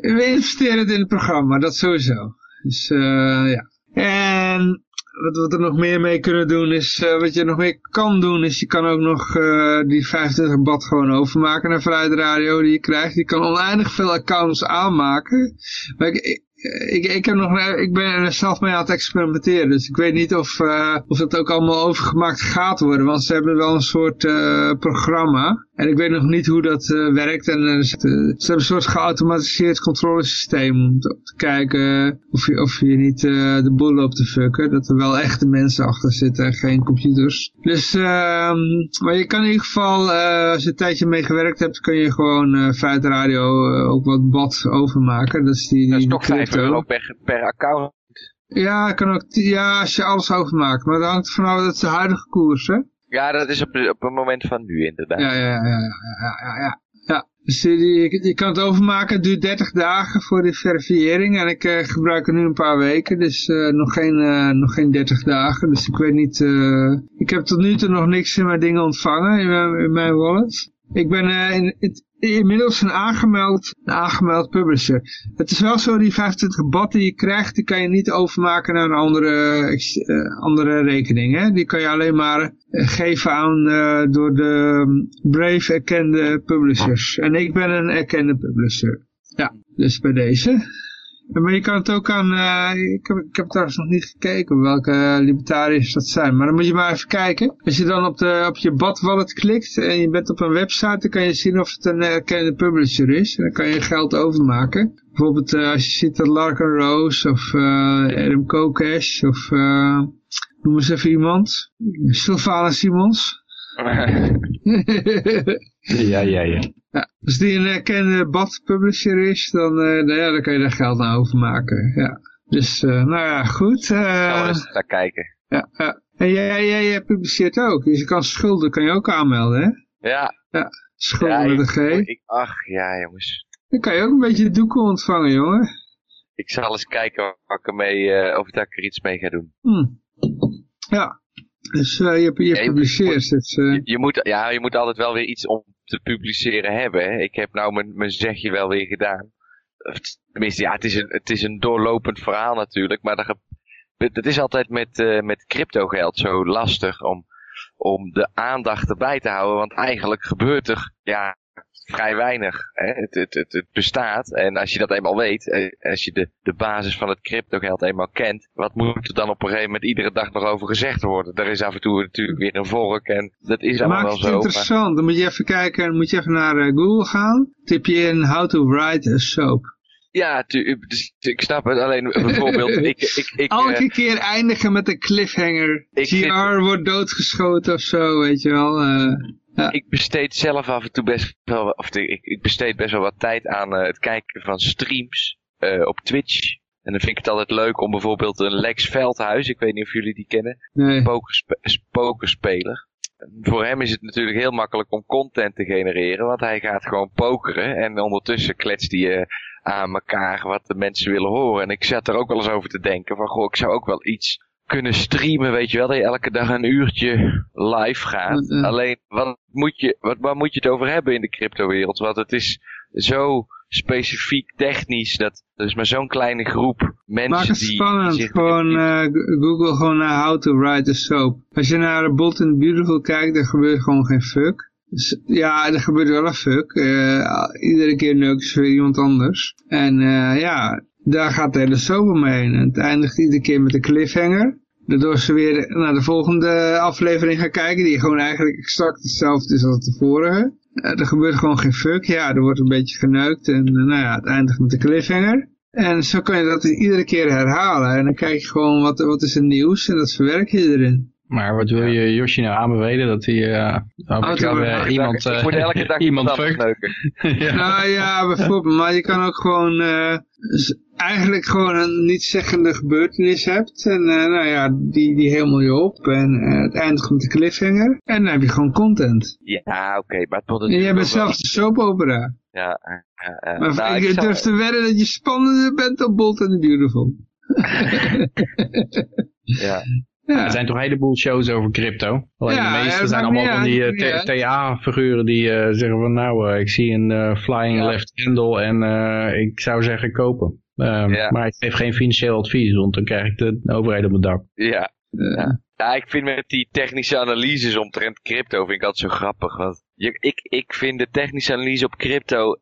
we investeren het in het programma, dat sowieso. Dus uh, ja. En wat, wat er nog meer mee kunnen doen is, uh, wat je nog meer kan doen is, je kan ook nog uh, die 25 bad gewoon overmaken naar Vrijheid Radio die je krijgt. Je kan oneindig veel accounts aanmaken. Maar ik, ik, ik, heb nog, ik ben er zelf mee aan het experimenteren, dus ik weet niet of, uh, of dat ook allemaal overgemaakt gaat worden, want ze hebben wel een soort uh, programma. En ik weet nog niet hoe dat werkt. En ze hebben een soort geautomatiseerd controlesysteem om te, kijken of je, of je niet de boel loopt te fucken. Dat er wel echte mensen achter zitten en geen computers. Dus, ehm, maar je kan in ieder geval, als je een tijdje mee gewerkt hebt, kun je gewoon uh, Radio ook wat bad overmaken. Dat is, die, die dat is toch 5 euro per, per account. Ja, kan ook, ja, als je alles overmaakt. Maar dat hangt vanaf, dat is de huidige koers, hè? Ja, dat is op, op het moment van nu inderdaad. Ja, ja, ja, ja, ja, ja. ja. Dus die, je kan het overmaken, het duurt 30 dagen voor de verifiëring. En ik uh, gebruik het nu een paar weken, dus uh, nog, geen, uh, nog geen 30 dagen. Dus ik weet niet, ik heb tot nu toe nog niks in mijn dingen ontvangen, in mijn, in mijn wallet. Ik ben in, het, inmiddels een aangemeld, een aangemeld publisher. Het is wel zo, die 25 bot die je krijgt, die kan je niet overmaken naar een andere, uh, andere rekening. Hè? Die kan je alleen maar uh, geven aan uh, door de Brave erkende publishers. En ik ben een erkende publisher. Ja, dus bij deze. Maar je kan het ook aan, uh, ik, heb, ik heb trouwens nog niet gekeken welke libertariërs dat zijn. Maar dan moet je maar even kijken. Als je dan op, de, op je bot wallet klikt en je bent op een website, dan kan je zien of het een erkende publisher is. En dan kan je geld overmaken. Bijvoorbeeld uh, als je ziet dat Larkin Rose of uh, Adam Kokesh of noem eens even iemand. Sylvana Simons. ja, ja, ja. Ja, als die een erkende bad publisher is, dan, uh, ja, dan kan je daar geld aan overmaken. Ja. Dus, uh, nou ja, goed. Uh, eens naar kijken. Ja, ja. En jij, jij, jij publiceert ook, dus je kan schulden kan je ook aanmelden, hè? Ja. Ja, schulden ja, met een G. Ik, ach, ja jongens. Dan kan je ook een beetje doeken ontvangen, jongen. Ik zal eens kijken of ik, ermee, of ik er iets mee ga doen. Hmm. Ja, dus uh, je, je ja, publiceert je, het. Uh... Je, je, moet, ja, je moet altijd wel weer iets om te publiceren hebben. Hè. Ik heb nou mijn, mijn zegje wel weer gedaan. Tenminste, ja, het is een, het is een doorlopend verhaal natuurlijk. Maar dat, is altijd met, uh, met crypto geld zo lastig om, om de aandacht erbij te houden. Want eigenlijk gebeurt er ja, vrij weinig. Hè? Het, het, het, het, bestaat. En als je dat eenmaal weet, eh, als je de, de basis van het crypto geld eenmaal kent, wat moet er dan op een gegeven moment iedere dag nog over gezegd worden? Er is af en toe natuurlijk weer een vork en dat is allemaal wel zo. het interessant. Dan moet je even kijken, moet je even naar uh, Google gaan. Tip je in how to write a soap. Ja, dus, ik snap het. Alleen bijvoorbeeld... ik, ik, ik, Elke uh, keer eindigen met een cliffhanger. GR wordt doodgeschoten of zo, weet je wel. Uh, ja. Ik besteed zelf af en toe best wel, of ik, ik besteed best wel wat tijd aan uh, het kijken van streams uh, op Twitch. En dan vind ik het altijd leuk om bijvoorbeeld een Lex Veldhuis, ik weet niet of jullie die kennen, nee. pokerspe pokerspeler. Voor hem is het natuurlijk heel makkelijk om content te genereren, want hij gaat gewoon pokeren en ondertussen kletst hij uh, aan elkaar wat de mensen willen horen. En ik zat er ook wel eens over te denken van, goh, ik zou ook wel iets kunnen streamen, weet je wel, dat je elke dag een uurtje live gaat. Alleen, wat moet, je, wat, waar moet je het over hebben in de cryptowereld? Want het is zo specifiek technisch, dat er is maar zo'n kleine groep mensen Maak het die... spannend, die gewoon uh, Google gewoon naar how to write a soap. Als je naar Bold and Beautiful kijkt, dan gebeurt gewoon geen fuck. Dus, ja, er gebeurt wel een fuck. Uh, iedere keer neuken ze weer iemand anders. En uh, ja, daar gaat de hele soap omheen. En het eindigt iedere keer met een cliffhanger. Waardoor ze weer naar de volgende aflevering gaan kijken, die gewoon eigenlijk exact hetzelfde is als de vorige. Uh, er gebeurt gewoon geen fuck, ja, er wordt een beetje geneukt en uh, nou ja, het eindigt met de cliffhanger. En zo kan je dat iedere keer herhalen en dan kijk je gewoon wat, wat is er nieuws en dat verwerk je erin. Maar wat wil je Yoshi nou aanbevelen? Dat hij uh, uh, iemand, uh, ik moet elke dag iemand fuckt? ja. Nou ja, bijvoorbeeld. Maar je kan ook gewoon uh, eigenlijk gewoon een niet-zeggende gebeurtenis hebt. En uh, nou ja, die, die helemaal je op. En uh, het eindigt met de cliffhanger. En dan heb je gewoon content. Ja, oké. Okay, maar het En jij bent zelfs de soap opera. Ja. Uh, maar nou, ik, ik durf te wedden dat je spannender bent dan Bolt and the Beautiful. ja. Ja. Er zijn toch een heleboel shows over crypto. Alleen ja, de meeste zijn allemaal van die uh, TA-figuren die uh, zeggen van nou, uh, ik zie een flying left candle en ik zou zeggen kopen. Ehm. Maar ik geef geen financieel advies, want dan krijg ik de overheid op mijn dak. Ja. ja. Ja, ik vind met die technische analyses omtrent crypto vind ik altijd zo grappig. Want je, ik, ik vind de technische analyse op crypto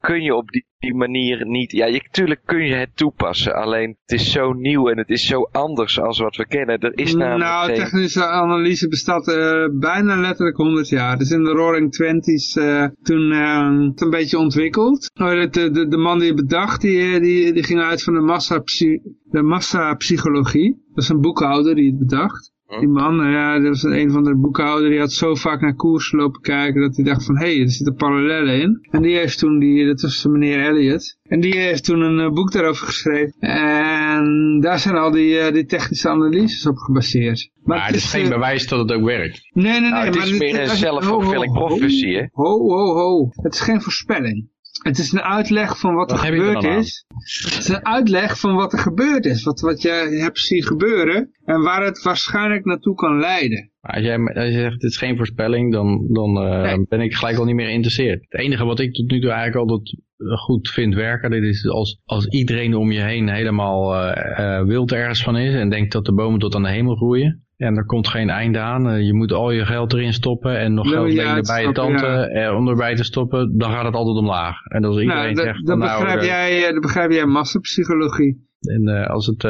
kun je op die, die manier niet... Ja, je, tuurlijk kun je het toepassen. Alleen het is zo nieuw en het is zo anders als wat we kennen. Er is namelijk nou, geen- technische analyse bestaat eh, bijna letterlijk 100 jaar. Dus in de Roaring Twenties eh, toen eh, het een beetje ontwikkeld. Maar de, de, de, man die het bedacht, die, die, die ging uit van de massapsy- de massapsychologie. Dat is een boekhouder die het bedacht. Die man, nou ja, dat was een van de boekhouder, die had zo vaak naar koers lopen kijken dat hij dacht van, hé, hey, er zitten parallellen in. En die heeft toen, die, dat was meneer Elliot, en die heeft toen een eh, boek daarover geschreven. En daar zijn al die, eh, die technische analyses op gebaseerd. Maar het is geen eh, bewijs dat het ook werkt. Nee, nee, nee. Nou, het maar is dit- meer een zelfvervulling prophecy, hè? Ho, ho, ho. Het is geen voorspelling. Het is een uitleg van wat, Wat er er gebeurd is. Het is een uitleg van wat er gebeurd is. Wat, wat je hebt zien gebeuren. En waar het waarschijnlijk naartoe kan leiden. Als jij, als zegt het is geen voorspelling, dan, dan eh, Nee. ben ik gelijk al niet meer geïnteresseerd. Het enige wat ik tot nu toe eigenlijk altijd goed vind werken, dit is als, als iedereen om je heen helemaal eh, wild ergens van is en denkt dat de bomen tot aan de hemel groeien. En er komt geen einde aan. eh, je moet al je geld erin stoppen en nog Dan geld lenen bij je tante eh, om erbij te stoppen. Dan gaat het altijd omlaag. En als iedereen Nou, dat, zegt, dat, van, nou, begrijp eh, jij, dat begrijp jij massapsychologie. En als het,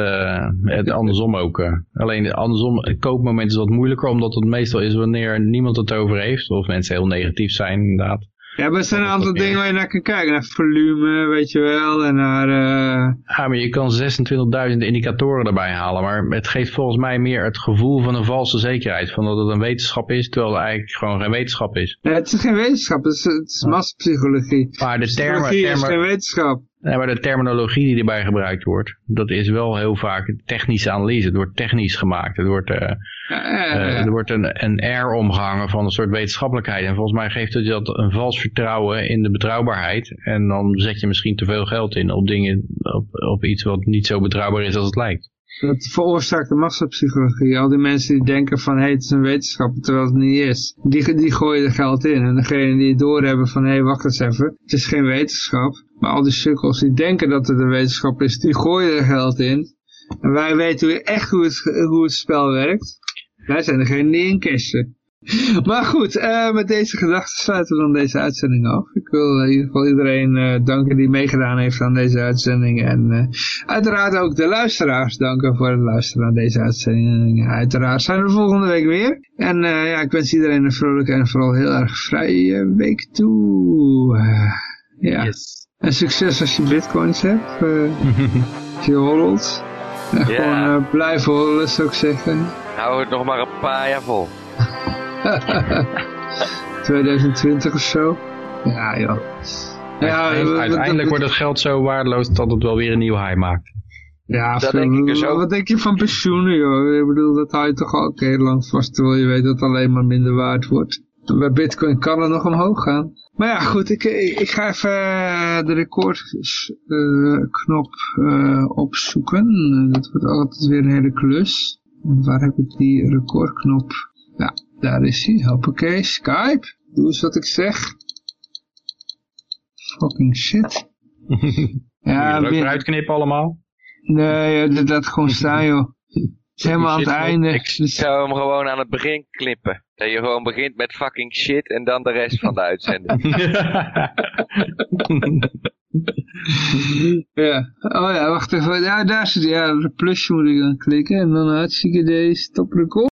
het andersom ook. alleen andersom, het koopmoment is wat moeilijker, omdat het meestal is wanneer niemand het over heeft. Of mensen heel negatief zijn, inderdaad. Ja, maar er zijn een aantal dingen waar je naar kan kijken. Naar volume, weet je wel. En naar... eh, Ja, maar je kan 26.000 indicatoren erbij halen. Maar het geeft volgens mij meer het gevoel van een valse zekerheid. Van dat het een wetenschap is, terwijl het eigenlijk gewoon geen wetenschap is. nee, het is geen wetenschap. Het is, het is massapsychologie. Maar de, termen, Psychologie is geen wetenschap. Nee, maar de terminologie die erbij gebruikt wordt, dat is wel heel vaak technische analyse. Het wordt technisch gemaakt. Het wordt, Ja, ja, ja. er wordt een, een R omgehangen van een soort wetenschappelijkheid. En volgens mij geeft het dat een vals vertrouwen in de betrouwbaarheid. En dan zet je misschien te veel geld in op dingen, op, op iets wat niet zo betrouwbaar is als het lijkt. Dat veroorzaakt de massapsychologie. Al die mensen die denken van, hé, hey, het is een wetenschap, terwijl het niet is. Die, die gooien er geld in. En degene die het doorhebben van, hé, hey, wacht eens even. Het is geen wetenschap. Maar al die sukkels die denken dat het een wetenschap is, die gooien er geld in. En wij weten echt hoe het, hoe het spel werkt. Wij zijn degene die incashen. Maar goed, eh, met deze gedachten sluiten we dan deze uitzending af. Ik wil in ieder geval iedereen eh, danken die meegedaan heeft aan deze uitzending. En eh, uiteraard ook de luisteraars danken voor het luisteren naar deze uitzending. Uiteraard zijn we volgende week weer. En ja, ik wens iedereen een vrolijke en vooral heel erg vrije week toe. Ja. En succes als je bitcoins hebt. eh, als je hoddelt. En Ja. gewoon eh, blijven hoddelen, zou ik zeggen. Hou het nog maar een paar jaar vol. 2020 of zo. Ja, joh. Ja, Uiteindelijk- wordt het geld zo waardeloos dat het wel weer een nieuw high maakt. Ja, Dat denk ik dus ook. Wat denk je van pensioenen, joh? Ik bedoel, dat hou je toch al heel lang vast, terwijl je weet dat het alleen maar minder waard wordt. Bij bitcoin kan het nog omhoog gaan. Maar ja, goed, ik, ik, ik ga even eh, de recordknop eh, opzoeken. Dat wordt altijd weer een hele klus. Waar heb ik die recordknop? Ja, daar is hij. Hoppakee, Skype. Doe eens wat ik zeg. Fucking shit. Moet je Ja, er ook weer- eruit knippen allemaal? Nee, dit laat gewoon staan, joh. Is helemaal aan het einde. Ik Dus- zou hem gewoon aan het begin klippen. Dat je gewoon begint met fucking shit en dan de rest van de uitzending. ja. Oh ja, wacht even. Ja, daar zit Ja, de plusje moet ik dan klikken. En dan hartstikke deze stop record.